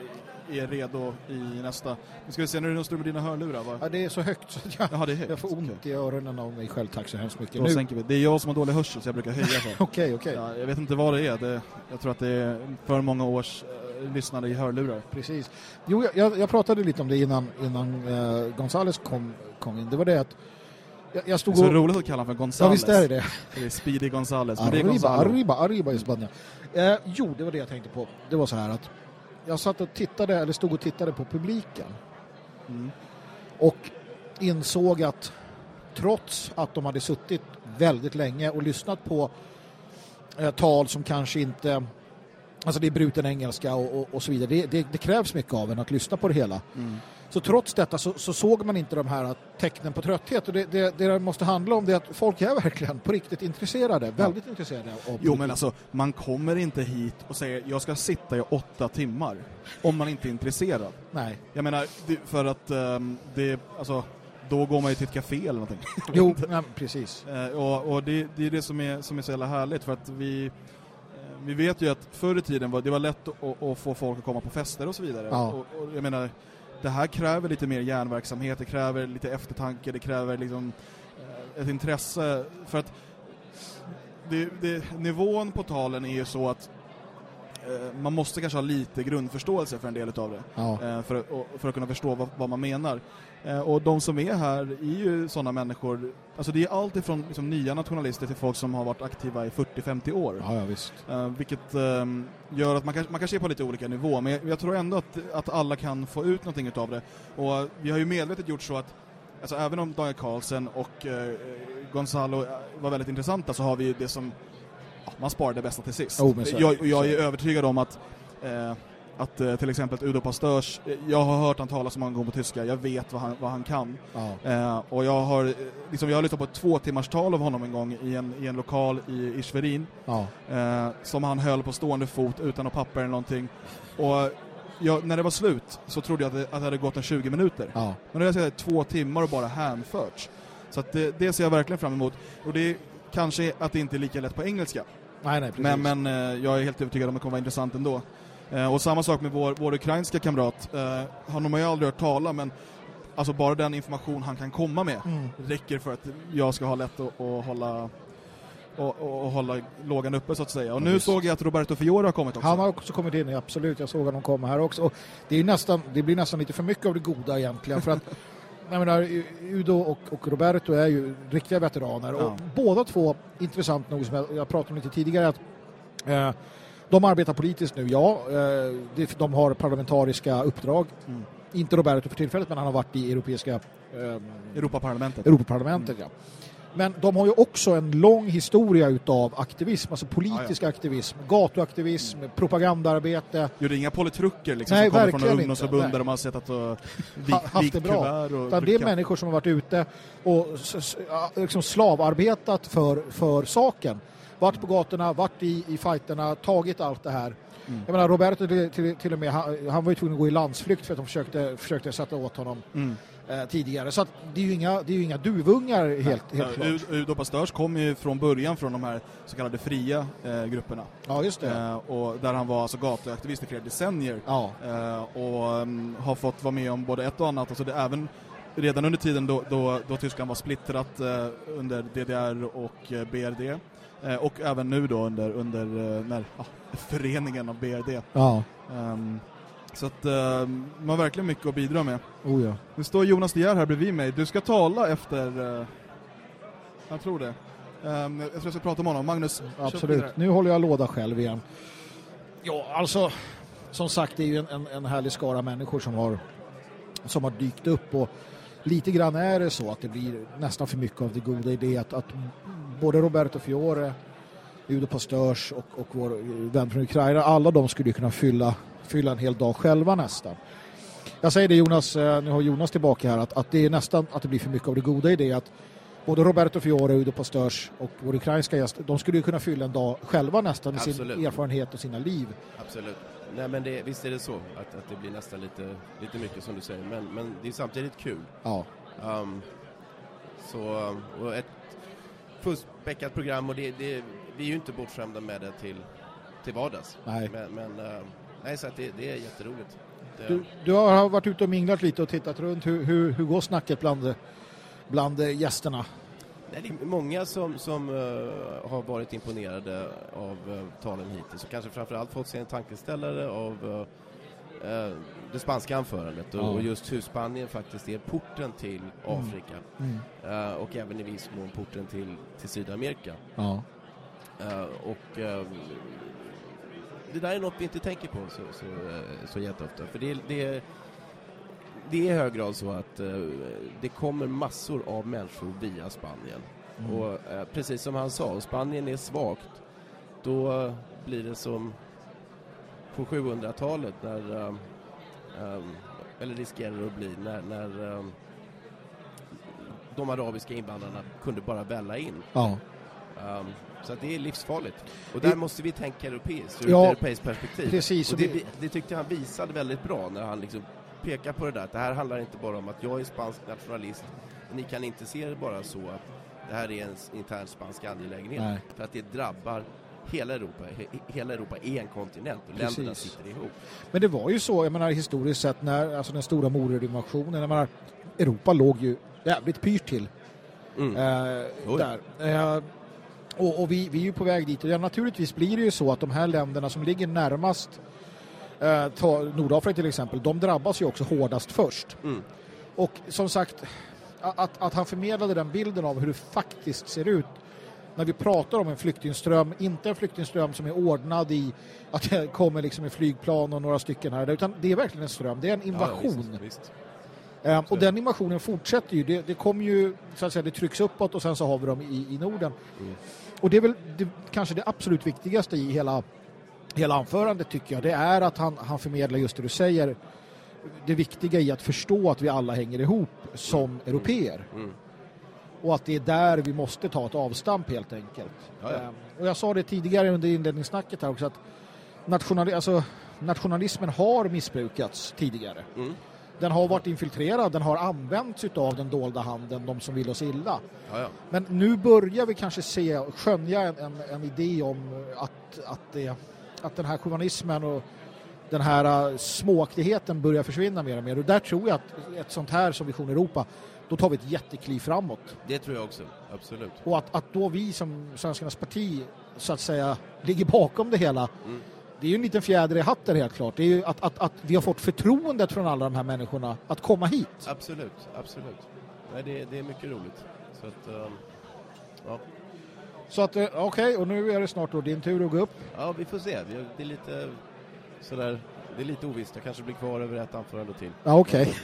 är redo i nästa. Nu ska vi se, nu är det står med dina hörlurar va? Ja, det är så högt så jag, Jaha, det är högt. jag får ont i öronen av mig själv. Tack så hemskt mycket. Då Nu- sänker vi. Det är jag som har dålig hörsel så jag brukar höja. Okej, okej. Ja, jag vet inte vad det är. Det, jag tror att det är för många års eh, lyssnande i hörlurar. Precis. Jo, jag- jag, jag pratade lite om det innan, innan uh, Gonzales kom, kom in. Det var det att jag, jag Det stod är så och... roligt att kalla honom för Ja, Gonzales. visst är det det. Det är Speedy Gonzales. Det är Arriba, arriba, arriba i Spanien. Eh, jo, det var det jag tänkte på. Det var så här att jag satt och tittade, eller stod och tittade på publiken. Mm. Och insåg att trots att de hade suttit väldigt länge och lyssnat på eh, tal som kanske inte Alltså det är bruten engelska och, och, och så vidare. Det, det, det krävs mycket av en att lyssna på det hela. Mm. Så trots detta så, så såg man inte de här tecknen på trötthet. Och det, det, det måste handla om det att folk är verkligen på riktigt intresserade. Väldigt intresserade av Jo men alltså, man kommer inte hit och säger jag ska sitta i åtta timmar om man inte är intresserad. Nej. Jag menar, för att ehm, det, alltså, då går man ju till ett café eller någonting. Jo, ja, precis. Eh, och och det, det är det som är, som är så jävla härligt för att vi, eh, vi vet ju att förr i tiden var det var lätt att, att få folk att komma på fester och så vidare. Ja. Och, och jag menar, det här kräver lite mer hjärnverksamhet, det kräver lite eftertanke, det kräver liksom eh, ett intresse. För att det, det, nivån på talen är ju så att eh, man måste kanske ha lite grundförståelse för en del av det. Ja. Eh, för, att- och, för att kunna förstå vad, vad man menar. Eh, och de som är här är ju sådana människor, alltså det är allt ifrån liksom, nya nationalister till folk som har varit aktiva i 40-50 år. Ja, ja, visst. Eh, vilket ehm, gör att man kan, man kan se på lite olika nivå, men jag, jag tror ändå att, att alla kan få ut någonting utav det. Och vi har ju medvetet gjort så att Alltså även om Daniel Carlsen och eh, Gonzalo var väldigt intressanta så har vi det som ja, man sparar det bästa till sist. Är det. jag, jag är är övertygad om att att eh, till exempel Udo Pastörs, eh, jag har hört han tala så många gånger på tyska, jag vet vad han, vad han kan. Ja. Eh, och jag har, eh, liksom, jag har lyssnat på ett två timmars tal av honom en gång i en, i en lokal i, i Schwerin Ja. eh, som han höll på stående fot utan något papper eller någonting. Och jag, när det var slut så trodde jag att det, att det hade gått en 20 minuter. Ja. Men det har jag två timmar och bara hänförts. Så att det, det ser jag verkligen fram emot. Och det är kanske att det inte är lika lätt på engelska. Nej, nej. Men, men eh, jag är helt övertygad om att det kommer vara intressant ändå. Eh, och samma sak med vår, vår ukrainska kamrat. Eh, honom har jag aldrig hört tala, men alltså bara den information han kan komma med Mm. räcker för att jag ska ha lätt att, att hålla och, och, och hålla lågan uppe så att säga. Och nu visst. såg jag att Roberto Fiore har kommit också. Han har också kommit in, absolut. Jag såg honom komma här också. Och det, är nästan, det blir nästan lite för mycket av det goda egentligen. För att jag menar, Udo och, och Roberto är ju riktiga veteraner Ja. och båda två, intressant nog, som jag, jag pratade om lite tidigare, att eh, de arbetar politiskt nu, ja. Eh, det, de har parlamentariska uppdrag. Mm. Inte Roberto för tillfället, men han har varit i Europeiska eh, Europaparlamentet. Europaparlamentet. Ja. Men de har ju också en lång historia utav aktivism, alltså politisk aktivism, gatuaktivism, propagandaarbete. Gjorde inga politruker liksom, Nej, som kommer från ungdomsförbund inte. där de har suttit och vik, Ha- haft det bra. Utan det är människor som har varit ute och ja, liksom slavarbetat för, för saken. Varit på gatorna, varit i, i fighterna, tagit allt det här. Mm. Jag menar, Roberto till, till, till och med, han, han var ju tvungen att gå i landsflykt för att de försökte, försökte sätta åt honom Mm. eh, tidigare. Så det är ju inga, det är inga duvungar helt, helt Ja, klart. Ud- Udo Pastörs kom ju från början från de här så kallade fria eh, grupperna. Ja, just det. Eh, och där han var alltså gatuaktivist i flera decennier. Ja. Eh, och mm, har fått vara med om både ett och annat. Alltså det, även redan under tiden då, då, då Tyskland var splittrat eh, under DDR och BRD. Eh, och även nu då under, under eh, när, ja, föreningen av BRD. Ja, Ehm, så att eh, man har verkligen mycket att bidra med. oh ja. Nu står Jonas De Geer här bredvid mig. Du ska tala efter... eh, jag tror det. Um, jag tror jag ska prata med honom. Magnus. Absolut. Nu håller jag låda själv igen. Ja, alltså som sagt det är ju en, en, en härlig skara människor som har som har dykt upp och lite grann är det så att det blir nästan för mycket av det goda i det att, att både Roberto Fiore, Udo Pastörs och, och vår vän från Ukraina, alla de skulle ju kunna fylla, fylla en hel dag själva nästan. Jag säger det Jonas, eh, nu har Jonas tillbaka här, att, att det är nästan att det blir för mycket av det goda i det att både Roberto Fiore, Udo Pastörs och vår ukrainska gäst, de skulle ju kunna fylla en dag själva nästan med sin Absolut. erfarenhet och sina liv. Absolut. Nej, men det, visst är det så att, att det blir nästan lite, lite mycket som du säger, men, men det är samtidigt kul. Ja, Um, så, och ett fullspäckat program och det, det, vi är ju inte bortskämda med det till, till vardags. nej. Men, men uh, nej, så att det, det är jätteroligt. Det, Du, du har varit ute och minglat lite och tittat runt. Hur, hur, hur går snacket bland, bland eh, gästerna? nej, det är många som, som eh, har varit imponerade av uh, talen hittills och kanske framförallt fått sig en tankeställare av eh, det spanska anförandet och, och just hur Spanien faktiskt är porten till Afrika Mm. eh, och även i viss mån porten till, till Sydamerika. Eh, och eh, det där är något vi inte tänker på så, så, eh, så jätteofta. För det, det, det är i hög grad så att det kommer massor av människor via Spanien. Mm. Och precis som han sa, Spanien är svagt då blir det som på 700-talet när eh, eh, eller riskerar att bli när, när eh, de arabiska invandrarna kunde bara välla in. Ja. Um, så att det är livsfarligt. Och där Det- måste vi tänka europeiskt, ur Ja, ett europeiskt perspektiv. precis, Och det, det- det tyckte jag han visade väldigt bra när han liksom pekar på det där. Att det här handlar inte bara om att jag är spansk nationalist. Ni kan inte se det bara så att det här är en intern spansk angelägenhet. Nej. För att det drabbar hela Europa. He, hela Europa är en kontinent och Precis. länderna sitter ihop. Men det var ju så, jag menar historiskt sett, när alltså den stora jag menar, Europa låg ju jävligt pyrt till. Mm. Eh, där. Eh, och och vi, vi är ju på väg dit. Och ja, naturligtvis blir det ju så att de här länderna som ligger närmast eh, ta Nordafrika till exempel, de drabbas ju också hårdast först. Mm. Och som sagt, att, att han förmedlade den bilden av hur det faktiskt ser ut när vi pratar om en flyktingström, inte en flyktingström som är ordnad i att det kommer liksom en flygplan och några stycken här, utan det är verkligen en ström, det är en invasion. Ja, visst, visst. Eh, och den invasionen fortsätter ju. Det, det kommer ju, så att säga, det trycks uppåt och sen så har vi dem i, i Norden. Mm. Och det är väl det, kanske det absolut viktigaste i hela, hela anförandet tycker jag. Det är att han, han förmedlar just det du säger. Det viktiga i att förstå att vi alla hänger ihop som europeer. Mm. Och att det är där vi måste ta ett avstamp helt enkelt. Ja, ja. Eh, och jag sa det tidigare under inledningssnacket här också att nationali- alltså, nationalismen har missbrukats tidigare. Mm. Den har varit infiltrerad, den har använts av den dolda handen, de som vill oss illa. Ja. Men nu börjar vi kanske se, skönja en, en, en idé om att, att, det, att den här chauvinismen och den här uh, småaktigheten börjar försvinna mer och mer. Och där tror jag att ett sånt här som Vision Europa, då tar vi ett jättekliv framåt. Det tror jag också, absolut. Och att, att då vi som Svenskarnas parti så att säga ligger bakom det hela Mm. det är ju en liten fjäder i hatten helt klart. Det är ju att, att, att vi har fått förtroendet från alla de här människorna att komma hit. Absolut, absolut. Nej, det, det är mycket roligt. Så att, um, ja. Så att, eh, okej, okay, och nu är det snart då din tur att gå upp. Ja, vi får se. Det är lite sådär, det är lite ovisst. Jag kanske blir kvar över ett anförande till. Ja, okej. Okay.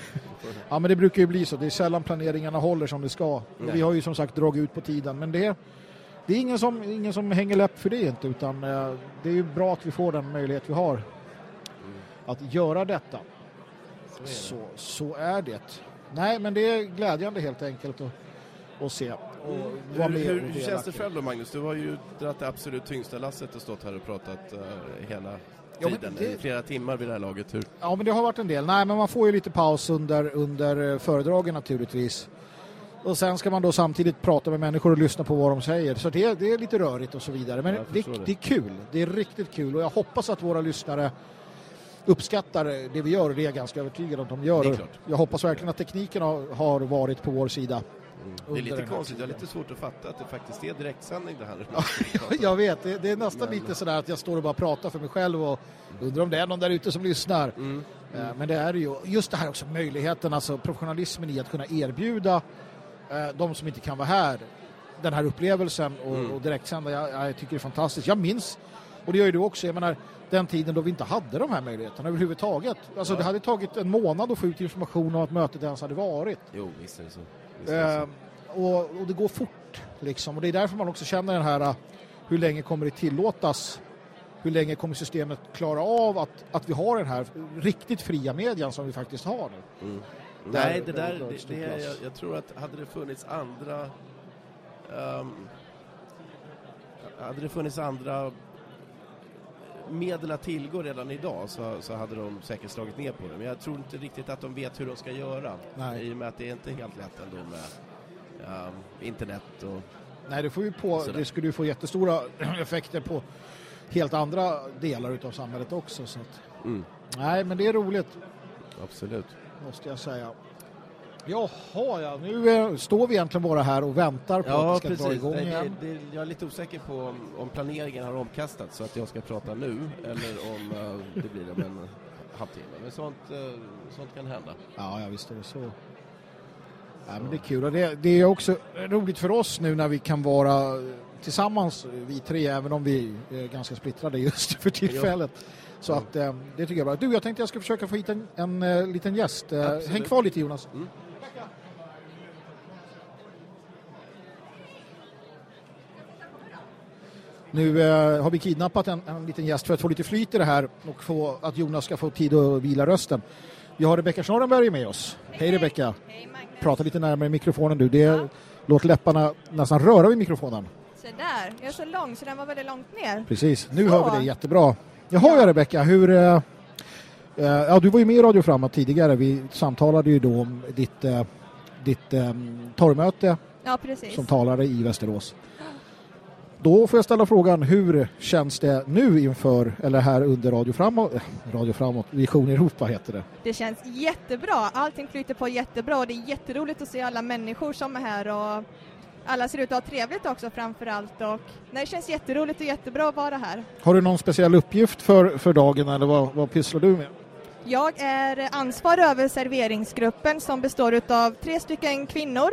ja, men det brukar ju bli så. Det är sällan planeringarna håller som det ska. Vi har ju som sagt dragit ut på tiden, men det det är ingen som, ingen som hänger läpp för det inte utan eh, det är ju bra att vi får den möjlighet vi har mm. att göra detta. Så är, så, så är det. Nej, men det är glädjande helt enkelt att, att se. Och mm. hur, hur, hur känns det själv då Magnus? Du har ju dragit det absolut tyngsta lasset och stått här och pratat uh, hela tiden, ja, det... flera timmar vid det här laget. Hur? Ja, men det har varit en del. Nej, men man får ju lite paus under, under föredragen naturligtvis. Och sen ska man då samtidigt prata med människor och lyssna på vad de säger. Så det, det är lite rörigt och så vidare. Men det, det. det, är kul. Det är riktigt kul. Och jag hoppas att våra lyssnare uppskattar det vi gör. Och det är jag ganska övertygad om att de gör. Jag hoppas verkligen att tekniken har, har varit på vår sida. Det är lite konstigt, jag har lite svårt att fatta att det faktiskt är direktsändning det här. jag vet, det, det är nästan Men... lite sådär att jag står och bara pratar för mig själv och undrar om det är någon där ute som lyssnar. Mm. Mm. Men det är ju just det här också möjligheten, alltså professionalismen i att kunna erbjuda Eh, de som inte kan vara här den här upplevelsen och, mm. och direktsända, jag, jag tycker det är fantastiskt. Jag minns, och det gör ju du också, jag menar den tiden då vi inte hade de här möjligheterna överhuvudtaget. Alltså ja. det hade tagit en månad att få ut information om att mötet ens hade varit. Jo, visst är det så. Eh, och, och, det går fort liksom. Och det är därför man också känner den här eh, hur länge kommer det tillåtas hur länge kommer systemet klara av att, att vi har den här riktigt fria medien som vi faktiskt har nu. Mm. Nej, det där, det, det, jag, jag, tror att hade det funnits andra um, hade det funnits andra medel att tillgå redan idag så, så hade de säkert slagit ner på det. Men jag tror inte riktigt att de vet hur de ska göra. Nej. I och med att det är inte helt lätt ändå med um, internet och Nej, det, får ju på, det skulle ju få jättestora effekter på helt andra delar av samhället också. Så att, mm. Nej, men det är roligt. Absolut måste jag säga. Jaha, ja, nu är, står vi egentligen bara här och väntar på ja, att det ska precis. dra igång igen. Det, det, jag är lite osäker på om, om, planeringen har omkastats så att jag ska prata nu eller om uh, det blir om en halvtimme. Men sånt, uh, sånt kan hända. Ja, ja visst är det så. Ja, men det är kul det, det, är också roligt för oss nu när vi kan vara tillsammans, vi tre, även om vi är ganska splittrade just för tillfället. Så att eh, det tycker jag är bra. Du, jag tänkte jag ska försöka få hit en, en, en eh, liten gäst. Eh, Absolut. Häng kvar lite Jonas. Mm. Nu eh, har vi kidnappat en, en liten gäst för att få lite flyt i det här och få, att Jonas ska få tid att vila rösten. Vi har Rebecka Schnorrenberg med oss. Hej Rebecka. Hej Prata lite närmare mikrofonen du. Det ja. Låt läpparna nästan röra vid mikrofonen. Så där. Jag är så lång så den var väldigt långt ner. Precis. Nu så. hör vi det jättebra. Jaha, ja, Rebecka, hur... Uh, ja, du var ju med i Radio Framåt tidigare. Vi samtalade ju då om ditt, uh, ditt um, torgmöte ja, som talare i Västerås. Då får jag ställa frågan, hur känns det nu inför, eller här under Radio Framåt, Radio Framåt, Vision Europa heter det? Det känns jättebra, allting flyter på jättebra och det är jätteroligt att se alla människor som är här och alla ser ut att ha trevligt också framför allt och det känns jätteroligt och jättebra att vara här. Har du någon speciell uppgift för, för dagen eller vad, vad pysslar du med? Jag är ansvarig över serveringsgruppen som består av tre stycken kvinnor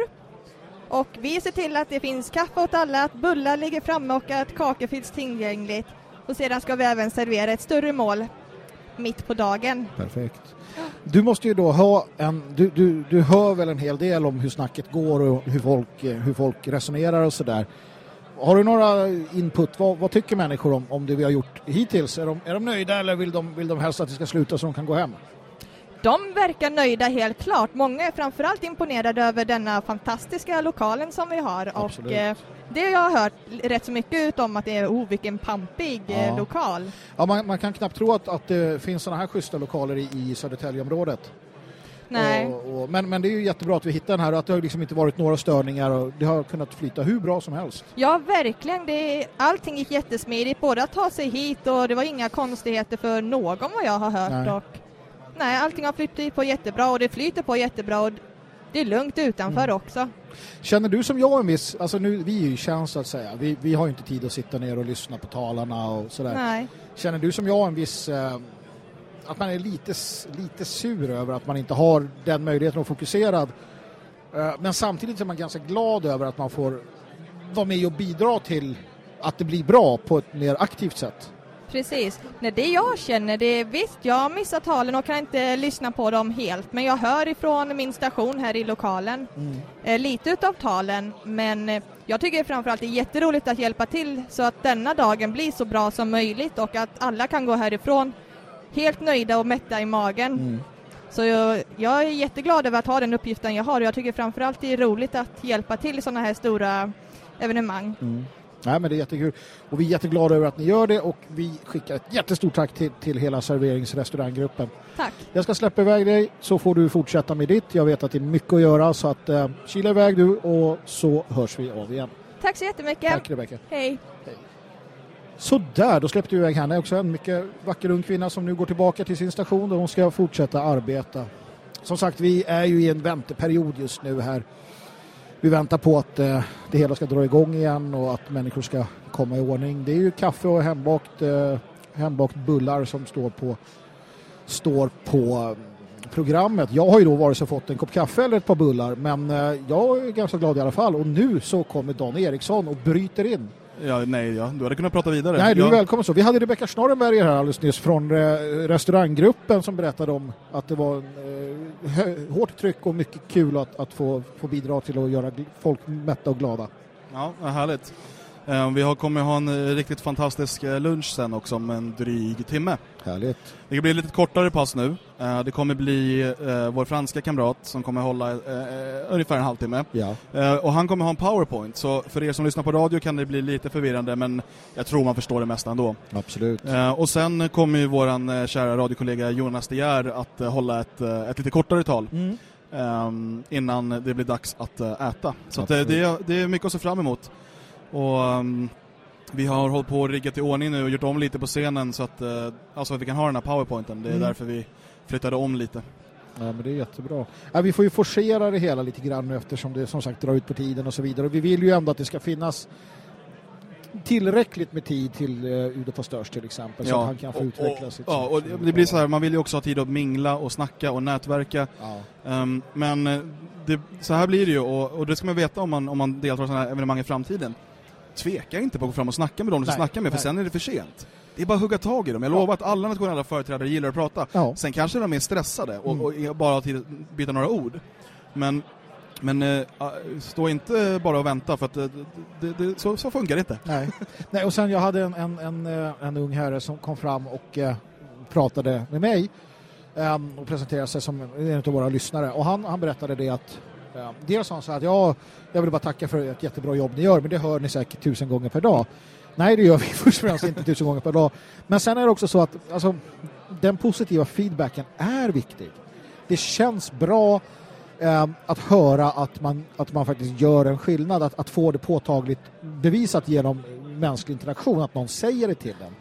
och vi ser till att det finns kaffe åt alla, att bullar ligger framme och att kakor finns tillgängligt och sedan ska vi även servera ett större mål mitt på dagen. Perfekt. Du måste ju då ha en, du, du, du hör väl en hel del om hur snacket går och hur folk, hur folk resonerar och sådär. Har du några input? Vad, vad, tycker människor om, om det vi har gjort hittills? Är de, är de nöjda eller vill de, vill de helst att det ska sluta så de kan gå hem? De verkar nöjda helt klart. Många är framförallt imponerade över denna fantastiska lokalen som vi har. Absolut. Och eh, det jag har hört rätt så mycket om att det är oh, vilken pampig eh, ja. lokal. Ja, man, man, kan knappt tro att, att det finns sådana här schyssta lokaler i, i Södertäljeområdet. Nej. Och, och, men, men det är ju jättebra att vi hittar den här och att det har liksom inte varit några störningar och det har kunnat flyta hur bra som helst. Ja, verkligen. Det, allting gick jättesmidigt, både att ta sig hit och det var inga konstigheter för någon vad jag har hört. Nej. Och, nej, allting har flyttat på jättebra och det flyter på jättebra och det är lugnt utanför mm. också. Känner du som jag en viss, alltså nu, vi är ju tjänst att säga, vi, vi har ju inte tid att sitta ner och lyssna på talarna och sådär. Nej. Känner du som jag en viss... Eh, att man är lite, lite sur över att man inte har den möjligheten att fokusera. Eh, men samtidigt är man ganska glad över att man får vara med och bidra till att det blir bra på ett mer aktivt sätt. Precis. Nej, det jag känner, det är visst, jag har missat talen och kan inte lyssna på dem helt, men jag hör ifrån min station här i lokalen mm. eh, lite utav talen, men eh, jag tycker framförallt det är jätteroligt att hjälpa till så att denna dagen blir så bra som möjligt och att alla kan gå härifrån helt nöjda och mätta i magen. Mm. Så jag, jag, är jätteglad över att ha den uppgiften jag har och jag tycker framförallt det är roligt att hjälpa till i sådana här stora evenemang. Mm. Nej, men det är jättekul. Och vi är jätteglada över att ni gör det och vi skickar ett jättestort tack till, till hela serveringsrestauranggruppen. Tack. Jag ska släppa iväg dig så får du fortsätta med ditt. Jag vet att det är mycket att göra så att eh, kila iväg du och så hörs vi av igen. Tack så jättemycket. Tack Rebecka. Hej. Hej. Så där, då släppte vi iväg henne också. En mycket vacker ung kvinna som nu går tillbaka till sin station där hon ska fortsätta arbeta. Som sagt, vi är ju i en vänteperiod just nu här vi väntar på att eh, det hela ska dra igång igen och att människor ska komma i ordning. Det är ju kaffe och hembakt, eh, hembakt bullar som står på, står på eh, programmet. Jag har ju då vare sig fått en kopp kaffe eller ett par bullar men eh, jag är ganska glad i alla fall och nu så kommer Dan Eriksson och bryter in. Ja, nej, ja. du hade kunnat prata vidare. Nej, du är ja. välkommen så. Vi hade Rebecka Snorrenberger här alldeles nyss från eh, restauranggruppen som berättade om att det var eh, hårt tryck och mycket kul att, att få, få bidra till att göra folk mätta och glada. Ja, härligt. Eh, vi kommer ha en eh, riktigt fantastisk eh, lunch sen också om en dryg timme. Härligt. Det blir lite kortare pass nu. Det kommer bli vår franska kamrat som kommer hålla ungefär en halvtimme. Ja. Och han kommer ha en powerpoint, så för er som lyssnar på radio kan det bli lite förvirrande, men jag tror man förstår det mesta ändå. Absolut. Och sen kommer ju våran kära radiokollega Jonas De Geer att hålla ett, ett lite kortare tal. Mm. Um, innan det blir dags att äta. Så att, det, det, är mycket att se fram emot. Och um, vi har hållit på att rigga till ordning nu och gjort om lite på scenen så att, uh, alltså att vi kan ha den här powerpointen. Det är mm. därför vi flyttade om lite. Ja, men det är jättebra. Ja, vi får ju forcera det hela lite grann nu eftersom det som sagt drar ut på tiden och så vidare. Och vi vill ju ändå att det ska finnas tillräckligt med tid till uh, Udo Pastörs till exempel ja, så att han kan få och, utveckla och, sitt Ja, och det blir så här, man vill ju också ha tid att mingla och snacka och nätverka. Ja. Um, men det, så här blir det ju och, och det ska man veta om man, om man deltar i sådana här evenemang i framtiden tveka inte på att gå fram och snacka med dem du ska snacka med, för nej. sen är det för sent. Det är bara att hugga tag i dem. Jag lovar att alla nationella företrädare gillar att prata. Ja. Sen kanske de är stressade och, mm. och bara har tid att byta några ord. Men, men äh, stå inte bara och vänta för att det, det, det, så, så, funkar det inte. Nej. Nej, och sen jag hade en, en, en, eh, en ung herre som kom fram och pratade med mig um, och presenterade sig som en av våra lyssnare. Och han, han berättade det att Dels sa han så att ja, jag vill bara tacka för ett jättebra jobb ni gör, men det hör ni säkert tusen gånger per dag. Nej, det gör vi först och främst inte tusen gånger per dag. Men sen är det också så att alltså, den positiva feedbacken är viktig. Det känns bra eh, att höra att man, att man faktiskt gör en skillnad, att, att få det påtagligt bevisat genom mänsklig interaktion, att någon säger det till en.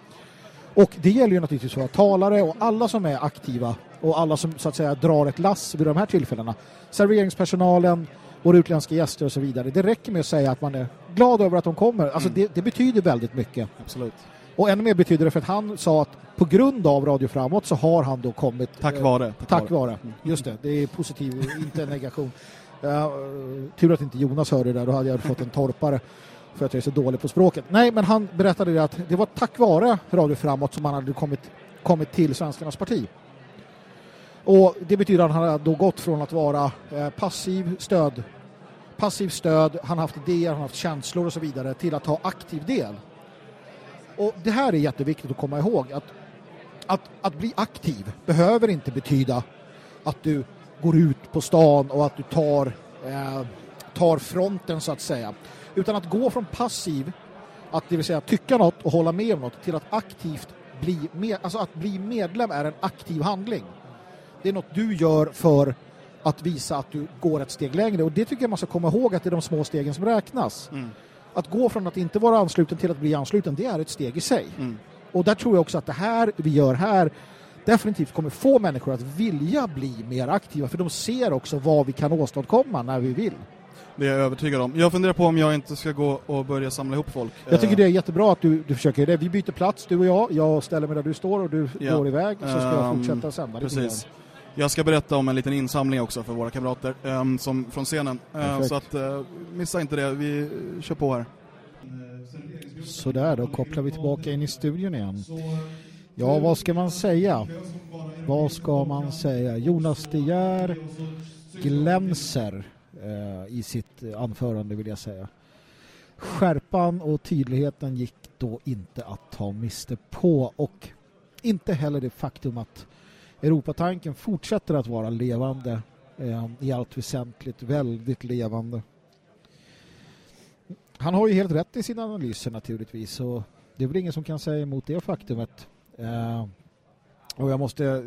Och det gäller ju naturligtvis våra talare och alla som är aktiva och alla som så att säga drar ett lass vid de här tillfällena. Serveringspersonalen, våra utländska gäster och så vidare. Det räcker med att säga att man är glad över att de kommer. Alltså mm. det, det, betyder väldigt mycket. Absolut. Och ännu mer betyder det för att han sa att på grund av Radio Framåt så har han då kommit... Tack eh, vare. Tack, tack vare. vare. Just det, det är positiv, inte en negation. Uh, tur att inte Jonas hörde det där, då hade jag fått en torpare för att jag är så dålig på språket. Nej, men han berättade att det var tack vare Radio Framåt som han hade kommit, kommit till Svenskarnas parti. Och det betyder att han har då gått från att vara eh, passiv stöd passiv stöd, han har haft idéer, han har haft känslor och så vidare till att ta aktiv del. Och det här är jätteviktigt att komma ihåg att, att, att bli aktiv behöver inte betyda att du går ut på stan och att du tar, eh, tar fronten så att säga. Utan att gå från passiv, att det vill säga tycka något och hålla med om något, till att aktivt bli med, alltså att bli medlem är en aktiv handling. Det är något du gör för att visa att du går ett steg längre och det tycker jag man ska komma ihåg att det är de små stegen som räknas. Mm. Att gå från att inte vara ansluten till att bli ansluten, det är ett steg i sig. Mm. Och där tror jag också att det här vi gör här definitivt kommer få människor att vilja bli mer aktiva för de ser också vad vi kan åstadkomma när vi vill. Det är jag övertygad om. Jag funderar på om jag inte ska gå och börja samla ihop folk. Jag tycker Eh, det är jättebra att du, du försöker det. Vi byter plats, du och jag. Jag ställer mig där du står och du Ja. går iväg. Så ska jag Ehm, fortsätta sända Precis. Jag ska berätta om en liten insamling också för våra kamrater ehm, som, från scenen. Perfekt. så att, eh, missa inte det. Vi kör på här. Så där, då kopplar vi tillbaka in i studion igen. Ja, vad ska man säga? Vad ska man säga? Jonas De Geer glänser eh, i sitt anförande vill jag säga. Skärpan och tydligheten gick då inte att ta miste på och inte heller det faktum att Europatanken fortsätter att vara levande eh, i allt väsentligt väldigt levande. Han har ju helt rätt i sina analyser naturligtvis och det är väl ingen som kan säga emot det faktumet. Eh, och jag måste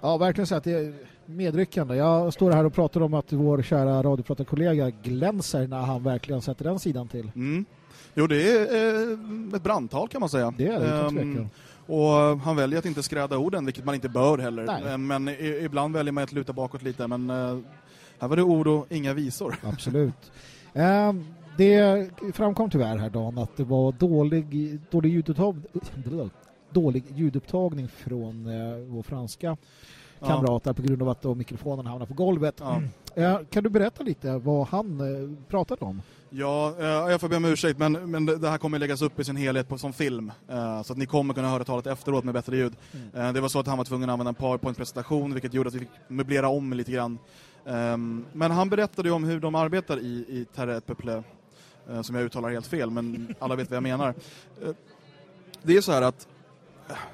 ja, verkligen säga att det är medryckande. Jag står här och pratar om att vår kära radiopratarkollega glänser när han verkligen sätter den sidan till. Mm. Jo, det är eh, ett brandtal kan man säga. Det är det, utan tvekan. Och han väljer att inte skräda orden, vilket man inte bör heller. Nej. Eh, Men ibland väljer man att luta bakåt lite, men eh, här var det ord och inga visor. Absolut. Eh, det framkom tyvärr här dagen att det var dålig, dålig, ljudupptag, dålig ljudupptagning från vår franska Ja. kamrat där på grund av att mikrofonen hamnade på golvet. Ja. Kan du berätta lite vad han pratade om? Ja, eh, jag får be om ursäkt, men, men det här kommer läggas upp i sin helhet på, som film. eh, så att ni kommer kunna höra talet efteråt med bättre ljud. Eh, det var så att han var tvungen att använda en PowerPoint-presentation, vilket gjorde att vi fick möblera om lite grann. Ehm, men han berättade ju om hur de arbetar i, i Terre et Peuple, som jag uttalar helt fel, men alla vet vad jag menar. Det är så här att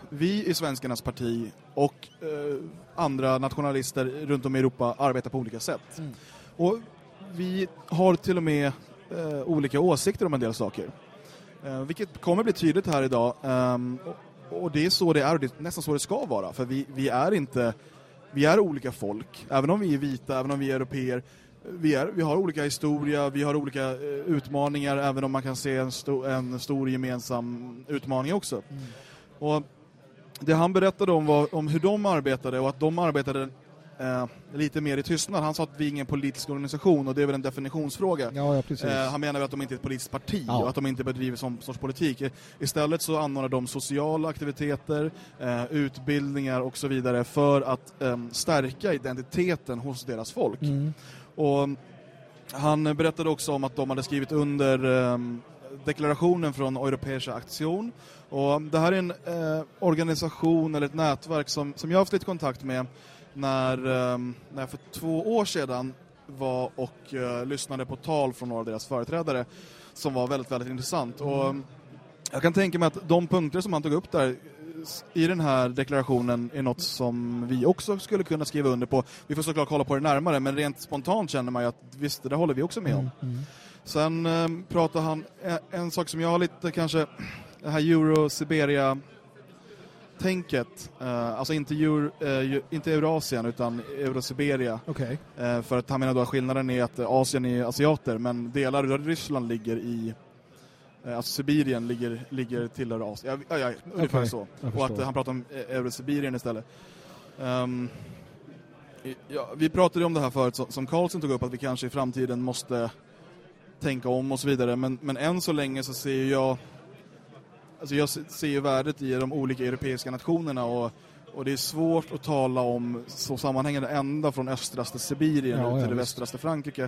vi i Svenskarnas parti och andra nationalister runt om i Europa arbetar på olika sätt. Och vi har till och med eh, olika åsikter om en del saker. Eh, vilket kommer bli tydligt här idag. Ehm, och, det är så det är och det är nästan så det ska vara. För vi, vi är inte, vi är olika folk. Även om vi är vita, även om vi är europeer. Vi, är, vi har olika historia, vi har olika eh, utmaningar, även om man kan se en, sto, en stor gemensam utmaning också. Och det han berättade om var om hur de arbetade och att de arbetade eh, lite mer i tystnad. Han sa att vi är ingen politisk organisation och det är väl en definitionsfråga. Ja, ja. Eh, han menar väl att de inte är ett politiskt parti Ja. och att de inte bedriver sån sorts politik. Eh, Istället så anordnar de sociala aktiviteter, eh, utbildningar och så vidare för att eh, stärka identiteten hos deras folk. Mm. Och han berättade också om att de hade skrivit under eh, deklarationen från Europeiska Aktion. Och det här är en eh, organisation eller ett nätverk som, som jag har haft lite kontakt med när, eh, när jag för två år sedan var och eh, lyssnade på tal från några av deras företrädare som var väldigt, väldigt intressant. Och eh, jag kan tänka mig att de punkter som han tog upp där i den här deklarationen är något som vi också skulle kunna skriva under på. Vi får såklart kolla på det närmare, men rent spontant känner man ju att visst, det där håller vi också med om. Mm. Sen eh, pratar han, eh, en sak som jag har lite kanske, det här Euro-Siberia tänket, eh, alltså inte, Euro, eh, inte Eurasien utan Eurosiberia. Okej. Eh, för att han menar då att skillnaden är att Asien är asiater men delar av Ryssland ligger i eh, Alltså Sibirien ligger, ligger tillhör Asien. Ja, ja, ja, ungefär Okej, så. Och att han pratar om eh, Eurosibirien istället. I- ja, vi pratade om det här förut som Carlsen tog upp att vi kanske i framtiden måste tänka om och så vidare. Men, men än så länge så ser jag Alltså jag se- ser ju värdet i de olika europeiska nationerna och, och det är svårt att tala om så sammanhängande ända från östraste Sibirien Ja, ja, till det västraste Frankrike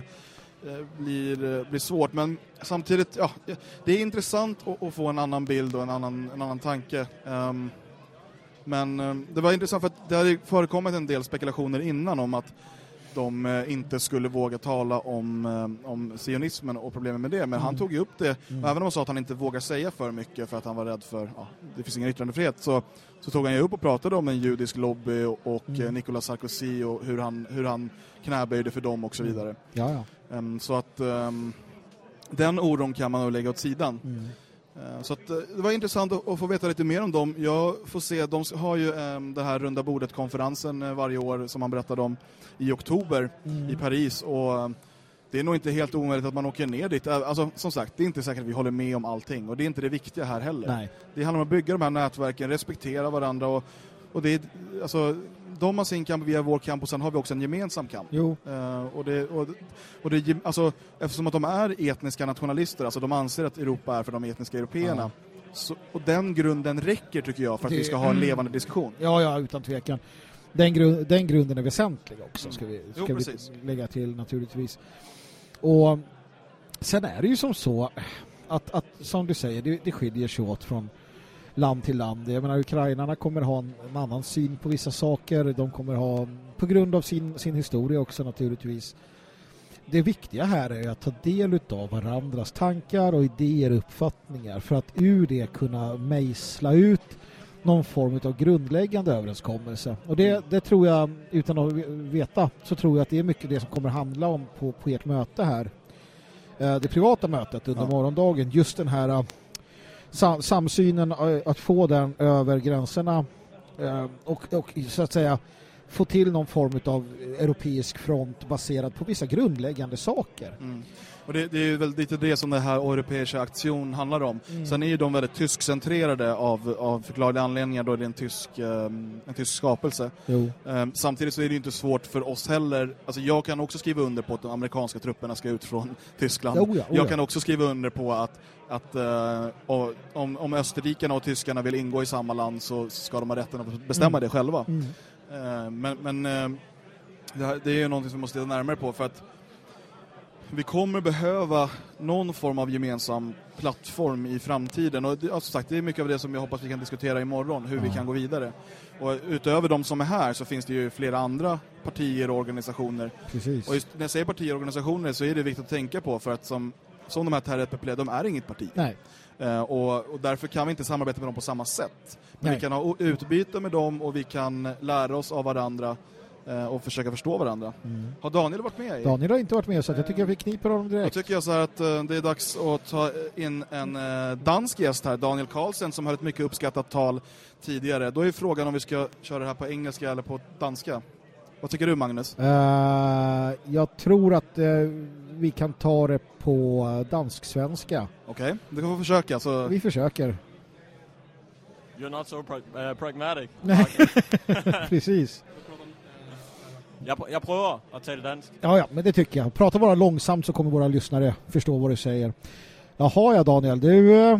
eh, blir, eh, blir svårt. Men samtidigt, ja, det är intressant att, att få en annan bild och en annan, en annan tanke. Ehm, men eh, det var intressant för att det hade förekommit en del spekulationer innan om att de eh, inte skulle våga tala om, eh, om sionismen och problemen med det. Men han Mm. tog ju upp det, Mm. och även om han sa att han inte vågar säga för mycket för att han var rädd för, ja, det finns ingen yttrandefrihet, så, så tog han ju upp och pratade om en judisk lobby och, Mm. eh, Nicolas Sarkozy och hur han, hur han knäböjde för dem och så vidare. Ja, ja. Ehm, så att ehm, den oron kan man nog lägga åt sidan. Eh, Så att, eh, det var intressant att, få veta lite mer om dem. Jag får se, de har ju um, det här runda bordet-konferensen eh, varje år som man berättade om i oktober Mm. i Paris och eh, det är nog inte helt omöjligt att man åker ner dit. Alltså, som sagt, det är inte säkert att vi håller med om allting och det är inte det viktiga här heller. Nej. Det handlar om att bygga de här nätverken, respektera varandra och, och det, är, alltså, de har sin kamp, vi har vår kamp och sen har vi också en gemensam kamp. Jo. Eh, och det, och, och det, alltså, eftersom att de är etniska nationalister, alltså de anser att Europa är för de etniska européerna, Ja. så, och den grunden räcker tycker jag för att Det- vi ska ha en levande diskussion. Ja, ja, utan tvekan. Den, gru den grunden är väsentlig också, ska vi, Jo, ska vi precis. lägga till naturligtvis. Och sen är det ju som så att, att som du säger, det, det skiljer sig åt från land till land. Jag menar, ukrainarna kommer ha en, en annan syn på vissa saker. De kommer ha, på grund av sin, sin historia också naturligtvis. Det viktiga här är att ta del av varandras tankar och idéer och uppfattningar för att ur det kunna mejsla ut någon form av grundläggande överenskommelse. Och det, det tror jag, utan att veta, så tror jag att det är mycket det som kommer handla om på, på ert möte här. Eh, Det privata mötet under Ja. morgondagen. Just den här sam, samsynen, eh, att få den över gränserna eh, och, och så att säga få till någon form av europeisk front baserad på vissa grundläggande saker. Mm. Och det, det är ju väl lite det som den här europeiska aktion handlar om. Mm. Sen är ju de väldigt tyskcentrerade av, av förklarliga anledningar då är det en tysk, ehm, en tysk skapelse. Ehm, samtidigt så är det ju inte svårt för oss heller. Alltså jag kan också skriva under på att de amerikanska trupperna ska ut från Tyskland. Jo, ja, oh, jag ja. kan också skriva under på att, att och, om, om österrikarna och tyskarna vill ingå i samma land så ska de ha rätten att bestämma Mm. det själva. Mm. Ehm, men men ehm, det, här, det är ju någonting som vi måste titta närmare på för att vi kommer behöva någon form av gemensam plattform i framtiden. Och det, alltså sagt, det är mycket av det som jag hoppas vi kan diskutera imorgon, hur vi Ja. kan gå vidare. Och utöver de som är här så finns det ju flera andra partier och organisationer. Precis. Och när jag säger partier och organisationer så är det viktigt att tänka på för att som, som de här Terra Pepele, de är inget parti. Nej. Eh, och, och därför kan vi inte samarbeta med dem på samma sätt. Men Nej. vi kan ha utbyte med dem och vi kan lära oss av varandra och försöka förstå varandra. Mm. Har Daniel varit med? i- Daniel har inte varit med så att jag tycker att vi kniper honom Då direkt. tycker jag så här att eh, det är dags att ta in en eh, dansk gäst här, Daniel Carlsen, som har ett mycket uppskattat tal tidigare. Då är frågan om vi ska köra det här på engelska eller på danska. Vad tycker du Magnus? Eh, jag tror att eh, vi kan ta det på eh, dansk-svenska. Okej, du kan få försöka. Så... Vi försöker. You're not so pra- uh, pragmatic. Precis. Jeg, pr- jeg prøver at tale dansk. Ja, ja, men det tycker jag. Prata bara långsamt så kommer våra lyssnare förstå vad du säger. Jaha, ja Daniel, du, eh,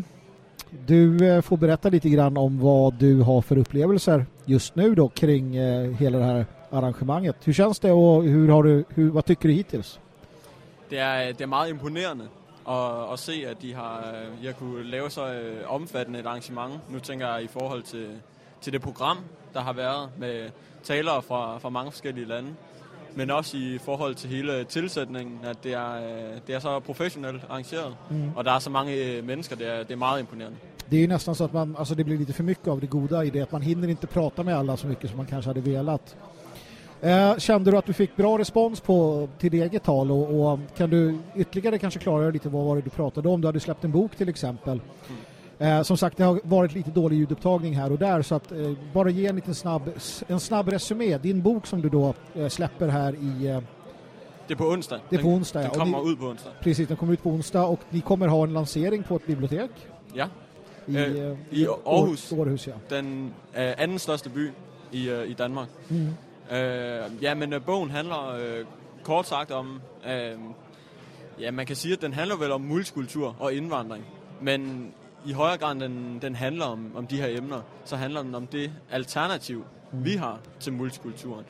du eh, får berätta lite grann om vad du har för upplevelser just nu då kring eh, hela det här arrangemanget. Hur känns det och hur har du, hur, vad tycker du hittills? Det er, det er meget imponerende at, at se, at de har, øh, de har kunne lave så øh, omfattende et arrangement. Nu tænker jeg i forhold til, til det program, der har været med talere fra, fra mange forskellige lande. Men også i forhold til hele tilsætningen, at det er, øh, det er så professionelt arrangeret. Mm. Og der er så mange øh, mennesker, det er, det er meget imponerende. Det är ju nästan så att man, alltså det blir lite för mycket av det goda i det att man hinner inte prata med alla så mycket som man kanske hade velat. Eh, kände du att du fick bra respons på till eget tal och, och kan du ytterligare kanske klargöra lite vad var det du pratade om? Du hade släppt en bok till exempel. Eh, som sagt, det har varit lite dålig ljudupptagning här och där så att eh, bara ge en liten snabb, en snabb resumé. Din bok som du då eh, släpper här i... Eh, Det er på onsdag. Det er på Den- onsdag. Den Og kommer ni- ud på onsdag. precis, den kommer ut på onsdag och ni kommer ha en lansering på ett bibliotek. Ja. I, Øh, eh, I Aarhus. År- Aarhus, ja. Den øh, anden største by i, i Danmark. Mm. Ja, men øh, bogen handler øh, kort sagt om... Øh, ja, man kan sige, at den handler vel om multikultur og indvandring. Men i højere grad, den, den handler om, om de her emner, så handler den om det alternativ, Mm. vi har til multikulturen.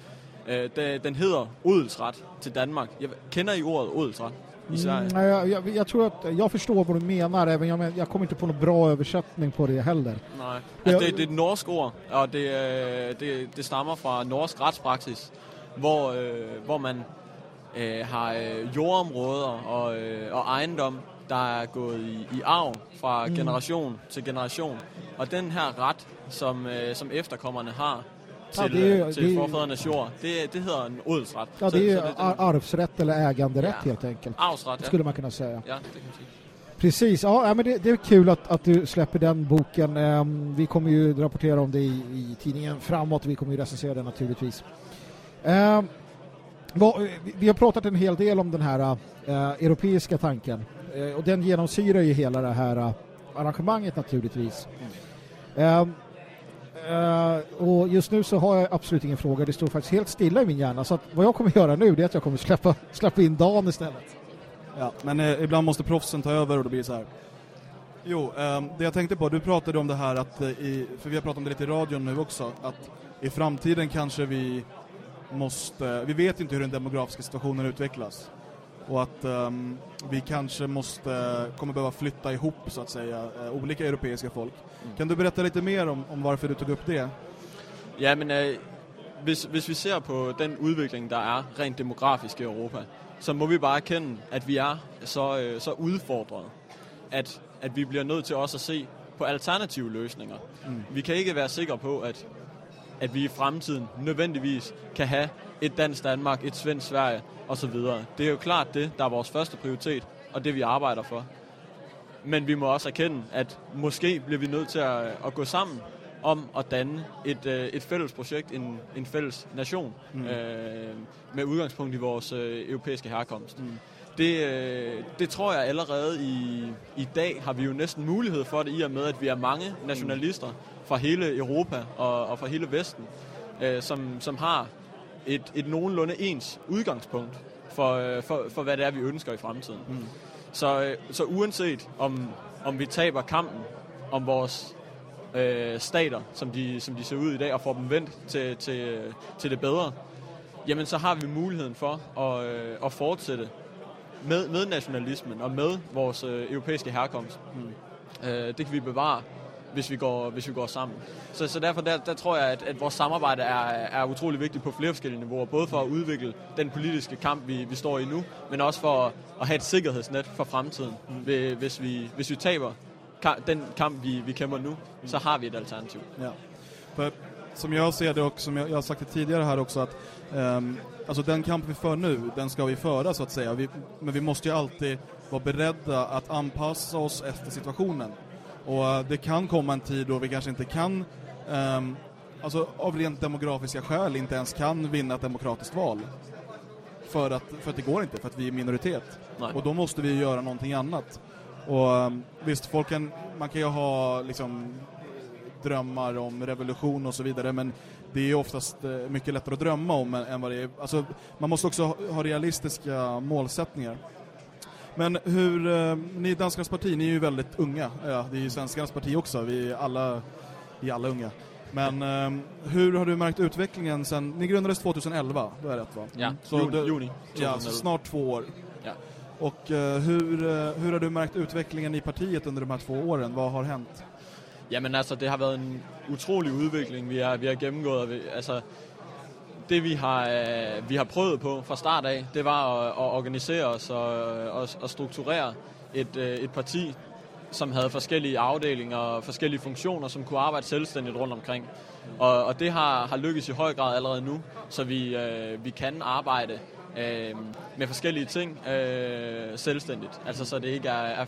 Øh, det, den hedder odelsret til Danmark. Jeg, kender I ordet odelsret i Sverige? Mm, jag, jag, jag tror att jag förstår vad du menar, även jag, men- jag kommer inte på någon bra översättning på det heller. Nej, Det altså det, det er et norsk ord, og det, øh, det, det stammer fra norsk retspraksis, hvor, øh, hvor man øh, har øh, jordområder og, øh, og ejendom, der er gået i, i arv fra Mm. generation til generation. Og den her ret, som, øh, som efterkommerne har Ja, til, det øh, jord, det, det hedder en odelsret. Ja, det är ju ar- arvsrätt eller äganderätt Ja. helt enkelt. Arvsret, ja. Skulle man kunna säga. Ja, det kan man sige. Precis, ja men det, det är kul att, att du släpper den boken. Ehm, vi kommer ju rapportera om det i, i tidningen framåt. Vi kommer ju recensera den naturligtvis. Ehm, vad, vi- har pratat en hel del om den här eh, europeiska tanken. Eh, och den genomsyrar ju hela det här eh, arrangemanget naturligtvis. Mm. Uh, och just nu så har jag absolut ingen fråga. Det står faktiskt helt stilla i min hjärna. Så att vad jag kommer göra nu det är att jag kommer släppa, släppa in Dan istället. Ja, men eh, ibland måste proffsen ta över och då blir det så här. Jo, eh, det jag tänkte på, du pratade om det här att, eh, i, för vi har pratat om det lite i radion nu också, att i framtiden kanske vi måste, vi vet inte hur den demografiska situationen utvecklas. Och att um, vi kanske måste, kommer behöva flytta ihop så att säga, uh, olika europeiska folk. Mm. Kan du berätta lite mer om, om varför du tog upp det? Ja, men øh, hvis, hvis vi ser på den udvikling, der er rent demografisk i Europa, så må vi bare erkende, at vi er så, øh, så udfordret, at, at vi bliver nødt til også at se på alternative løsninger. Mm. Vi kan ikke være sikre på, at, at vi i fremtiden nødvendigvis kan have et dansk Danmark, et svensk Sverige osv. Det er jo klart det, der er vores første prioritet, og det vi arbejder for. Men vi må også erkende, at måske bliver vi nødt til at, at gå sammen om at danne et, øh, et fælles projekt, en, en fælles nation, mm. øh, med udgangspunkt i vores øh, europæiske herkomst. Mm. Det, øh, det tror jeg allerede i, i dag har vi jo næsten mulighed for det, i og med, at vi er mange nationalister fra hele Europa og, og fra hele Vesten, øh, som, som har et, et nogenlunde ens udgangspunkt for, øh, for, for, hvad det er, vi ønsker i fremtiden. Mm. Så, øh, så uanset om, om vi taber kampen om vores øh, stater, som de, som de ser ud i dag, og får dem vendt til, til, til det bedre, jamen så har vi muligheden for at, øh, at fortsætte med, med nationalismen og med vores øh, europæiske herkomst. Mm. Øh, det kan vi bevare, hvis vi går, hvis vi går sammen. Så, så derfor der, der tror jeg, at, at vores samarbejde er, er utrolig vigtigt på flere forskellige niveauer. Både for at udvikle den politiske kamp, vi, vi står i nu, men også for at, have et sikkerhedsnet for fremtiden. Mm. Hvis, vi, hvis vi taber den kamp, vi, vi kæmper nu, mm. så har vi ett alternativ. Ja. Som jag ser det och som jag, jag har sagt det tidigare här också att um, alltså den kamp vi för nu, den ska vi föra så att säga. Vi, men vi måste ju alltid vara beredda att anpassa oss efter situationen. Och uh, det kan komma en tid då vi kanske inte kan, um, alltså av rent demografiska skäl, inte ens kan vinna ett demokratiskt val. För att, för att det går inte, för att vi är minoritet. Nej. Och då måste vi göra någonting annat. Och um, visst, folk kan, man kan ju ha liksom drömmar om revolution och så vidare, men det är oftast eh, mycket lättare att drömma om än vad det är. Alltså, man måste också ha realistiska målsättningar. Men hur, eh, ni i Danskarnas parti, ni är ju väldigt unga. Ja, det är ju Svenskarnas parti också, vi är alla, vi är alla unga. Men eh, hur har du märkt utvecklingen sen, ni grundades 2011, då är det rätt va? Ja, så juni. Det, juni ja, så snart två år. Ja. Och eh, hur, eh, hur har du märkt utvecklingen i partiet under de här två åren? Vad har hänt? Jamen altså, det har været en utrolig udvikling, vi har, vi har gennemgået. Altså, det vi har, øh, vi har prøvet på fra start af, det var at, at organisere os og, øh, og, og strukturere et, øh, et parti, som havde forskellige afdelinger og forskellige funktioner, som kunne arbejde selvstændigt rundt omkring. Og, og det har, har lykkes i høj grad allerede nu, så vi, øh, vi kan arbejde øh, med forskellige ting øh, selvstændigt. Altså så det ikke er, er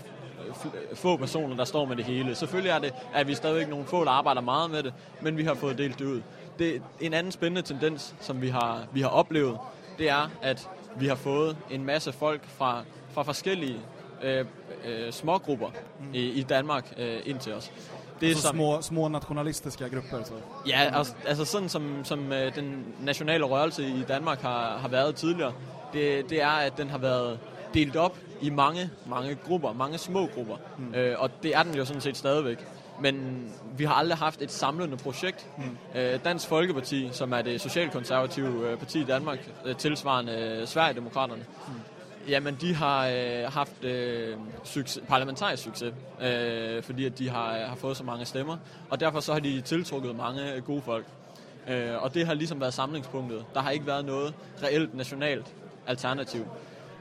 få personer, der står med det hele. Selvfølgelig er det, at vi stadigvæk nogle få, der arbejder meget med det, men vi har fået delt det ud. Det, en anden spændende tendens, som vi har, vi har oplevet, det er, at vi har fået en masse folk fra, fra forskellige øh, øh, smågrupper mm. i, i Danmark øh, ind til os. Det er altså som, små, små nationalistiske grupper? Så. Ja, altså, altså sådan som, som øh, den nationale rørelse i Danmark har, har været tidligere, det, det er, at den har været delt op i mange, mange grupper, mange små grupper. Mm. Øh, og det er den jo sådan set stadigvæk. Men vi har aldrig haft et samlende projekt. Mm. Øh, Dansk Folkeparti, som er det socialkonservative øh, parti i Danmark, øh, tilsvarende øh, Sverigedemokraterne, mm. jamen de har øh, haft øh, succes, parlamentarisk succes, øh, fordi at de har, har fået så mange stemmer. Og derfor så har de tiltrukket mange gode folk. Øh, og det har ligesom været samlingspunktet. Der har ikke været noget reelt nationalt alternativ.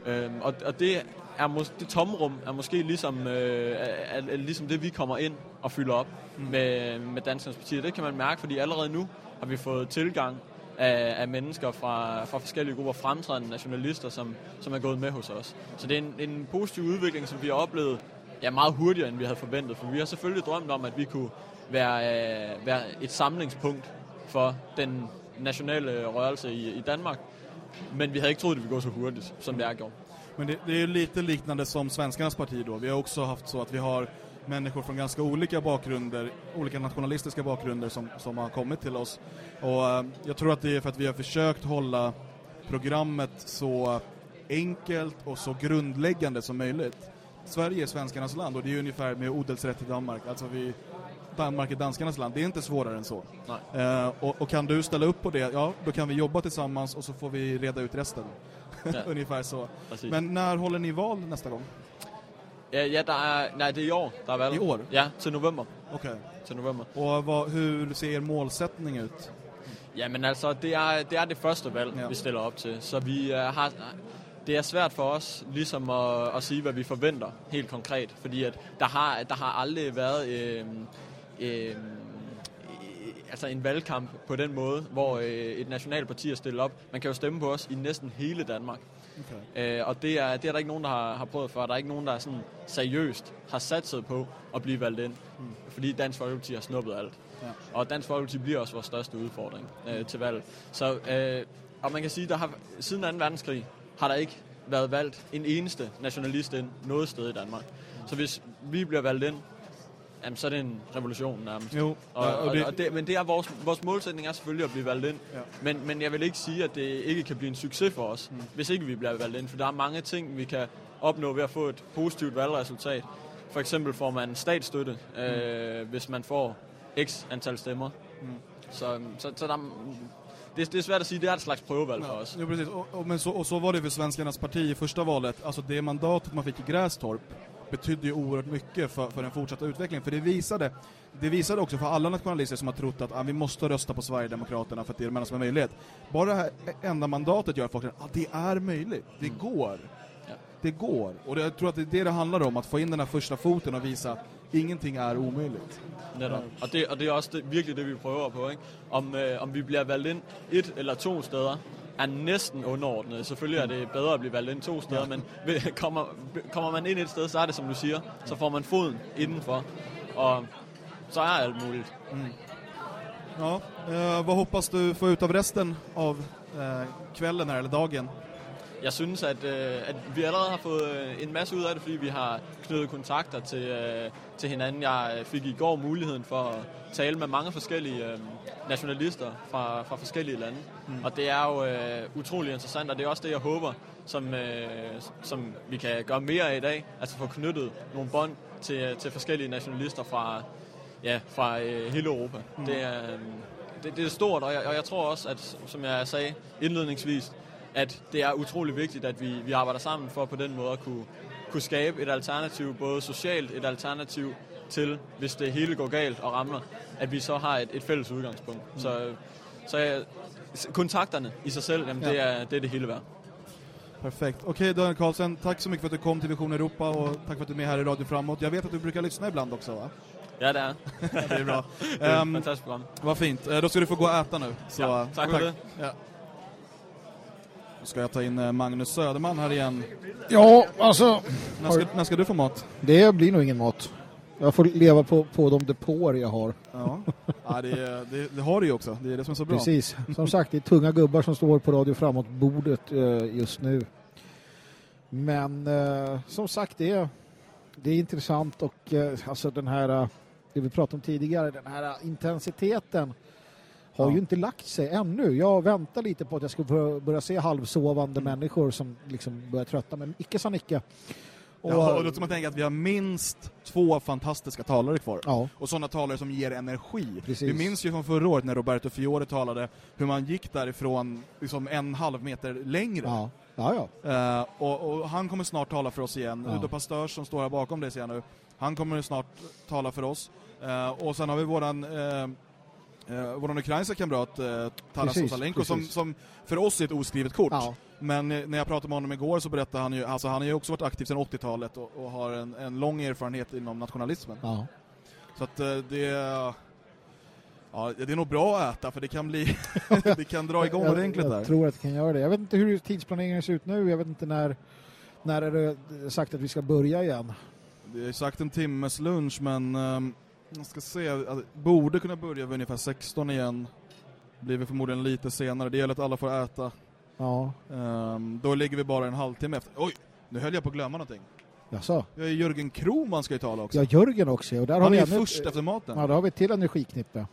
Øh, og, og det er mås- det tomrum er måske ligesom, øh, er, er, ligesom det, vi kommer ind og fylder op mm. med, med Danskernes Parti. Det kan man mærke, fordi allerede nu har vi fået tilgang af, af mennesker fra, fra forskellige grupper, fremtrædende nationalister, som, som er gået med hos os. Så det er en, en positiv udvikling, som vi har oplevet ja, meget hurtigere, end vi havde forventet. For vi har selvfølgelig drømt om, at vi kunne være, øh, være et samlingspunkt for den nationale rørelse i, i Danmark. Men vi havde ikke troet, det ville gå så hurtigt, som det er gjort. Men det, det är lite liknande som svenskarnas parti då. Vi har också haft så att vi har människor från ganska olika bakgrunder, olika nationalistiska bakgrunder som, som har kommit till oss. Och eh, jag tror att det är för att vi har försökt hålla programmet så enkelt och så grundläggande som möjligt. Sverige är svenskarnas land och det är ungefär med odelsrätt i Danmark. Alltså vi, Danmark är danskarnas land. Det är inte svårare än så. Eh, och, och kan du ställa upp på det, ja då kan vi jobba tillsammans och så får vi reda ut resten. Ja. ungefär så. Precis. Men när håller ni val nästa gång? Ja, ja der er, nej, det er i år, der er valg. I år? Ja, til november. Okej. Til november. Och vad, hur ser er målsättning ut? Jamen altså, det er det, er det første valg, Ja. ja. vi stiller op til. Så vi uh, har... Det er svært for os ligesom at, at sige, hvad vi forventer helt konkret. At der, har, har aldrig været øh, øh, altså en valgkamp på den måde, hvor øh, et nationalt parti er stillet op. Man kan jo stemme på os i næsten hele Danmark. Okay. Øh, og det er, det er der ikke nogen, der har, har prøvet før. Der er ikke nogen, der sådan seriøst har sat sig på at blive valgt ind. Mm. Fordi Dansk Folkeparti har snuppet alt. Ja. Og Dansk Folkeparti bliver også vores største udfordring øh, til valget. Så, øh, og man kan sige, der har siden 2. verdenskrig har der ikke været valgt en eneste nationalist ind noget sted i Danmark. Så hvis vi bliver valgt ind, jamen, så er det en revolution nærmest. Jo, Og, og og, det- og, det, men det er vores, vores målsætning er selvfølgelig at blive valgt ind. Ja. Men, men jeg vil ikke sige, at det ikke kan blive en succes for os, mm. hvis ikke vi bliver valgt ind. For der er mange ting, vi kan opnå ved at få et positivt valgresultat. For eksempel får man statsstøtte, øh, hvis man får x antal stemmer. Mm. Så, så, så der, er- det, det är svårt att säga, det är ett slags prövoval för oss. Jo, precis. Och, och, men så, och så var det för Svenskarnas parti i första valet. Alltså det mandatet man fick i Grästorp betydde ju oerhört mycket för, för den fortsatta utvecklingen. För det visade, det visade också för alla nationalister som har trott att ah, vi måste rösta på Sverigedemokraterna för att det är det enda som är möjligt. Bara det här enda mandatet gör folk att ah, det är möjligt, det går. Ja. Det går. Och det, jag tror att det är det det handlar om, att få in den här första foten och visa att ingenting är omöjligt. Netop. Og det, og det er også det, virkelig det, vi prøver på. Ikke? Om, øh, om vi bliver valgt ind et eller to steder, er næsten underordnet. Selvfølgelig er det bedre at blive valgt ind to steder, ja. men kommer, kommer man ind et sted, så er det som du siger, så får man foden indenfor, og så er alt muligt. Ja, eh, vad hoppas du få ut av resten av eh, kvällen här, eller dagen? Jeg synes, at, øh, at vi allerede har fået øh, en masse ud af det, fordi vi har knyttet kontakter til, øh, til hinanden. Jeg øh, fik i går muligheden for at tale med mange forskellige øh, nationalister fra, fra forskellige lande. Mm. Og det er jo øh, utrolig interessant, og det er også det, jeg håber, som, øh, som vi kan gøre mere af i dag. Altså få knyttet nogle bånd til, til forskellige nationalister fra, ja, fra øh, hele Europa. Mm. Det, er, øh, det, det er stort, og jeg, og jeg tror også, at som jeg sagde indledningsvis, at det er utrolig vigtigt, at vi, vi arbejder sammen for på den måde at kunne, kunne skabe et alternativ, både socialt et alternativ til, hvis det hele går galt og ramler, at vi så har et, et fælles udgangspunkt. Mm. Så, så kontakterne i sig selv, jamen, det, er, det er det hele værd. Perfekt. Okej Daniel Karlsson, tack så mycket för att du kom till Vision Europa och tack för att du är med här i Radio Framåt. Jag vet att du brukar lyssna ibland också va? Ja, det er. det är bra. det er et Ehm, fantastisk program. Vad fint. Eh, Då ska du få gå och äta nu. Så, Ja, tack för det. Ja. Ska jag ta in eh, Magnus Söderman här igen. Ja, alltså... När ska, när ska du få mat? Det blir nog ingen mat. Jag får leva på, på de depåer jag har. Ja, ja det, det, det har du ju också. Det är det som är så bra. Precis. Som sagt, det är tunga gubbar som står på Radio Framåt-bordet eh, just nu. Men eh, som sagt, det är, det är intressant och alltså den här, det vi pratade om tidigare, den här intensiteten har Ja. ju inte lagt sig ännu. Jag väntar lite på att jag ska börja se halvsovande människor som liksom börjar trötta, men icke sa Nicke. Och, Ja, och då ska man tänka att vi har minst två fantastiska talare kvar. Ja. Och sådana talare som ger energi. Precis. Vi minns ju från förra året när Roberto Fiore talade hur man gick därifrån liksom en halv meter längre. ja, ja, ja. Eh, och, och han kommer snart tala för oss igen. Ja. Udo Pastörs som står här bakom dig ser jag nu. Han kommer snart tala för oss. Eh, och sen har vi våran eh, eh, våran ukrainska kamrat eh, Taras Precis, Osalenko som, som för oss är ett oskrivet kort. Ja. Men eh, när jag pratade med honom igår så berättade han ju, alltså han har ju också varit aktiv sedan 80-talet och, och har en, en lång erfarenhet inom nationalismen. ja. Så att eh, det ja, det är nog bra att äta för det kan bli, det kan dra igång jag, ordentligt jag där. tror att det kan göra det. Jag vet inte hur tidsplaneringen ser ut nu. Jag vet inte när, när är det sagt att vi ska börja igen. Det är sagt en timmes lunch men um, jag ska se, alltså, borde kunna börja vid ungefär 16 igen. Blir vi förmodligen lite senare, det gäller att alla får äta. Ja, Ehm, då ligger vi bara en halvtimme efter. Oj, nu höll jag på att glömma någonting. Jaså? Ja, Jörgen Kroman ska ju tala också. Ja, Jörgen också. Och där har Han vi är först efter maten. Ja, då har vi till energiknippe.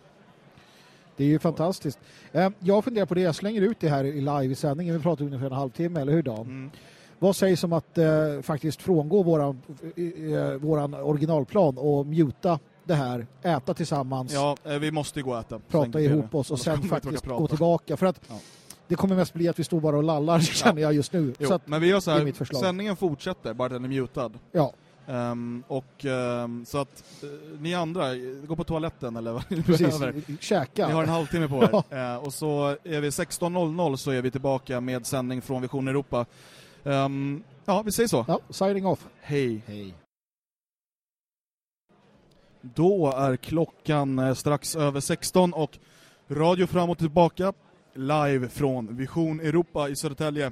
Det är ju fantastiskt. Eh, Jag funderar på det, jag slänger ut det här i live i sändningen. Vi pratar ungefär en halvtimme, eller hur Dan? Mm. Vad sägs om att eh, faktiskt frångå våran, eh, våran originalplan och muta det här, äta tillsammans, Ja, eh, vi måste ju gå och äta. prata ihop oss och sen faktiskt gå tillbaka. För att Ja. det kommer mest bli att vi står bara och lallar, känner jag just nu. Jo, Så att, men vi gör så här, sändningen fortsätter, bara den är mutad. ja, Ehm, och ehm, så att eh, ni andra, gå på toaletten eller vad ni precis. behöver. Käka. Ni har en halvtimme på er. Eh, och så är vi 16.00 så är vi tillbaka med sändning från Vision Europa. Ehm, ja, vi säger så. Ja, signing off. Hej. Hej. Då är klockan eh, strax över 16 och Radio fram och tillbaka live från Vision Europa i Södertälje.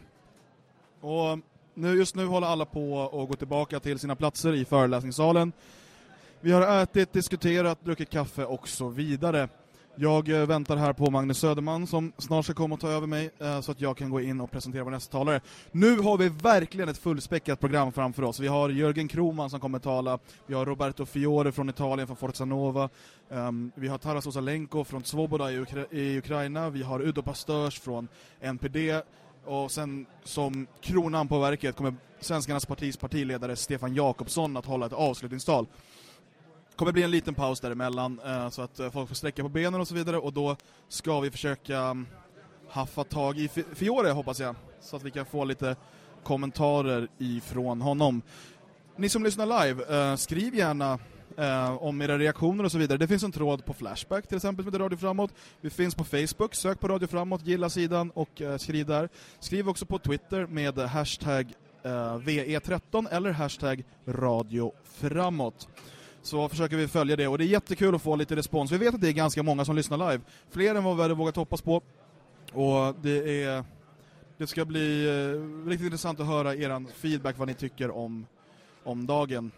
Och nu, just nu håller alla på att gå tillbaka till sina platser i föreläsningssalen. Vi har ätit, diskuterat, druckit kaffe och så vidare. Jag eh, väntar här på Magnus Söderman som snart ska komma och ta över mig eh, så att jag kan gå in och presentera vår nästa talare. Nu har vi verkligen ett fullspäckat program framför oss. Vi har Jörgen Kroman som kommer tala, vi har Roberto Fiore från Italien, från Forza Nova, ehm, vi har Taras Osalenko från Svoboda i, Ukra i Ukraina, vi har Udo Pastörs från NPD och sen som kronan på verket kommer Svenskarnas partis partiledare Stefan Jakobsson att hålla ett avslutningstal kommer bli en liten paus däremellan eh, så att eh, folk får sträcka på benen och så vidare och då ska vi försöka mm, haffa tag i Fi- Fiore hoppas jag så att vi kan få lite kommentarer ifrån honom. Ni som lyssnar live, eh, skriv gärna eh, om era reaktioner och så vidare. Det finns en tråd på Flashback till exempel som heter Radio Framåt. Vi finns på Facebook, sök på Radio Framåt, gilla sidan och eh, skriv där. Skriv också på Twitter med hashtag eh, VE13 eller hashtag Radio Framåt så försöker vi följa det och det är jättekul att få lite respons. Vi vet att det är ganska många som lyssnar live. Fler än vad vi hade vågat hoppas på. Och det är det ska bli eh, riktigt intressant att höra eran feedback vad ni tycker om om dagen.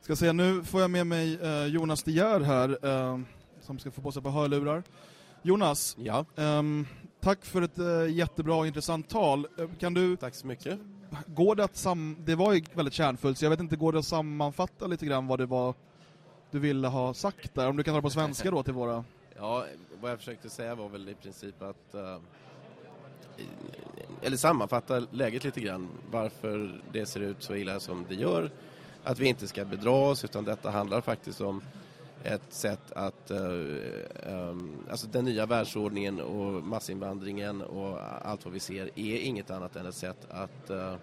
Ska se nu får jag med mig eh, Jonas De Geer här eh, som ska få på sig på hörlurar. Jonas, Ja, ehm, tack för ett eh, jättebra och intressant tal. Eh, Kan du tack så mycket. Går det att sam... Det var ju väldigt kärnfullt, så jag vet inte, går det att sammanfatta lite grann vad det var du ville ha sagt där? Om du kan dra på svenska då till våra... Ja, vad jag försökte säga var väl i princip att... uh, eller sammanfatta läget lite grann. Varför det ser ut så illa som det gör. Att vi inte ska bedra oss, utan detta handlar faktiskt om ett sätt att... eh, ehm, alltså den nya världsordningen och massinvandringen och allt vad vi ser är inget annat än ett sätt att eh,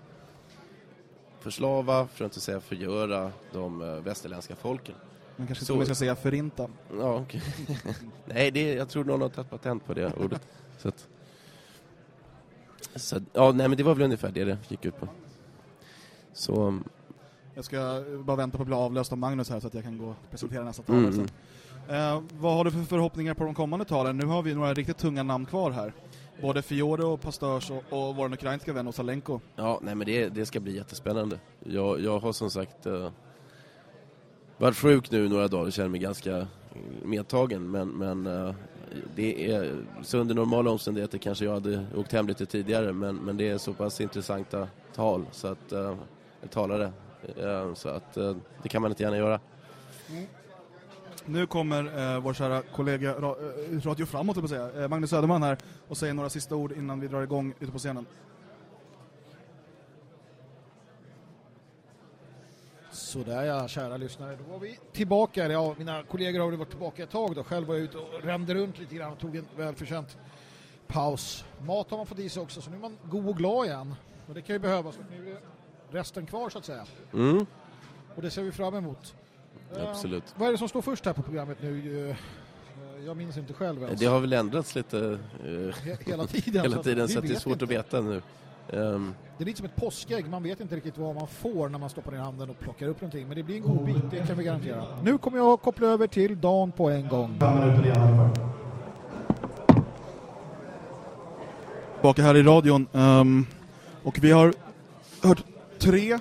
förslava, för att inte säga förgöra, de eh, västerländska folken. Man kanske Så- ska säga förinta. Ja, okej. Nej, det, jag tror någon har tagit patent på det ordet. Så att, så, ja, nej, men det var väl ungefär det det gick ut på. Så, Jag ska bara vänta på att bli avlöst av Magnus här så att jag kan gå och presentera nästa talare mm, sen. Eh, vad har du för förhoppningar på de kommande talen? Nu har vi några riktigt tunga namn kvar här. Både Fiore och Pastörs och, och vår ukrainska vän Osalenko. ja, nej, men det, det ska bli jättespännande. Jag, jag har som sagt eh, varit sjuk nu några dagar och känner mig ganska medtagen, men, men eh, det är, så under normala omständigheter kanske jag hade åkt hem lite tidigare, men, men det är så pass intressanta tal, så att, eh, talare, så att eh, det kan man inte gärna göra. Nu kommer eh, vår kära kollega ra, eh, Radio Framåt, jag säga, eh, Magnus Söderman här och säger några sista ord innan vi drar igång ute på scenen. Sådär ja, kära lyssnare. Då var vi tillbaka. Ja, mina kollegor har varit tillbaka ett tag då. Själv var jag ute och rände runt lite grann och tog en välförtjänt paus. Mat har man fått i sig också, så nu är man god och glad igen. Och det kan ju behövas, nu är resten kvar så att säga. Mm, Och det ser vi fram emot. Eh, absolut. vad är det som står först här på programmet nu? Eh, Jag minns inte själv ens. Det har väl ändrats lite eh, He- hela tiden. hela tiden, så att det är svårt inte. att veta nu. Ehm, Det är lite som ett påskägg, man vet inte riktigt vad man får när man stoppar ner handen och plockar upp någonting. Men det blir en god bit, det kan vi garantera. Nu kommer jag att koppla över till Dan på en gång. Tillbaka här i radion. ehm, och vi har hört tre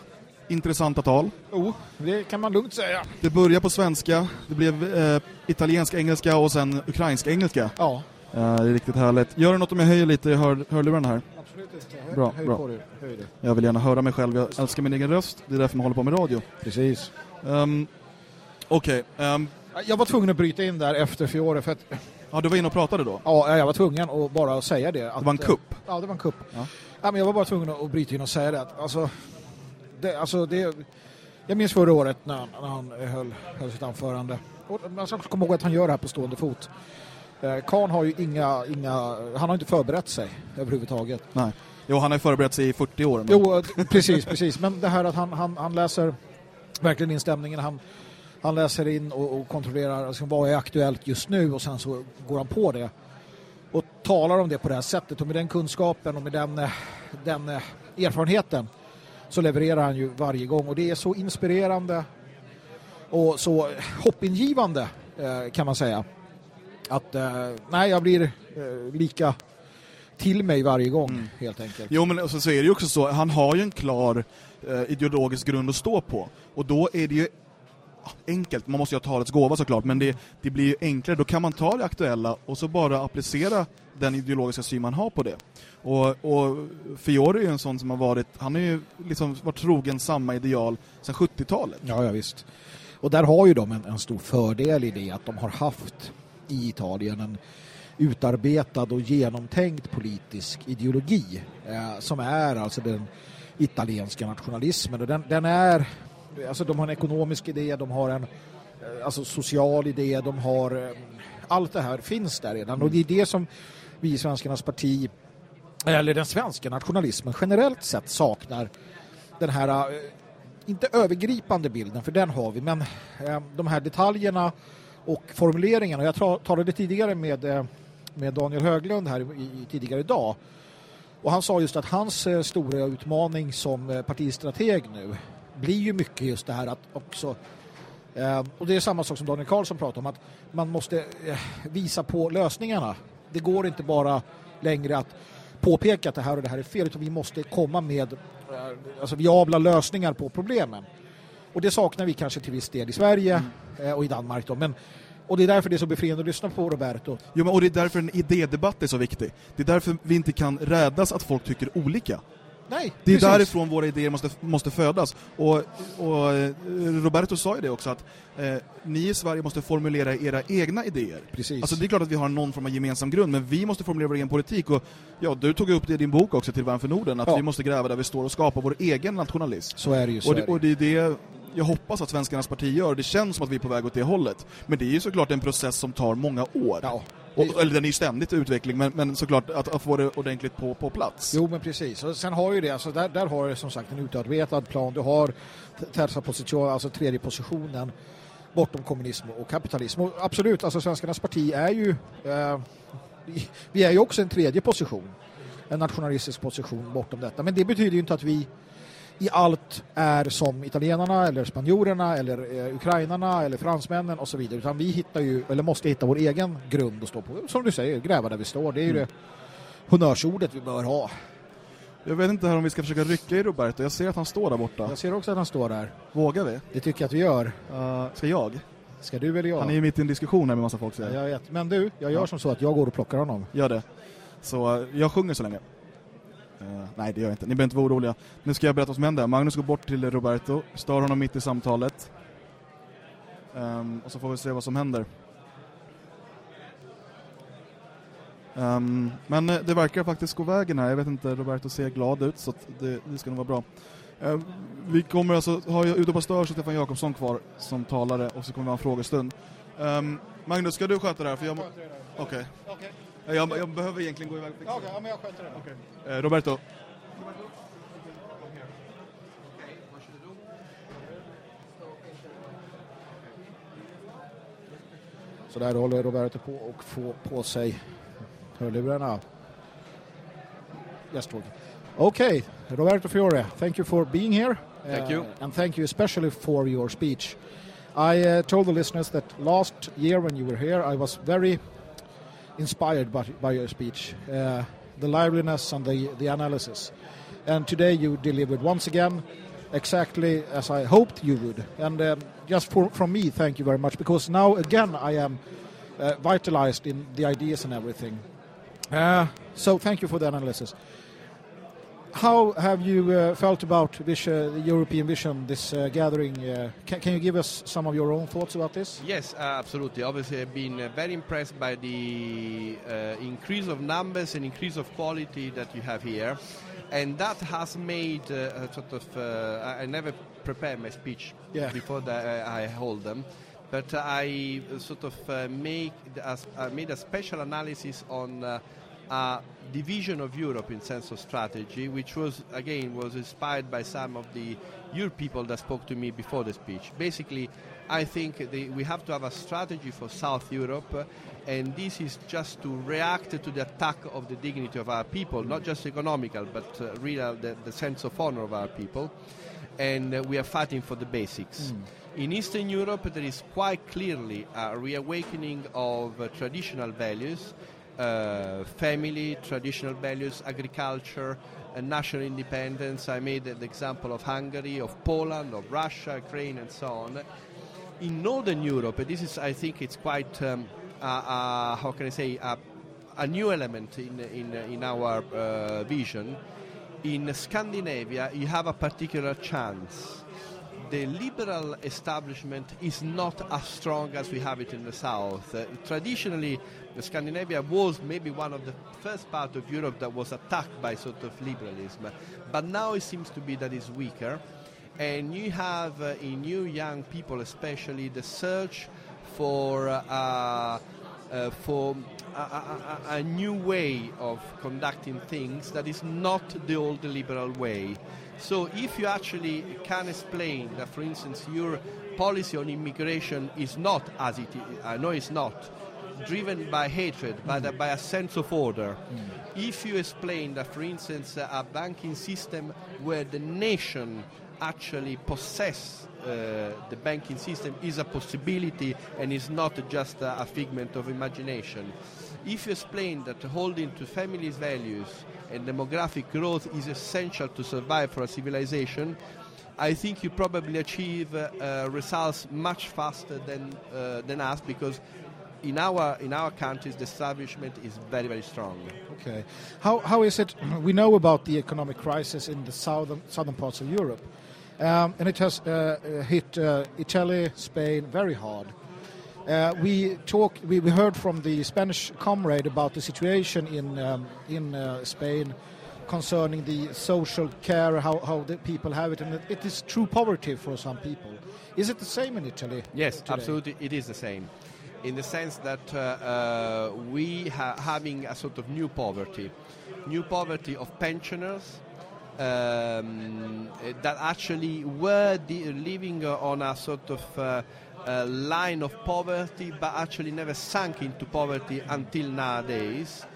intressanta tal. Jo, det kan man lugnt säga. Det börjar på svenska, det blev eh, italiensk engelska och sen ukrainsk engelska. Ja, Eh, det är riktigt härligt. Gör det något om jag höjer lite i hör, hörlurarna här? absolut. inte. Höj, Bra, höj bra. på det. Höj det. Jag vill gärna höra mig själv, jag älskar min egen röst, det är därför man håller på med radio. Precis. Um, Okej, ehm, Jag var tvungen att bryta in där efter Fiore för att ja, du var inne och pratade då? ja, jag var tvungen att bara säga det. Att, Det var en kupp? Ja, det var en kupp. Ja. Ja, men jag var bara tvungen att bryta in och säga det. Att, alltså, det, alltså det, jag minns förra året när, han- när han höll, höll sitt anförande. Och man ska också komma ihåg att han gör det här på stående fot. Eh, Kahn har ju inga, inga, han har inte förberett sig överhuvudtaget. Nej. Jo, han har förberett sig i 40 år. Men... Jo, eh, precis, precis. Men det här att han, han, han läser verkligen in stämningen. Han, han läser in och, och kontrollerar alltså, vad är aktuellt just nu och sen så går han på det. Och talar om det på det här sättet och med den kunskapen och med den, eh, den erfarenheten så levererar han ju varje gång och det är så inspirerande och så hoppingivande eh, kan man säga. Att eh, nej, jag blir eh, lika till mig varje gång helt enkelt. Jo, men så, så är det ju också så, han har ju en klar eh, ideologisk grund att stå på. Och då är det ju enkelt, man måste ju ha talets gåva såklart, men det, det blir ju enklare, då kan man ta det aktuella och så bara applicera den ideologiska syn man har på det. Och, och Fiore är ju en sån som har varit, han har ju liksom varit trogen samma ideal sedan 70-talet. Ja, ja visst. Och där har ju de en, en stor fördel i det att de har haft i Italien en utarbetad och genomtänkt politisk ideologi eh, som är alltså den italienska nationalismen och den, den är alltså de har en ekonomisk idé, de har en eh, alltså social idé, de har eh, allt det här finns där redan. Och det är det som vi i Svenskarnas parti eller den svenska nationalismen generellt sett saknar. Den här eh, inte övergripande bilden, för den har vi, men de här detaljerna och formuleringarna. Jag talade tidigare med, med Daniel Höglund här i, tidigare idag. Och han sa just att hans stora utmaning som partistrateg nu blir ju mycket just det här att också eh, och det är samma sak som Daniel Karlsson pratade om att man måste eh, visa på lösningarna. Det går inte bara längre att påpeka att det här och det här är fel utan vi måste komma med eh, alltså viabla lösningar på problemen. Och det saknar vi kanske till viss del i Sverige eh, och i Danmark då. Men, och det är därför det är så befriande att lyssna på Roberto. Jo, men, och det är därför en idédebatt är så viktig. Det är därför vi inte kan räddas att folk tycker olika. Nej, Det är precis. därifrån våra idéer måste, måste födas. Och, och eh, Roberto sa ju det också att eh, ni i Sverige måste formulera era egna idéer. Precis. Alltså det är klart att vi har någon form av gemensam grund, men vi måste formulera vår egen politik. Och ja, du tog upp det i din bok också, Till för Norden, att Ja. vi måste gräva där vi står och skapa vår egen nationalism. Så är det ju. Så Och det. och det är det jag hoppas att Svenskarnas parti gör. Det känns som att vi är på väg åt det hållet. Men det är ju såklart en process som tar många år. Ja. Och, eller den är ju ständigt i utveckling, men, men såklart att, att få det ordentligt på, på plats. Jo, men precis. Och sen har ju det, alltså där, där har du som sagt en utarbetad plan. Du har terza position, alltså tredje positionen bortom kommunism och kapitalism. Och absolut, alltså Svenskarnas parti är ju eh, vi är ju också en tredje position. En nationalistisk position bortom detta. Men det betyder ju inte att vi i allt är som italienarna eller spanjorerna eller eh, ukrainarna eller fransmännen och så vidare. Utan vi hittar ju, eller måste hitta vår egen grund att stå på. Som du säger, gräva där vi står. Det är ju Mm. det honnörsordet vi bör ha. Jag vet inte här om vi ska försöka rycka i Roberto. Jag ser att han står där borta. Jag ser också att han står där. Vågar vi? Det tycker jag att vi gör. Uh, ska jag? Ska du eller jag? Han är ju mitt i en diskussion här med massa folk Ja, säger. jag vet. Men du, jag gör Ja. som så att jag går och plockar honom. Gör det. Så eh, jag sjunger så länge. Uh, nej, det gör jag inte. Ni behöver inte vara oroliga. Nu ska jag berätta vad som händer. Magnus går bort till Roberto, stör honom mitt i samtalet. Um, och så får vi se vad som händer. Um, men eh, det verkar faktiskt gå vägen här. Jag vet inte, Roberto ser glad ut så att det, det ska nog vara bra. Uh, vi kommer alltså ha Udo Pastör och Stefan Jakobsson kvar som talare och så kommer vi ha en frågestund. Um, Magnus, ska du sköta det här? För jag må... Okej. Okay. Jag, jag behöver egentligen gå iväg. Okej, ja, men jag sköter det. Eh, Roberto. Så där håller Roberto på och få på sig hörlurarna. Yes. Okay, Roberto Fiore, thank you for being here. Thank you. And thank you especially for your speech. I uh, told the listeners that last year when you were here, I was very inspired by, by your speech, uh, the liveliness and the, the analysis. And today you delivered once again exactly as I hoped you would. And um, just for, from me, thank you very much, because now again I am uh, vitalized in the ideas and everything. Uh, so thank you for the analysis. How have you uh, felt about this, uh, the European Vision, this uh, gathering? Uh, can, can you give us some of your own thoughts about this? Yes, uh, absolutely. Obviously, I've been uh, very impressed by the uh, increase of numbers and increase of quality that you have here. And that has made uh, a sort of. Uh, I never prepare my speech Yeah. before I hold them. But I sort of uh, make as- I made a special analysis on uh, a division of Europe in sense of strategy, which was again was inspired by some of the Europe people that spoke to me before the speech. Basically, I think the, we have to have a strategy for South Europe, and this is just to react to the attack of the dignity of our people, not just economical, but uh, real the, the sense of honor of our people. And uh, we are fighting for the basics. In Eastern Europe, there is quite clearly a reawakening of uh, traditional values, uh, family, traditional values, agriculture, and national independence. I made the example of Hungary, of Poland, of Russia, Ukraine, and so on. In Northern Europe, this is, I think, it's quite, um, uh, uh, how can I say, uh, a new element in, in, in our uh, vision. In Scandinavia, you have a particular chance the liberal establishment is not as strong as we have it in the south. Uh, traditionally, Scandinavia was maybe one of the first part of Europe that was attacked by sort of liberalism, but now it seems to be that it's weaker. And you have uh, in new young people, especially, the search for uh, uh, for a, a, a- a new way of conducting things that is not the old liberal way. So if you actually can explain that, for instance, your policy on immigration is not as it is, I know it's not, driven by hatred, but by a sense of order. Hmm. If you explain that, for instance, a banking system where the nation actually possess the banking system is a possibility and is not just a, a figment of imagination. If you explain that holding to families' values and demographic growth is essential to survive for a civilization, I think you probably achieve uh, uh, results much faster than, uh, than us because in our, in our countries the establishment is very, very strong. Okay. How, how is it? We know about the economic crisis in the southern, southern parts of Europe, um, and it has uh, uh, hit uh, Italy, Spain very hard. Uh, we talk. We, we heard from the Spanish comrade about the situation in um, in uh, Spain concerning the social care, how, how the people have it, and it, is true poverty for some people. Is it the same in Italy? Yes, today? absolutely, it is the same. In the sense that uh, uh, we ha- having a sort of new poverty, new poverty of pensioners um, that actually were de- living uh, on a sort of uh, uh, line of poverty, but actually never sunk into poverty until nowadays.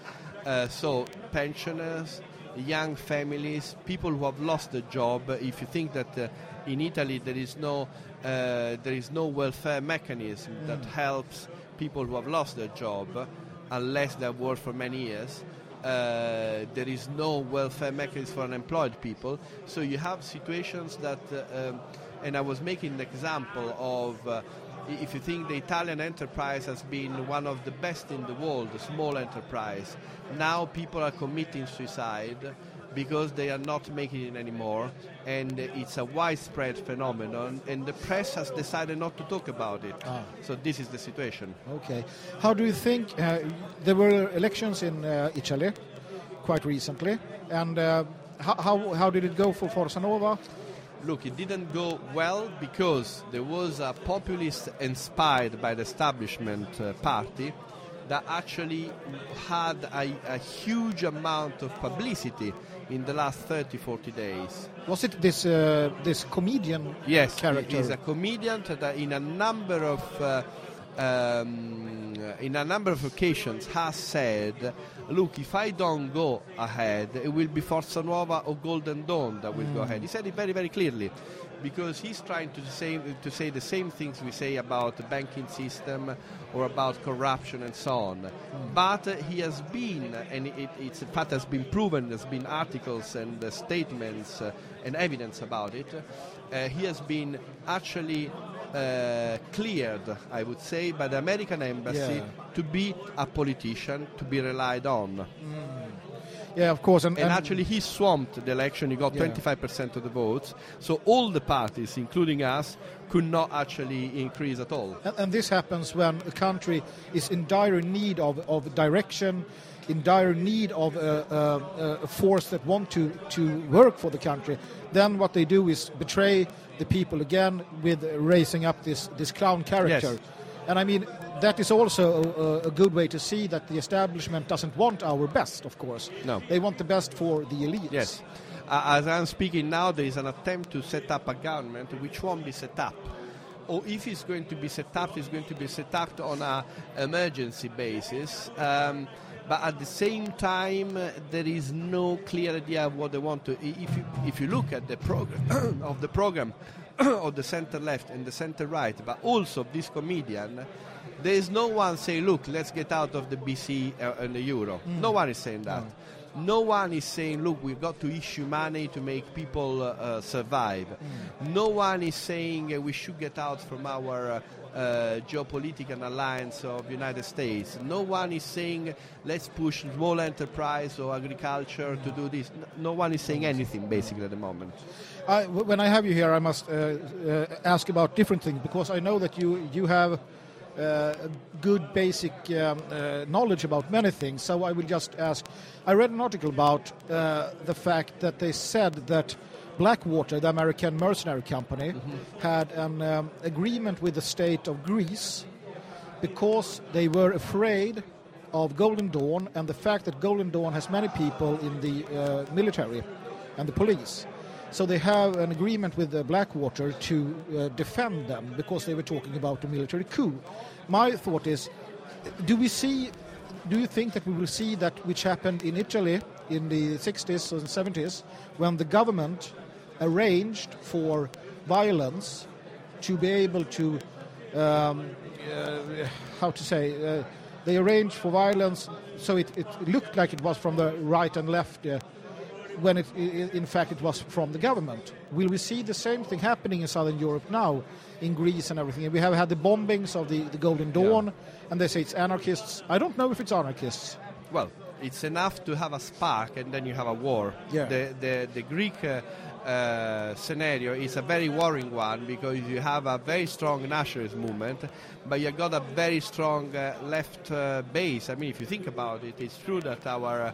Uh, so pensioners, young families, people who have lost a job. If you think that uh, in Italy there is no uh, there is no welfare mechanism that helps people who have lost their job, unless they have worked for many years. Uh, there is no welfare mechanism for unemployed people. So you have situations that, uh, um, and I was making an example of uh, if you think the Italian enterprise has been one of the best in the world, a small enterprise, now people are committing suicide because they are not making it anymore, and it's a widespread phenomenon, and the press has decided not to talk about it. Ah. So this is the situation. Okay. How do you think uh, there were elections in uh, Italy quite recently, and uh, how, how how did it go for Forza Nova? Look, it didn't go well because there was a populist inspired by the establishment uh, party that actually had a, a huge amount of publicity in the last 30 40 days. Was it this uh, this comedian Yes, character? he's a comedian that in a number of uh, um, in a number of occasions has said, "Look, if I don't go ahead, it will be Forza Nuova or Golden Dawn that will go ahead." He said it very, very clearly, because he's trying to say to say the same things we say about the banking system or about corruption and so on. But uh, he has been, and it, it's in fact has been proven. There's been articles and uh, statements uh, and evidence about it. Uh, he has been actually uh, cleared, I would say, by the American embassy Yeah. to be a politician to be relied on. Yeah, of course. And, And, and actually, he swamped the election. He got Yeah. 25% of the votes. So all the parties, including us, could not actually increase at all. And, and this happens when a country is in dire need of, of direction, in dire need of a, a, a force that want to, to work for the country. Then what they do is betray the people again with raising up this, this clown character. Yes. And I mean, that is also a, a good way to see that the establishment doesn't want our best, of course. No. They want the best for the elites. Yes. Uh, as I'm speaking now, there is an attempt to set up a government which won't be set up. Or if it's going to be set up, it's going to be set up on an emergency basis. Um, but at the same time, uh, there is no clear idea of what they want to. If you, if you look at the program of the program of the center left and the center right, but also of this comedian, there is no one saying, "Look, let's get out of the BC uh, and the euro." No one is saying that. No one is saying, look, we've got to issue money to make people uh, uh, survive. No one is saying uh, we should get out from our uh, geopolitical alliance of United States. No one is saying let's push small enterprise or agriculture to do this. No one is saying anything basically at the moment. I, when I have you here, I must uh, uh, ask about different things because I know that you you have uh, good basic um, uh, knowledge about many things. So I will just ask. I read an article about uh, the fact that they said that Blackwater, the American mercenary company, had an um, agreement with the state of Greece because they were afraid of Golden Dawn and the fact that Golden Dawn has many people in the uh, military and the police. So they have an agreement with Blackwater to uh, defend them because they were talking about a military coup. My thought is, do we see? Do you think that we will see that which happened in Italy in the 60s and 70s when the government arranged for violence to be able to um, uh, how to say, uh, they arranged for violence so it, it looked like it was from the right and left, uh, when it, in fact it was from the government. Will we see the same thing happening in Southern Europe now, in Greece and everything? And we have had the bombings of the, the Golden Dawn, and they say it's anarchists. I don't know if it's anarchists. Well, it's enough to have a spark and then you have a war. Yeah. The, the, the Greek uh, uh, scenario is a very worrying one because you have a very strong nationalist movement, but you got a very strong uh, left uh, base. I mean, if you think about it, it's true that our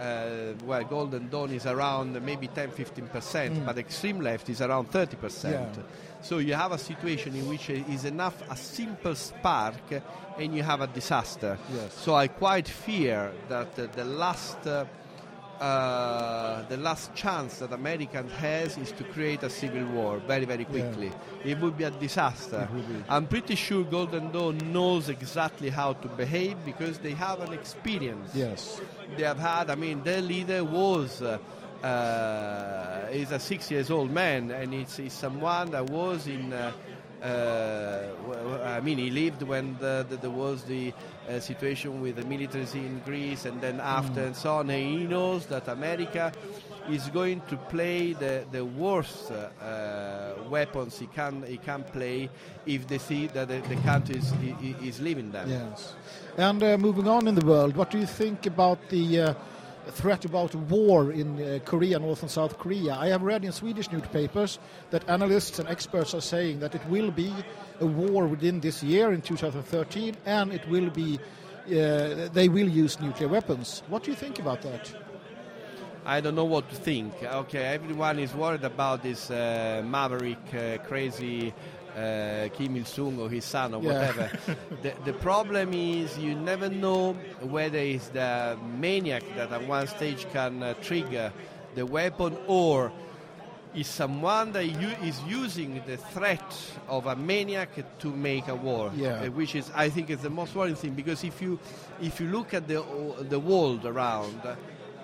uh, well, Golden Dawn is around maybe 10 15%, Mm. but extreme left is around 30%. Yeah. So you have a situation in which is enough a simple spark and you have a disaster. Yes. So I quite fear that uh, the last uh, uh, the last chance that America has is to create a civil war very very quickly. It would be a disaster. Be. I'm pretty sure Golden Dawn knows exactly how to behave because they have an experience Yes. they have had. I mean, their leader was uh, uh, is a six years old man, and it's, it's someone that was in. Uh, uh, I mean, he lived when the, the, there was the uh, situation with the militaries in Greece, and then after and so on. And he knows that America is going to play the, the worst uh, uh, weapons he can he can play if they see that the, the country is, is leaving them. Yes. And uh, moving on in the world, what do you think about the uh, threat about war in uh, Korea, North and South Korea? I have read in Swedish newspapers that analysts and experts are saying that it will be a war within this year in 2013 and it will be uh, they will use nuclear weapons. What do you think about that? I don't know what to think. Okay, everyone is worried about this uh, maverick, uh, crazy uh, Kim Il Sung or his son or Yeah. whatever. the, the problem is you never know whether it's the maniac that at one stage can uh, trigger the weapon or is someone that u- is using the threat of a maniac to make a war, Yeah. uh, which is, I think, is the most worrying thing. Because if you if you look at the the world around, uh,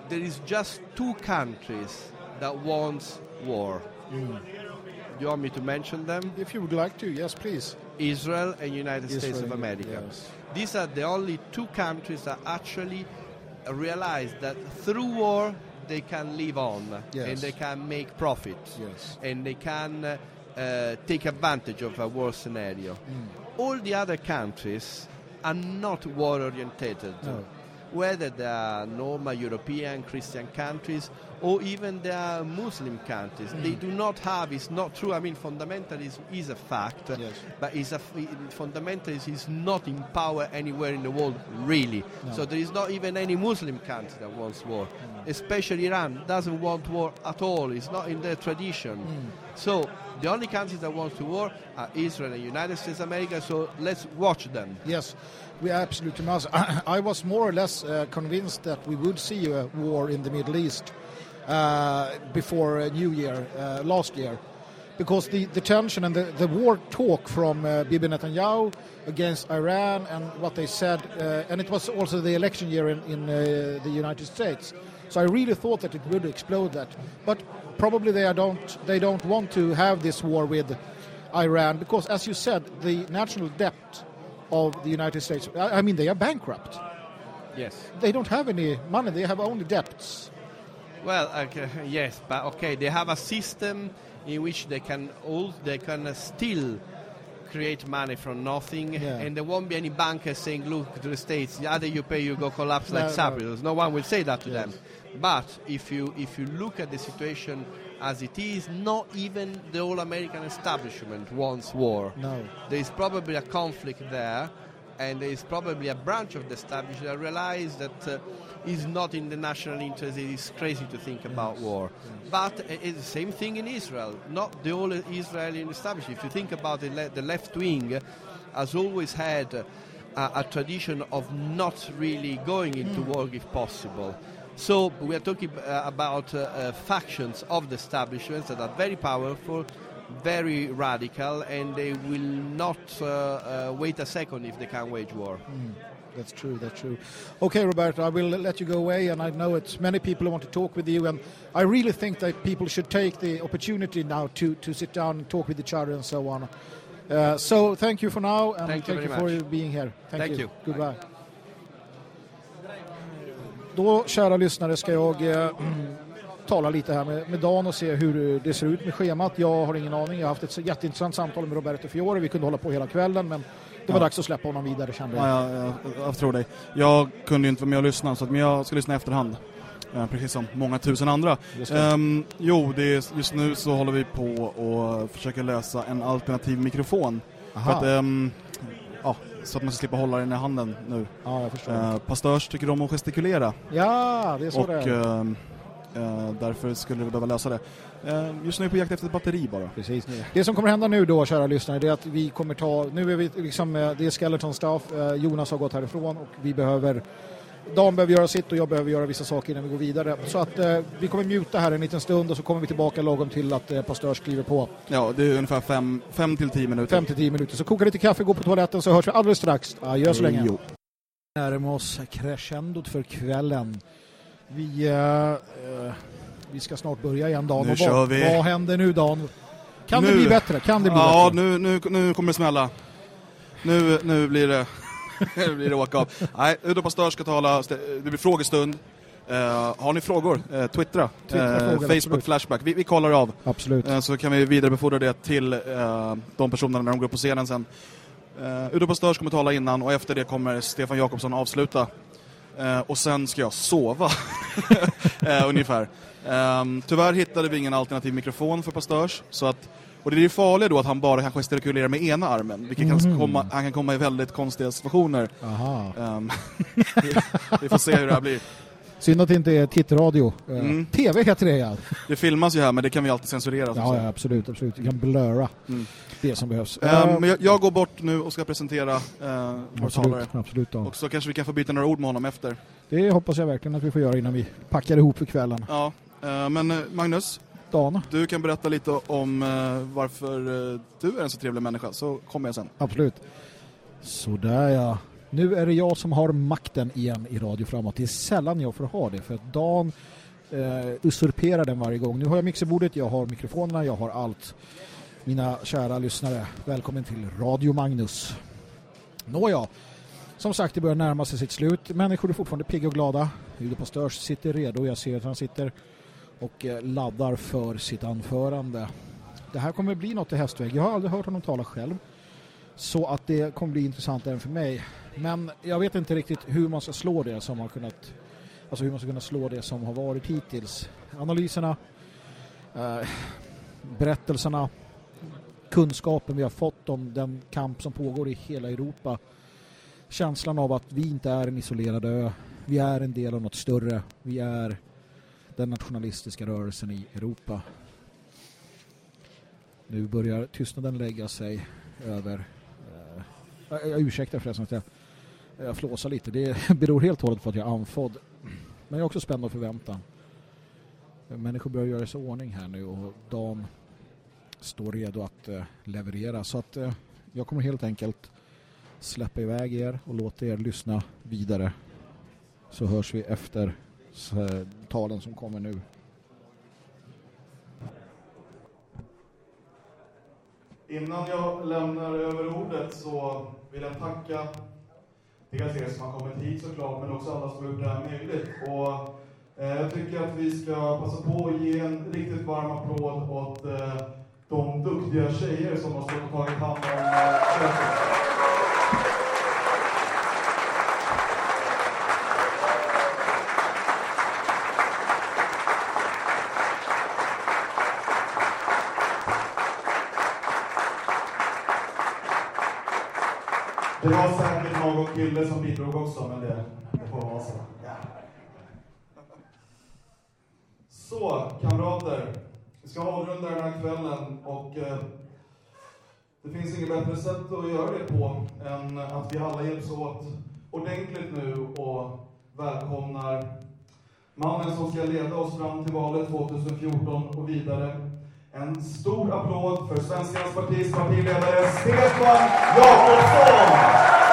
there is just two countries that want war. Mm. Do you want me to mention them? If you would like to, yes, please. Israel and United States of America. yes. These are the only two countries that actually realize that through war they can live on Yes. and they can make profit Yes. and they can uh, uh, take advantage of a war scenario. Mm. All the other countries are not war orientated. No. whether they are normal European Christian countries or even are Muslim countries. They mm. do not have, it's not true, I mean, fundamentalism is a fact, but it's a, fundamentalism is not in power anywhere in the world, really. No. So there is not even any Muslim country that wants war, mm. especially Iran doesn't want war at all, it's not in their tradition. Mm. So the only countries that want to war are Israel and United States of America, so let's watch them. Yes, we absolutely must. I was more or less uh, convinced that we would see a war in the Middle East before uh, New Year uh, last year. Because the, the tension and the, the war talk from uh, Bibi Netanyahu against Iran and what they said, uh, and it was also the election year in, in uh, the United States. So I really thought that it would explode that. But probably they, are don't, they don't want to have this war with Iran because, as you said, the national debt of the United States, I I mean, they are bankrupt. Yes. They don't have any money, they have only debts. Well, okay, yes, but okay, they have a system in which they can all they can uh, still create money from nothing, Yeah. and there won't be any bankers saying, "Look to the states, the other you pay, you go collapse like No, no. Cyprus." No one will say that to them. But if you if you look at the situation as it is, not even the whole American establishment wants war. No. There is probably a conflict there, and there is probably a branch of the establishment that realize that uh, is not in the national interest. It is crazy to think about war. But uh, it's the same thing in Israel. Not the whole Israeli establishment. If you think about it, le- the left wing has always had a, a tradition of not really going into war if possible. So we are talking uh, about uh, uh, factions of the establishments that are very powerful, very radical, and they will not uh, uh, wait a second if they can wage war. Mm, that's true, that's true. Okay, Roberto, I will let you go away, and I know it's many people who want to talk with you, and I really think that people should take the opportunity now to, to sit down and talk with each other and so on. Uh, so thank you for now, and Thank you very for much. being here. Thank, Thank you. you. Goodbye. Då, kära lyssnare, ska jag eh, tala lite här med, med Dan och se hur det ser ut med schemat. Jag har ingen aning. Jag har haft ett jätteintressant samtal med Roberto Fiore. Vi kunde hålla på hela kvällen, men det var Ja. dags att släppa honom vidare kände jag. Ja, jag, jag, jag tror dig. Jag kunde ju inte vara med och lyssna, så att, men jag ska lyssna i efterhand. Eh, precis som många tusen andra. Det. Ehm, jo, det är, just nu så håller vi på och försöker lösa en alternativ mikrofon. Aha. För att, ehm, ja, så att man ska slippa hålla den i handen nu. Ja, jag förstår. Eh, pastörs tycker om att gestikulera. Ja, det är så och det är. ehm, eh, därför skulle vi behöva lösa det. Eh, just nu är vi på jakt efter ett batteri bara. Precis. Det som kommer hända nu då, kära lyssnare, det är att vi kommer ta, nu är vi liksom, eh, det är skeleton staff, eh, Jonas har gått härifrån och vi behöver, Dan behöver göra sitt och jag behöver göra vissa saker innan vi går vidare. Så att eh, vi kommer muta här en liten stund och så kommer vi tillbaka lagom till att eh, Pastörs skriver på. Ja, det är ungefär fem, fem till tio minuter. 5-10 minuter. Så koka lite kaffe, gå på toaletten så hörs vi alldeles strax. Adjö så länge. Jo. Närmar oss crescendot för kvällen. Vi, eh, eh, vi ska snart börja igen Dan. Nu Och vad, vi. vad händer nu Dan? Kan det Nu. bli bättre? Kan det bli ja, bättre? nu, nu, nu kommer det smälla. Nu, nu blir det nu blir det åka av. Nej, Udo Pastör ska tala, det blir frågestund. Eh, har ni frågor? Uh, twittra. Twittra frågor, Facebook absolut. Flashback. Vi, vi kollar av. Absolut. Eh, så kan vi vidarebefordra det till eh, de personerna när de går upp på scenen sen. Uh, Udo Pastörs kommer tala innan och efter det kommer Stefan Jakobsson avsluta. Eh, och sen ska jag sova. Eh, ungefär. Ehm, tyvärr hittade vi ingen alternativ mikrofon för Pastörs. Så att, och det är det farliga då att han bara kan gestikulera med ena armen. Vilket kan Mhm. komma, han kan komma i väldigt konstiga situationer. Ehm, vi, vi får se hur det här blir. Synd att det inte är tittradio. Eh, Mm. TV heter det ja. Det filmas ju här men det kan vi alltid censurera. Ja, ja absolut, absolut. Vi kan blöra Mm. Det som behövs. Men jag, jag går bort nu och ska presentera uh, vår talare. absolut, Dan. Och så kanske vi kan få byta några ord med honom efter. Det hoppas jag verkligen att vi får göra innan vi packar ihop för kvällen. Ja, eh, men eh, Magnus, Dan, du kan berätta lite om eh, varför eh, du är en så trevlig människa, så kommer jag sen. absolut. Sådär ja. Nu är det jag som har makten igen i Radio Framåt. Det är sällan jag får ha det för att Dan eh, usurperar den varje gång. Nu har jag mixerbordet, jag har mikrofonerna, jag har allt. Mina kära lyssnare, välkommen till Radio Magnus. Nåja, som sagt det börjar närma sig sitt slut. Människor är fortfarande pigga och glada. Hugo sitter redo, jag ser att han sitter och eh, laddar för sitt anförande. Det här kommer bli något i hästväg. Jag har aldrig hört honom tala själv. Så att det kommer bli intressant även för mig. Men jag vet inte riktigt hur man ska slå det som har kunnat alltså hur man ska kunna slå det som har varit hittills. Analyserna, eh, berättelserna, kunskapen vi har fått om den kamp som pågår i hela Europa. Känslan av att vi inte är en isolerad ö. Vi är en del av något större. Vi är den nationalistiska rörelsen i Europa. Nu börjar tystnaden lägga sig över... Eh, jag ursäktar förresten att jag, jag flåsar lite. Det beror helt och hållet på att jag är andfådd. Men jag är också spänd av förväntan. Människor börjar göra sig ordning här nu och dagen står redo att eh, leverera. Så att eh, jag kommer helt enkelt släppa iväg er och låta er lyssna vidare. Så hörs vi efter eh, talen som kommer nu. Innan jag lämnar över ordet så vill jag tacka dels er som har kommit hit såklart, men också alla som har gjort det här möjligt. Och, eh, jag tycker att vi ska passa på att ge en riktigt varm applåd åt eh, de duktiga tjejer som har stått och tagit hand om eh, köket. Det var säkert någon kille som bidrog också, men det, det får vara så. Så, kamrater. Vi ska avrunda den här kvällen och eh, det finns inget bättre sätt att göra det på än att vi alla hjälps åt ordentligt nu och välkomnar mannen som ska leda oss fram till valet 2014 och vidare. En stor applåd för Svenskarnas partis partiledare Stefan Jakobsson!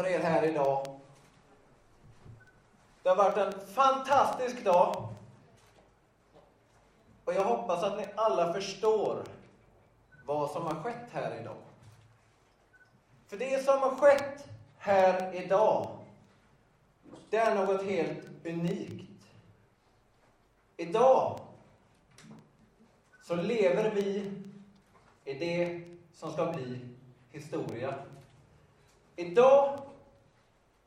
För er här idag. Det har varit en fantastisk dag. Och jag hoppas att ni alla förstår vad som har skett här idag. För det som har skett här idag, det är något helt unikt. Idag så lever vi i det som ska bli historia. Idag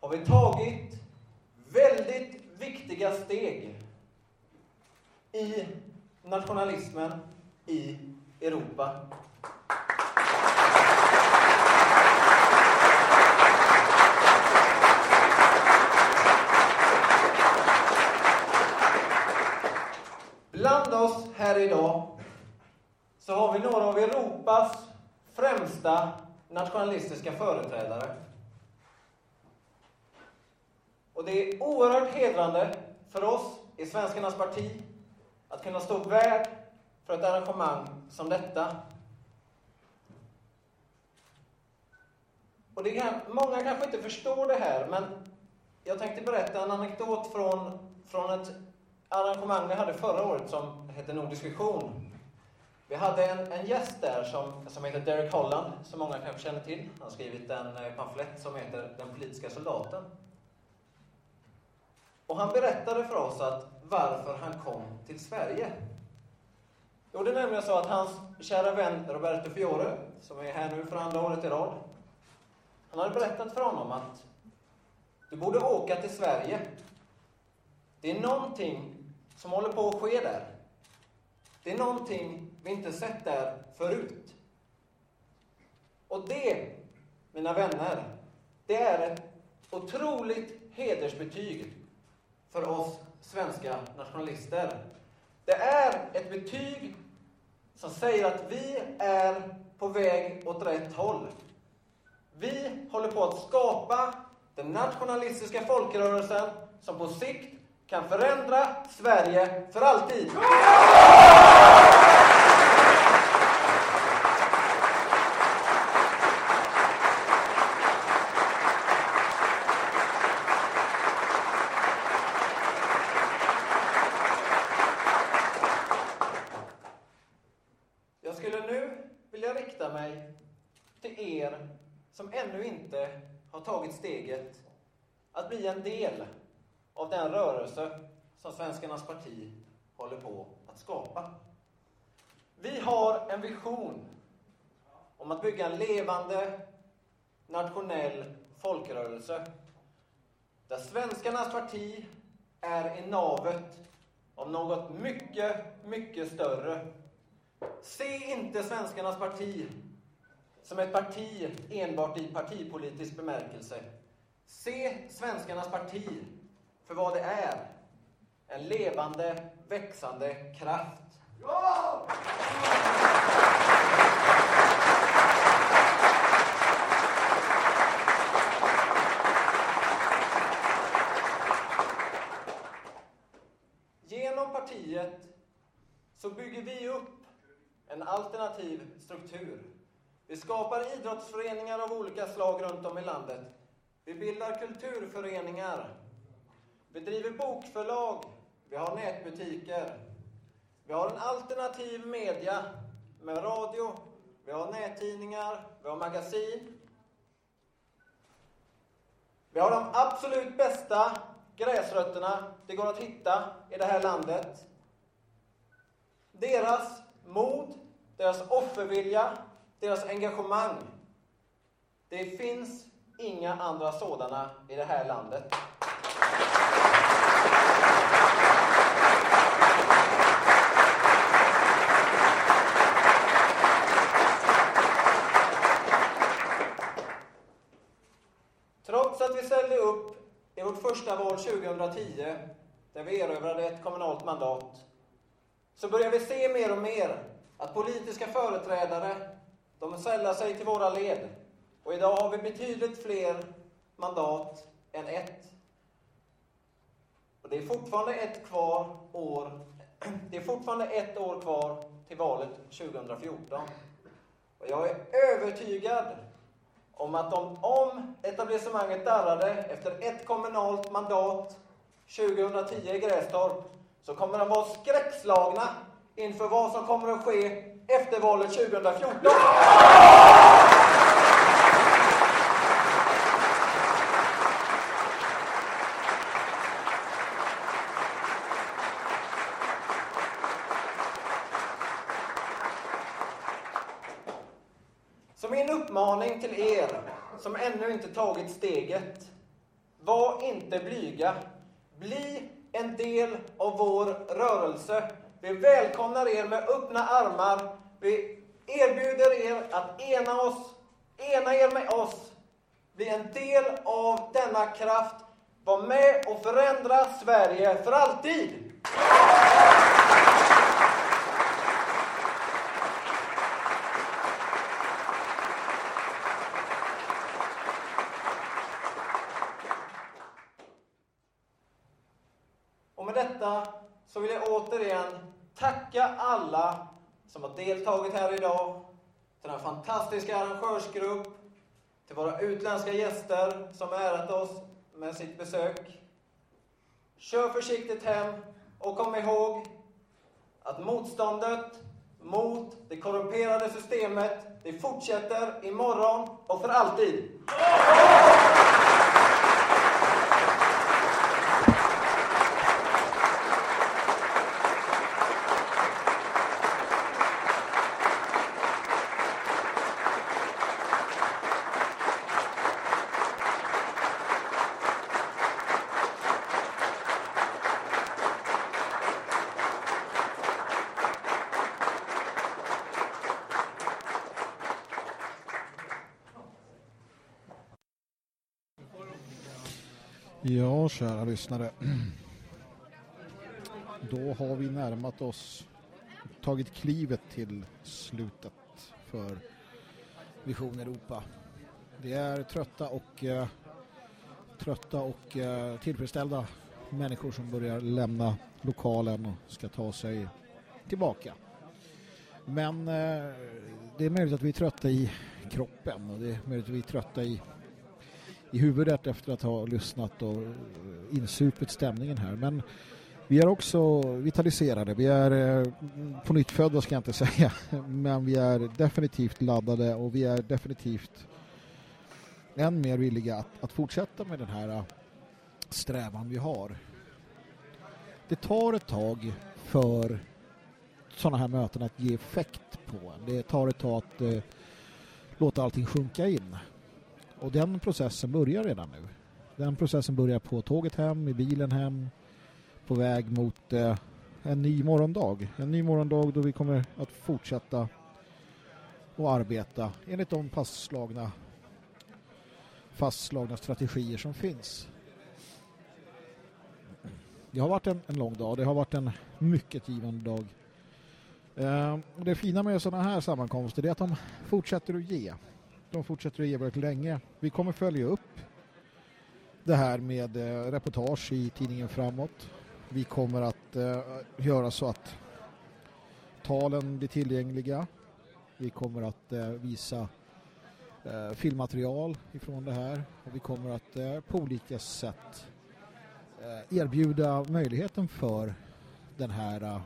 har vi tagit väldigt viktiga steg i nationalismen i Europa. Bland oss här idag så har vi några av Europas främsta nationalistiska företrädare. Och det är oerhört hedrande för oss i Svenskarnas parti att kunna stå värd för ett arrangemang som detta. Och det kan, många kanske inte förstår det här, men jag tänkte berätta en anekdot från, från ett arrangemang vi hade förra året som hette Nordisk vision. Vi hade en, en gäst där som, som heter Derek Holland, som många kanske känner till. Han har skrivit en eh, pamflett som heter Den politiska soldaten. Och han berättade för oss att varför han kom till Sverige. Jo, det är nämligen så att hans kära vän Roberto Fiore, som är här nu för andra året i rad, han hade berättat för honom att du borde åka till Sverige. Det är någonting som håller på att ske där. Det är någonting vi inte sett där förut. Och det, mina vänner, det är ett otroligt hedersbetyg för oss svenska nationalister. Det är ett betyg som säger att vi är på väg åt rätt håll. Vi håller på att skapa den nationalistiska folkrörelsen som på sikt kan förändra Sverige för alltid. skulle nu vilja rikta mig till er som ännu inte har tagit steget att bli en del av den rörelse som Svenskarnas parti håller på att skapa. Vi har en vision om att bygga en levande nationell folkrörelse där Svenskarnas parti är i navet om något mycket, mycket större. Se inte Svenskarnas parti som ett parti enbart i partipolitisk bemärkelse. Se Svenskarnas parti för vad det är. En levande, växande kraft. Ja! Genom partiet så bygger vi upp en alternativ struktur. Vi skapar idrottsföreningar av olika slag runt om i landet. Vi bildar kulturföreningar. Vi driver bokförlag. Vi har nätbutiker. Vi har en alternativ media med radio. Vi har nättidningar. Vi har magasin. Vi har de absolut bästa gräsrötterna det går att hitta i det här landet. Deras mod, deras offervilja, deras engagemang. Det finns inga andra sådana i det här landet. Trots att vi ställde upp i vårt första val 2010, där vi erövrade ett kommunalt mandat, så börjar vi se mer och mer att politiska företrädare, de sällar sig till våra led. Och idag har vi betydligt fler mandat än ett. Och det är fortfarande ett kvar år. Det är fortfarande ett år kvar till valet 2014. Och jag är övertygad om att om, om etablissemanget darrade efter ett kommunalt mandat 2010 i Grästorp så kommer de vara skräckslagna inför vad som kommer att ske efter valet 2014. Så min uppmaning till er som ännu inte tagit steget. Var inte blyga. Bli en del av vår rörelse. Vi välkomnar er med öppna armar. Vi erbjuder er att ena oss, ena er med oss. Bli en del av denna kraft. Var med och förändra Sverige för alltid. Och med detta så vill jag återigen tacka alla som har deltagit här idag, till den fantastiska arrangörsgrupp, till våra utländska gäster som ärat oss med sitt besök. Kör försiktigt hem och kom ihåg att motståndet mot det korrumperade systemet, det fortsätter imorgon och för alltid. Ja, kära lyssnare. Då har vi närmat oss, tagit klivet till slutet för Vision Europa. Det är trötta och eh, trötta och eh, tillfredsställda människor som börjar lämna lokalen och ska ta sig tillbaka. Men eh, det är möjligt att vi är trötta i kroppen och det är möjligt att vi är trötta i i huvudet efter att ha lyssnat och eh, insupit stämningen här. Men Vi är också vitaliserade. Vi är eh, på nytt födda ska jag inte säga. Men vi är definitivt laddade och vi är definitivt än mer villiga att, att fortsätta med den här eh, strävan vi har. Det tar ett tag för sådana här möten att ge effekt på en. Det tar ett tag att eh, låta allting sjunka in. Och den processen börjar redan nu. Den processen börjar på tåget hem, i bilen hem, på väg mot eh, en ny morgondag. En ny morgondag då vi kommer att fortsätta och arbeta enligt de fastslagna fastslagna strategier som finns. Det har varit en, en lång dag. Det har varit en mycket givande dag. Eh, det fina med sådana här sammankomster är att de fortsätter att ge. De fortsätter att ge väldigt länge. Vi kommer följa upp det här med eh, reportage i tidningen Framåt. Vi kommer att eh, göra så att talen blir tillgängliga. Vi kommer att eh, visa eh, filmmaterial ifrån det här och vi kommer att eh, på olika sätt eh, erbjuda möjligheten för den här eh,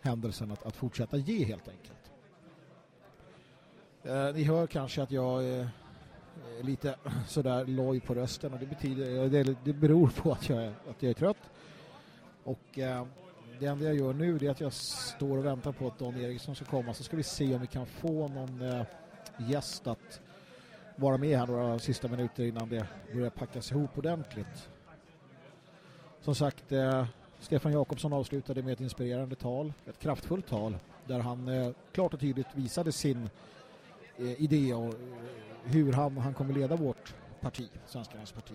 händelsen att, att fortsätta ge helt enkelt. Eh, ni hör kanske att jag eh, är lite sådär loj på rösten och det betyder eh, det, det beror på att jag, att jag är trött. Och eh, det enda jag gör nu är att jag står och väntar på att Don Eriksson ska komma så ska vi se om vi kan få någon eh, gäst att vara med här några sista minuter innan det börjar packas ihop ordentligt. Som sagt, eh, Stefan Jakobsson avslutade med ett inspirerande tal, ett kraftfullt tal där han eh, klart och tydligt visade sin eh, idé och eh, hur han, han kommer leda vårt parti, Svenskarnas parti.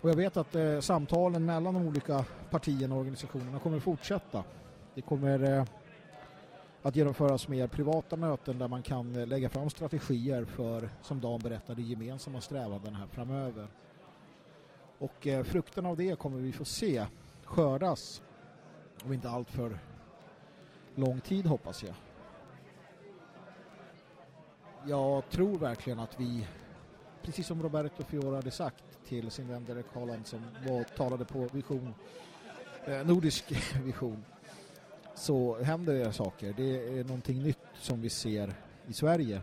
Och jag vet att eh, samtalen mellan de olika partierna och organisationerna kommer fortsätta. Det kommer eh, att genomföras mer privata möten där man kan eh, lägga fram strategier för, som Dan berättade, gemensamma strävanden här framöver. Och eh, frukten av det kommer vi få se skördas om inte allt för lång tid hoppas jag. Jag tror verkligen att vi, precis som Roberto Fiora hade sagt till sin vän Derek Holland som var, talade på vision, eh, nordisk vision, så händer det saker. Det är någonting nytt som vi ser i Sverige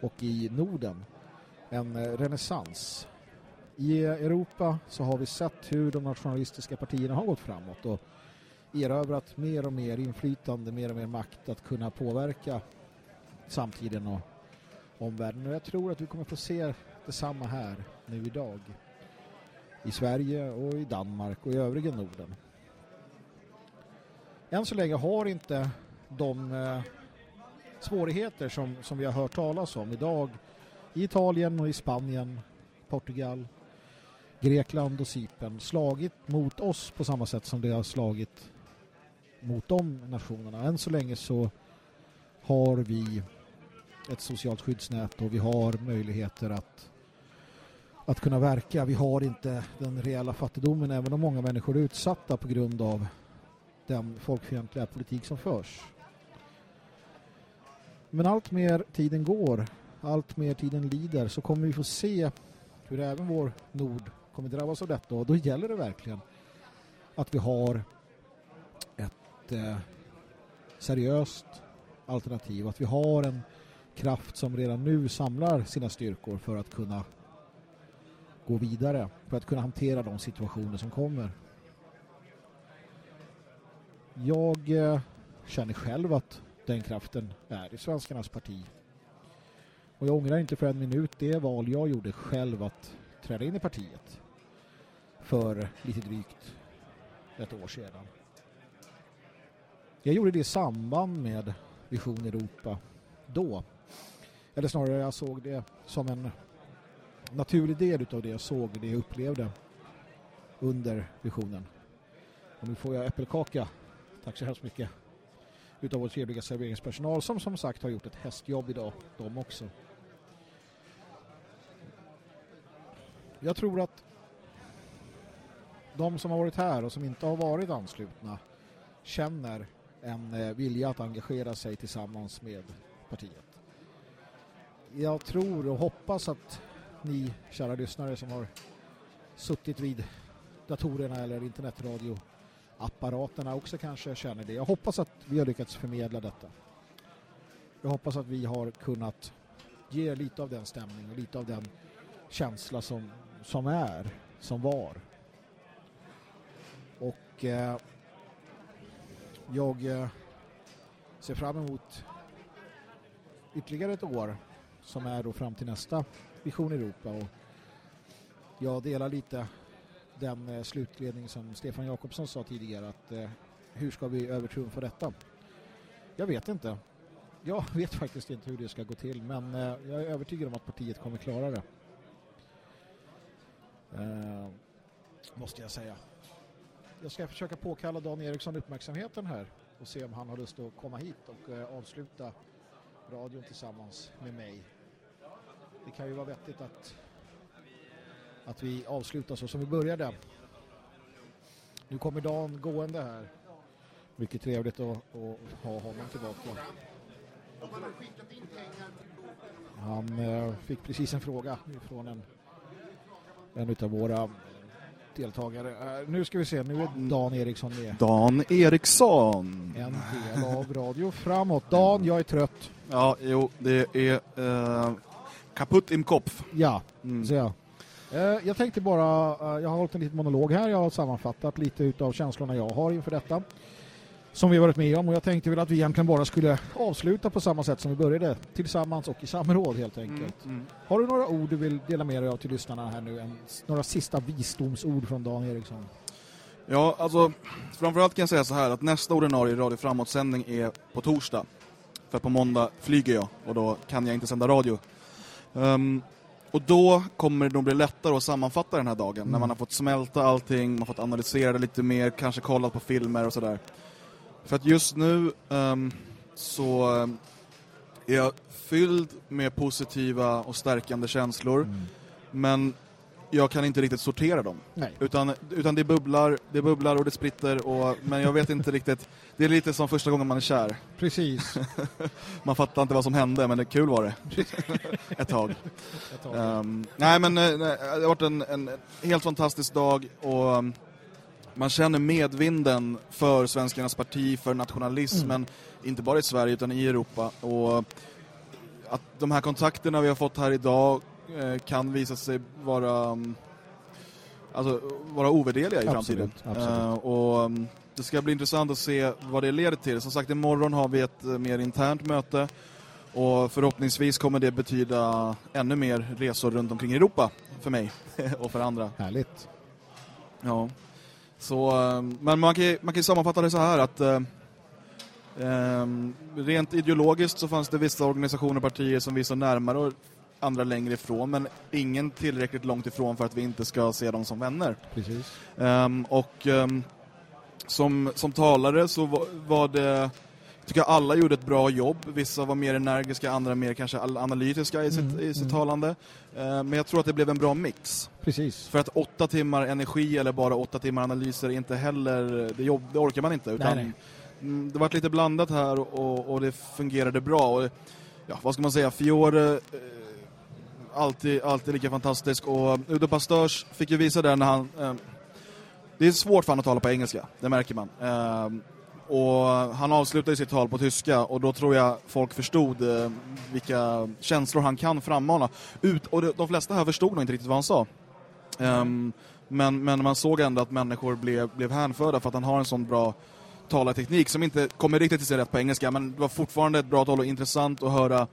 och i Norden. En eh, renässans. I Europa så har vi sett hur de nationalistiska partierna har gått framåt och erövrat mer och mer inflytande, mer och mer makt att kunna påverka samtiden och omvärlden. Och jag tror att vi kommer få se detsamma här nu idag. I Sverige och i Danmark och i övriga Norden. Än så länge har inte de eh, svårigheter som, som vi har hört talas om idag i Italien och i Spanien, Portugal, Grekland och Cypern slagit mot oss på samma sätt som det har slagit mot de nationerna. Än så länge så har vi ett socialt skyddsnät och vi har möjligheter att att kunna verka. Vi har inte den reella fattigdomen även om många människor är utsatta på grund av den folkfientliga politik som förs. Men allt mer tiden går, allt mer tiden lider så kommer vi få se hur även vår nord kommer drabbas av detta och då gäller det verkligen att vi har ett eh, seriöst alternativ, att vi har en kraft som redan nu samlar sina styrkor för att kunna gå vidare, för att kunna hantera de situationer som kommer. Jag eh, känner själv att den kraften är i svenskarnas parti. Och jag ångrar inte för en minut det val jag gjorde själv att träda in i partiet för lite drygt ett år sedan. Jag gjorde det i samband med Vision Europa då. Eller snarare jag såg det som en naturlig del av det jag såg, det jag upplevde under visionen. Och nu får jag äppelkaka. Tack så hemskt mycket. Utav vår trevliga serveringspersonal som som sagt har gjort ett hästjobb idag, de också. Jag tror att de som har varit här och som inte har varit anslutna känner en eh, vilja att engagera sig tillsammans med partiet. Jag tror och hoppas att ni kära lyssnare som har suttit vid datorerna eller internetradioapparaterna också kanske känner det. Jag hoppas att vi har lyckats förmedla detta. Jag hoppas att vi har kunnat ge lite av den stämning och lite av den känsla som, som är, som var. Och eh, jag eh, ser fram emot ytterligare ett år som är då fram till nästa Vision Europa och jag delar lite den eh, slutledning som Stefan Jakobsson sa tidigare att eh, hur ska vi övertrumfa detta? Jag vet inte. Jag vet faktiskt inte hur det ska gå till men eh, jag är övertygad om att partiet kommer klara det. Eh, måste jag säga. Jag ska försöka påkalla Dan Eriksson uppmärksamheten här och se om han har lust att komma hit och eh, avsluta radion tillsammans med mig. Det kan ju vara vettigt att att vi avslutar så som vi började. Nu kommer Dan gående här. Mycket trevligt att, att ha honom tillbaka. Han eh, fick precis en fråga från en, en av våra deltagare. Uh, nu ska vi se, nu är Dan Eriksson med. Dan Eriksson! En del av Radio Framåt. Dan, jag är trött. Ja, jo, det är uh, kaputt im Kopf. Ja, mm. så jag. Uh, jag tänkte bara, uh, jag har hållit en liten monolog här, jag har sammanfattat lite av känslorna jag har inför detta som vi varit med om och jag tänkte väl att vi egentligen bara skulle avsluta på samma sätt som vi började tillsammans och i samråd helt enkelt. Mm, mm. Har du några ord du vill dela med dig av till lyssnarna här nu? En, några sista visdomsord från Dan Eriksson? Ja, alltså framförallt kan jag säga så här att nästa ordinarie Radio Framåt-sändning är på torsdag. För på måndag flyger jag och då kan jag inte sända radio. Um, och då kommer det nog bli lättare att sammanfatta den här dagen mm. när man har fått smälta allting, man har fått analysera det lite mer, kanske kollat på filmer och sådär. För att just nu um, så ehm, är jag fylld med positiva och stärkande känslor. Mm. Men jag kan inte riktigt sortera dem. Nej. Utan, utan det bubblar, det bubblar och det spritter. Och, men jag vet inte riktigt. Det är lite som första gången man är kär. Precis. man fattar inte vad som hände, men det kul var det. Ett tag. Ett tag. Um, nej, men nej, det har varit en, en helt fantastisk dag. Och um, man känner medvinden för svenskarnas parti, för nationalismen, mm. inte bara i Sverige utan i Europa. Och att de här kontakterna vi har fått här idag eh, kan visa sig vara um, alltså, vara ovärderliga i framtiden. Absolut. Uh, och det ska bli intressant att se vad det leder till. Som sagt, imorgon har vi ett uh, mer internt möte och förhoppningsvis kommer det betyda ännu mer resor runt omkring i Europa för mig och för andra. Härligt. Ja. Så, ehm, men man kan, man kan sammanfatta det så här att eh, ehm, rent ideologiskt så fanns det vissa organisationer och partier som vi så närmare och andra längre ifrån men ingen tillräckligt långt ifrån för att vi inte ska se dem som vänner. Precis. Um, och um, som, som talare så var, var det tycker jag alla gjorde ett bra jobb. Vissa var mer energiska, andra mer kanske analytiska i sitt, mm, i sitt mm. talande. Uh, men jag tror att det blev en bra mix. Precis. För att åtta timmar energi eller bara åtta timmar analyser inte heller, det, jobb, det orkar man inte. Utan nej, nej. Mm, det var lite blandat här och, och det fungerade bra. Och, ja, vad ska man säga, Fiore eh, alltid, alltid lika fantastisk och Udo Pastörs fick ju visa det när han eh, det är svårt för honom att tala på engelska, det märker man. Eh, och han avslutade sitt tal på tyska och då tror jag folk förstod eh, vilka känslor han kan frammana. Ut, och de, de flesta här förstod nog inte riktigt vad han sa. Ehm, men, men man såg ändå att människor blev, blev hänförda för att han har en sån bra talarteknik som inte kommer riktigt till sig rätt på engelska men det var fortfarande ett bra tal och intressant att höra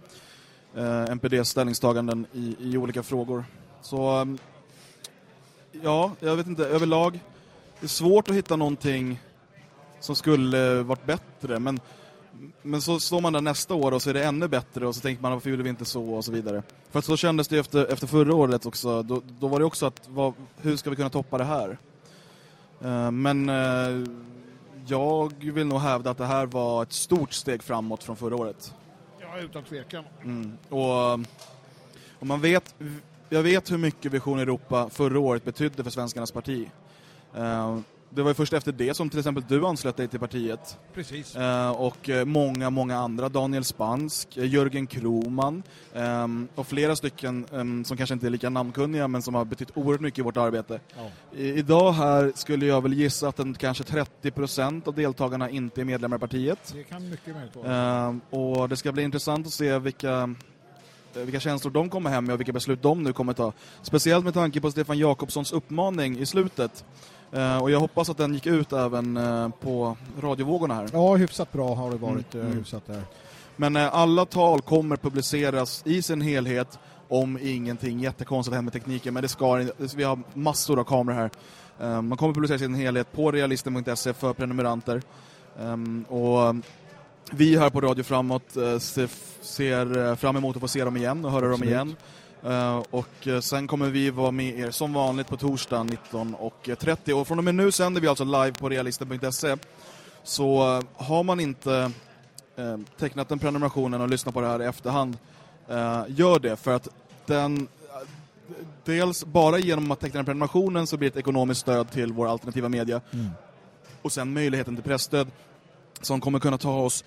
eh, NPDs ställningstaganden i, i olika frågor. Så ehm, ja, jag vet inte, överlag det är svårt att hitta någonting som skulle varit bättre. Men, men så står man där nästa år och så är det ännu bättre och så tänker man varför gjorde vi inte så och så vidare. För att så kändes det efter, efter förra året också. Då, då var det också att vad, hur ska vi kunna toppa det här? Uh, men uh, jag vill nog hävda att det här var ett stort steg framåt från förra året. Ja, utan tvekan. Mm. Och, och man vet, jag vet hur mycket Vision Europa förra året betydde för svenskarnas parti. Uh, det var ju först efter det som till exempel du anslöt dig till partiet. Precis. Eh, och eh, många, många andra. Daniel Spansk, eh, Jörgen Kroman eh, och flera stycken eh, som kanske inte är lika namnkunniga men som har betytt oerhört mycket i vårt arbete. Ja. I, idag här skulle jag väl gissa att en, kanske 30% av deltagarna inte är medlemmar i partiet. Det kan mycket möjligt vara. Eh, och det ska bli intressant att se vilka eh, vilka känslor de kommer hem med och vilka beslut de nu kommer ta. Speciellt med tanke på Stefan Jakobssons uppmaning i slutet. Eh, och jag hoppas att den gick ut även eh, på radiovågorna här. Ja, hyfsat bra har det varit. Mm, eh, mm. Hyfsat där. Men alla tal kommer publiceras i sin helhet om ingenting jättekonstigt händer med tekniken. Men det ska vi har massor av kameror här. Man kommer publicera sin helhet på realisten.se för prenumeranter. Och vi här på Radio Framåt se- ser fram emot att få se dem igen och höra dem Absolut. igen. Eh, och eh, sen kommer vi vara med er som vanligt på torsdag 19 och eh, 30. Och från och med nu sänder vi alltså live på realisten.se. Så har man inte tecknat den prenumerationen och lyssnat på det här i efterhand, gör det för att den dels bara genom att teckna den prenumerationen så blir det ett ekonomiskt stöd till vår alternativa media Mm. och sen möjligheten till pressstöd som kommer kunna ta oss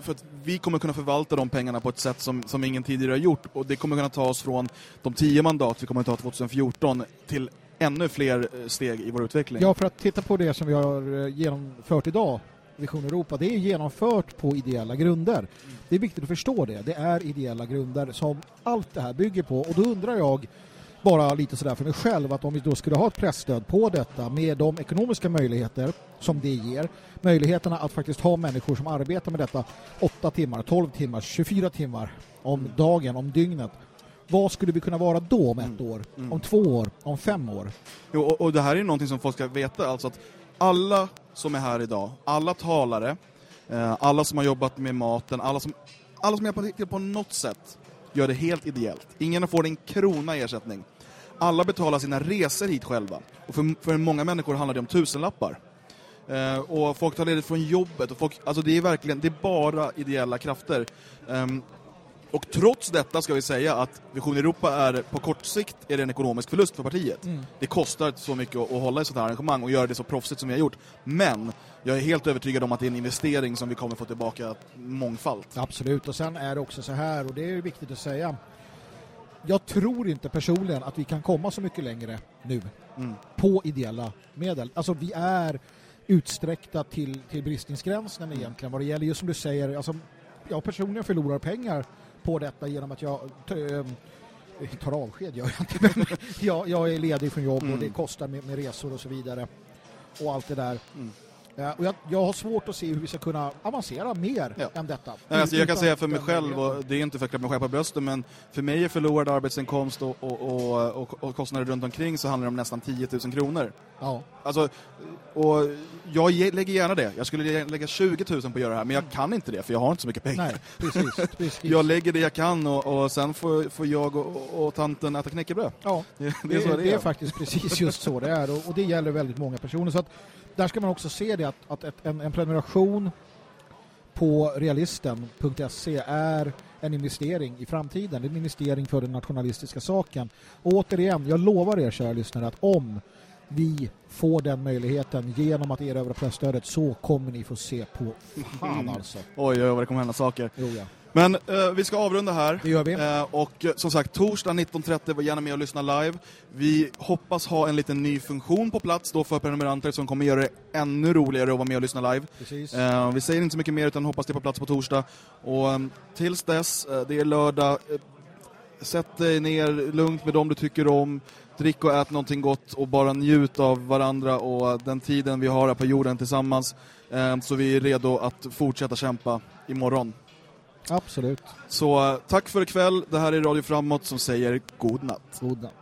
för att vi kommer kunna förvalta de pengarna på ett sätt som, som ingen tidigare har gjort och det kommer kunna ta oss från de tio mandat vi kommer att ta 2014 till ännu fler eh, steg i vår utveckling. Ja, för att titta på det som vi har eh, genomfört idag, Vision Europa, det är genomfört på ideella grunder. Det är viktigt att förstå det. Det är ideella grunder som allt det här bygger på. Och då undrar jag, bara lite sådär för mig själv, att om vi då skulle ha ett pressstöd på detta med de ekonomiska möjligheter som det ger, möjligheterna att faktiskt ha människor som arbetar med detta 8 timmar, 12 timmar, 24 timmar om dagen, om dygnet. Vad skulle vi kunna vara då om ett år, om två år, om fem år? Jo, och, och det här är någonting som folk ska veta, alltså att alla som är här idag, alla talare, eh, alla som har jobbat med maten, alla som, alla som hjälper till på något sätt gör det helt ideellt. Ingen får en krona i ersättning. Alla betalar sina resor hit själva. Och för, för många människor handlar det om tusenlappar. Eh, och folk tar ledigt från jobbet. Och folk, alltså det är verkligen, det är bara ideella krafter. Eh, och trots detta ska vi säga att Vision Europa är på kort sikt är det en ekonomisk förlust för partiet. Mm. Det kostar så mycket att, att hålla i sådant här arrangemang och göra det så proffsigt som vi har gjort. Men jag är helt övertygad om att det är en investering som vi kommer få tillbaka mångfalt. Absolut, och sen är det också så här, och det är viktigt att säga. Jag tror inte personligen att vi kan komma så mycket längre nu Mm. på ideella medel. Alltså vi är utsträckta till, till bristningsgränsen Mm. egentligen vad det gäller. Just som du säger, alltså, jag personligen förlorar pengar på detta genom att jag ehm, tar avsked, gör jag inte, men jag, jag är ledig från jobb och Mm. det kostar med, med resor och så vidare. Och allt det där. Mm. Ja, och jag, jag har svårt att se hur vi ska kunna avancera mer Ja. än detta. Nej, alltså jag kan säga för mig själv, och det är inte för att klappa mig själv på brösten, men för mig är förlorad arbetsinkomst och, och, och, och, och kostnader runt omkring så handlar det om nästan 10 000 kronor. Ja. Alltså, och jag ge- lägger gärna det. Jag skulle lägga 20 000 på att göra det här, men jag kan inte det för jag har inte så mycket pengar. Nej, precis. precis. Jag lägger det jag kan och, och sen får, får jag och, och tanten äta knäckebröd. Ja, Det, det, är det, det är är. faktiskt precis just så det är och, och det gäller väldigt många personer. Så att där ska man också se det att, att ett, en, en prenumeration på realisten.se är en investering i framtiden, en investering för den nationalistiska saken. Och återigen, jag lovar er kära lyssnare att om vi får den möjligheten genom att erövra presstödet så kommer ni få se på fan Mm. alltså. Oj, oj, vad det kommer hända saker. Jo, ja. Men eh, vi ska avrunda här. Det gör vi. Eh, och eh, som sagt, torsdag 19.30, var gärna med och lyssna live. Vi hoppas ha en liten ny funktion på plats då för prenumeranter som kommer göra det ännu roligare att vara med och lyssna live. Precis. Eh, vi säger inte så mycket mer utan hoppas det är på plats på torsdag. Och eh, tills dess, eh, det är lördag, sätt dig ner lugnt med dem du tycker om, drick och ät någonting gott och bara njut av varandra och den tiden vi har här på jorden tillsammans. Så vi är redo att fortsätta kämpa imorgon. Absolut. Så eh, tack för ikväll. Det här är Radio Framåt som säger god natt. God natt.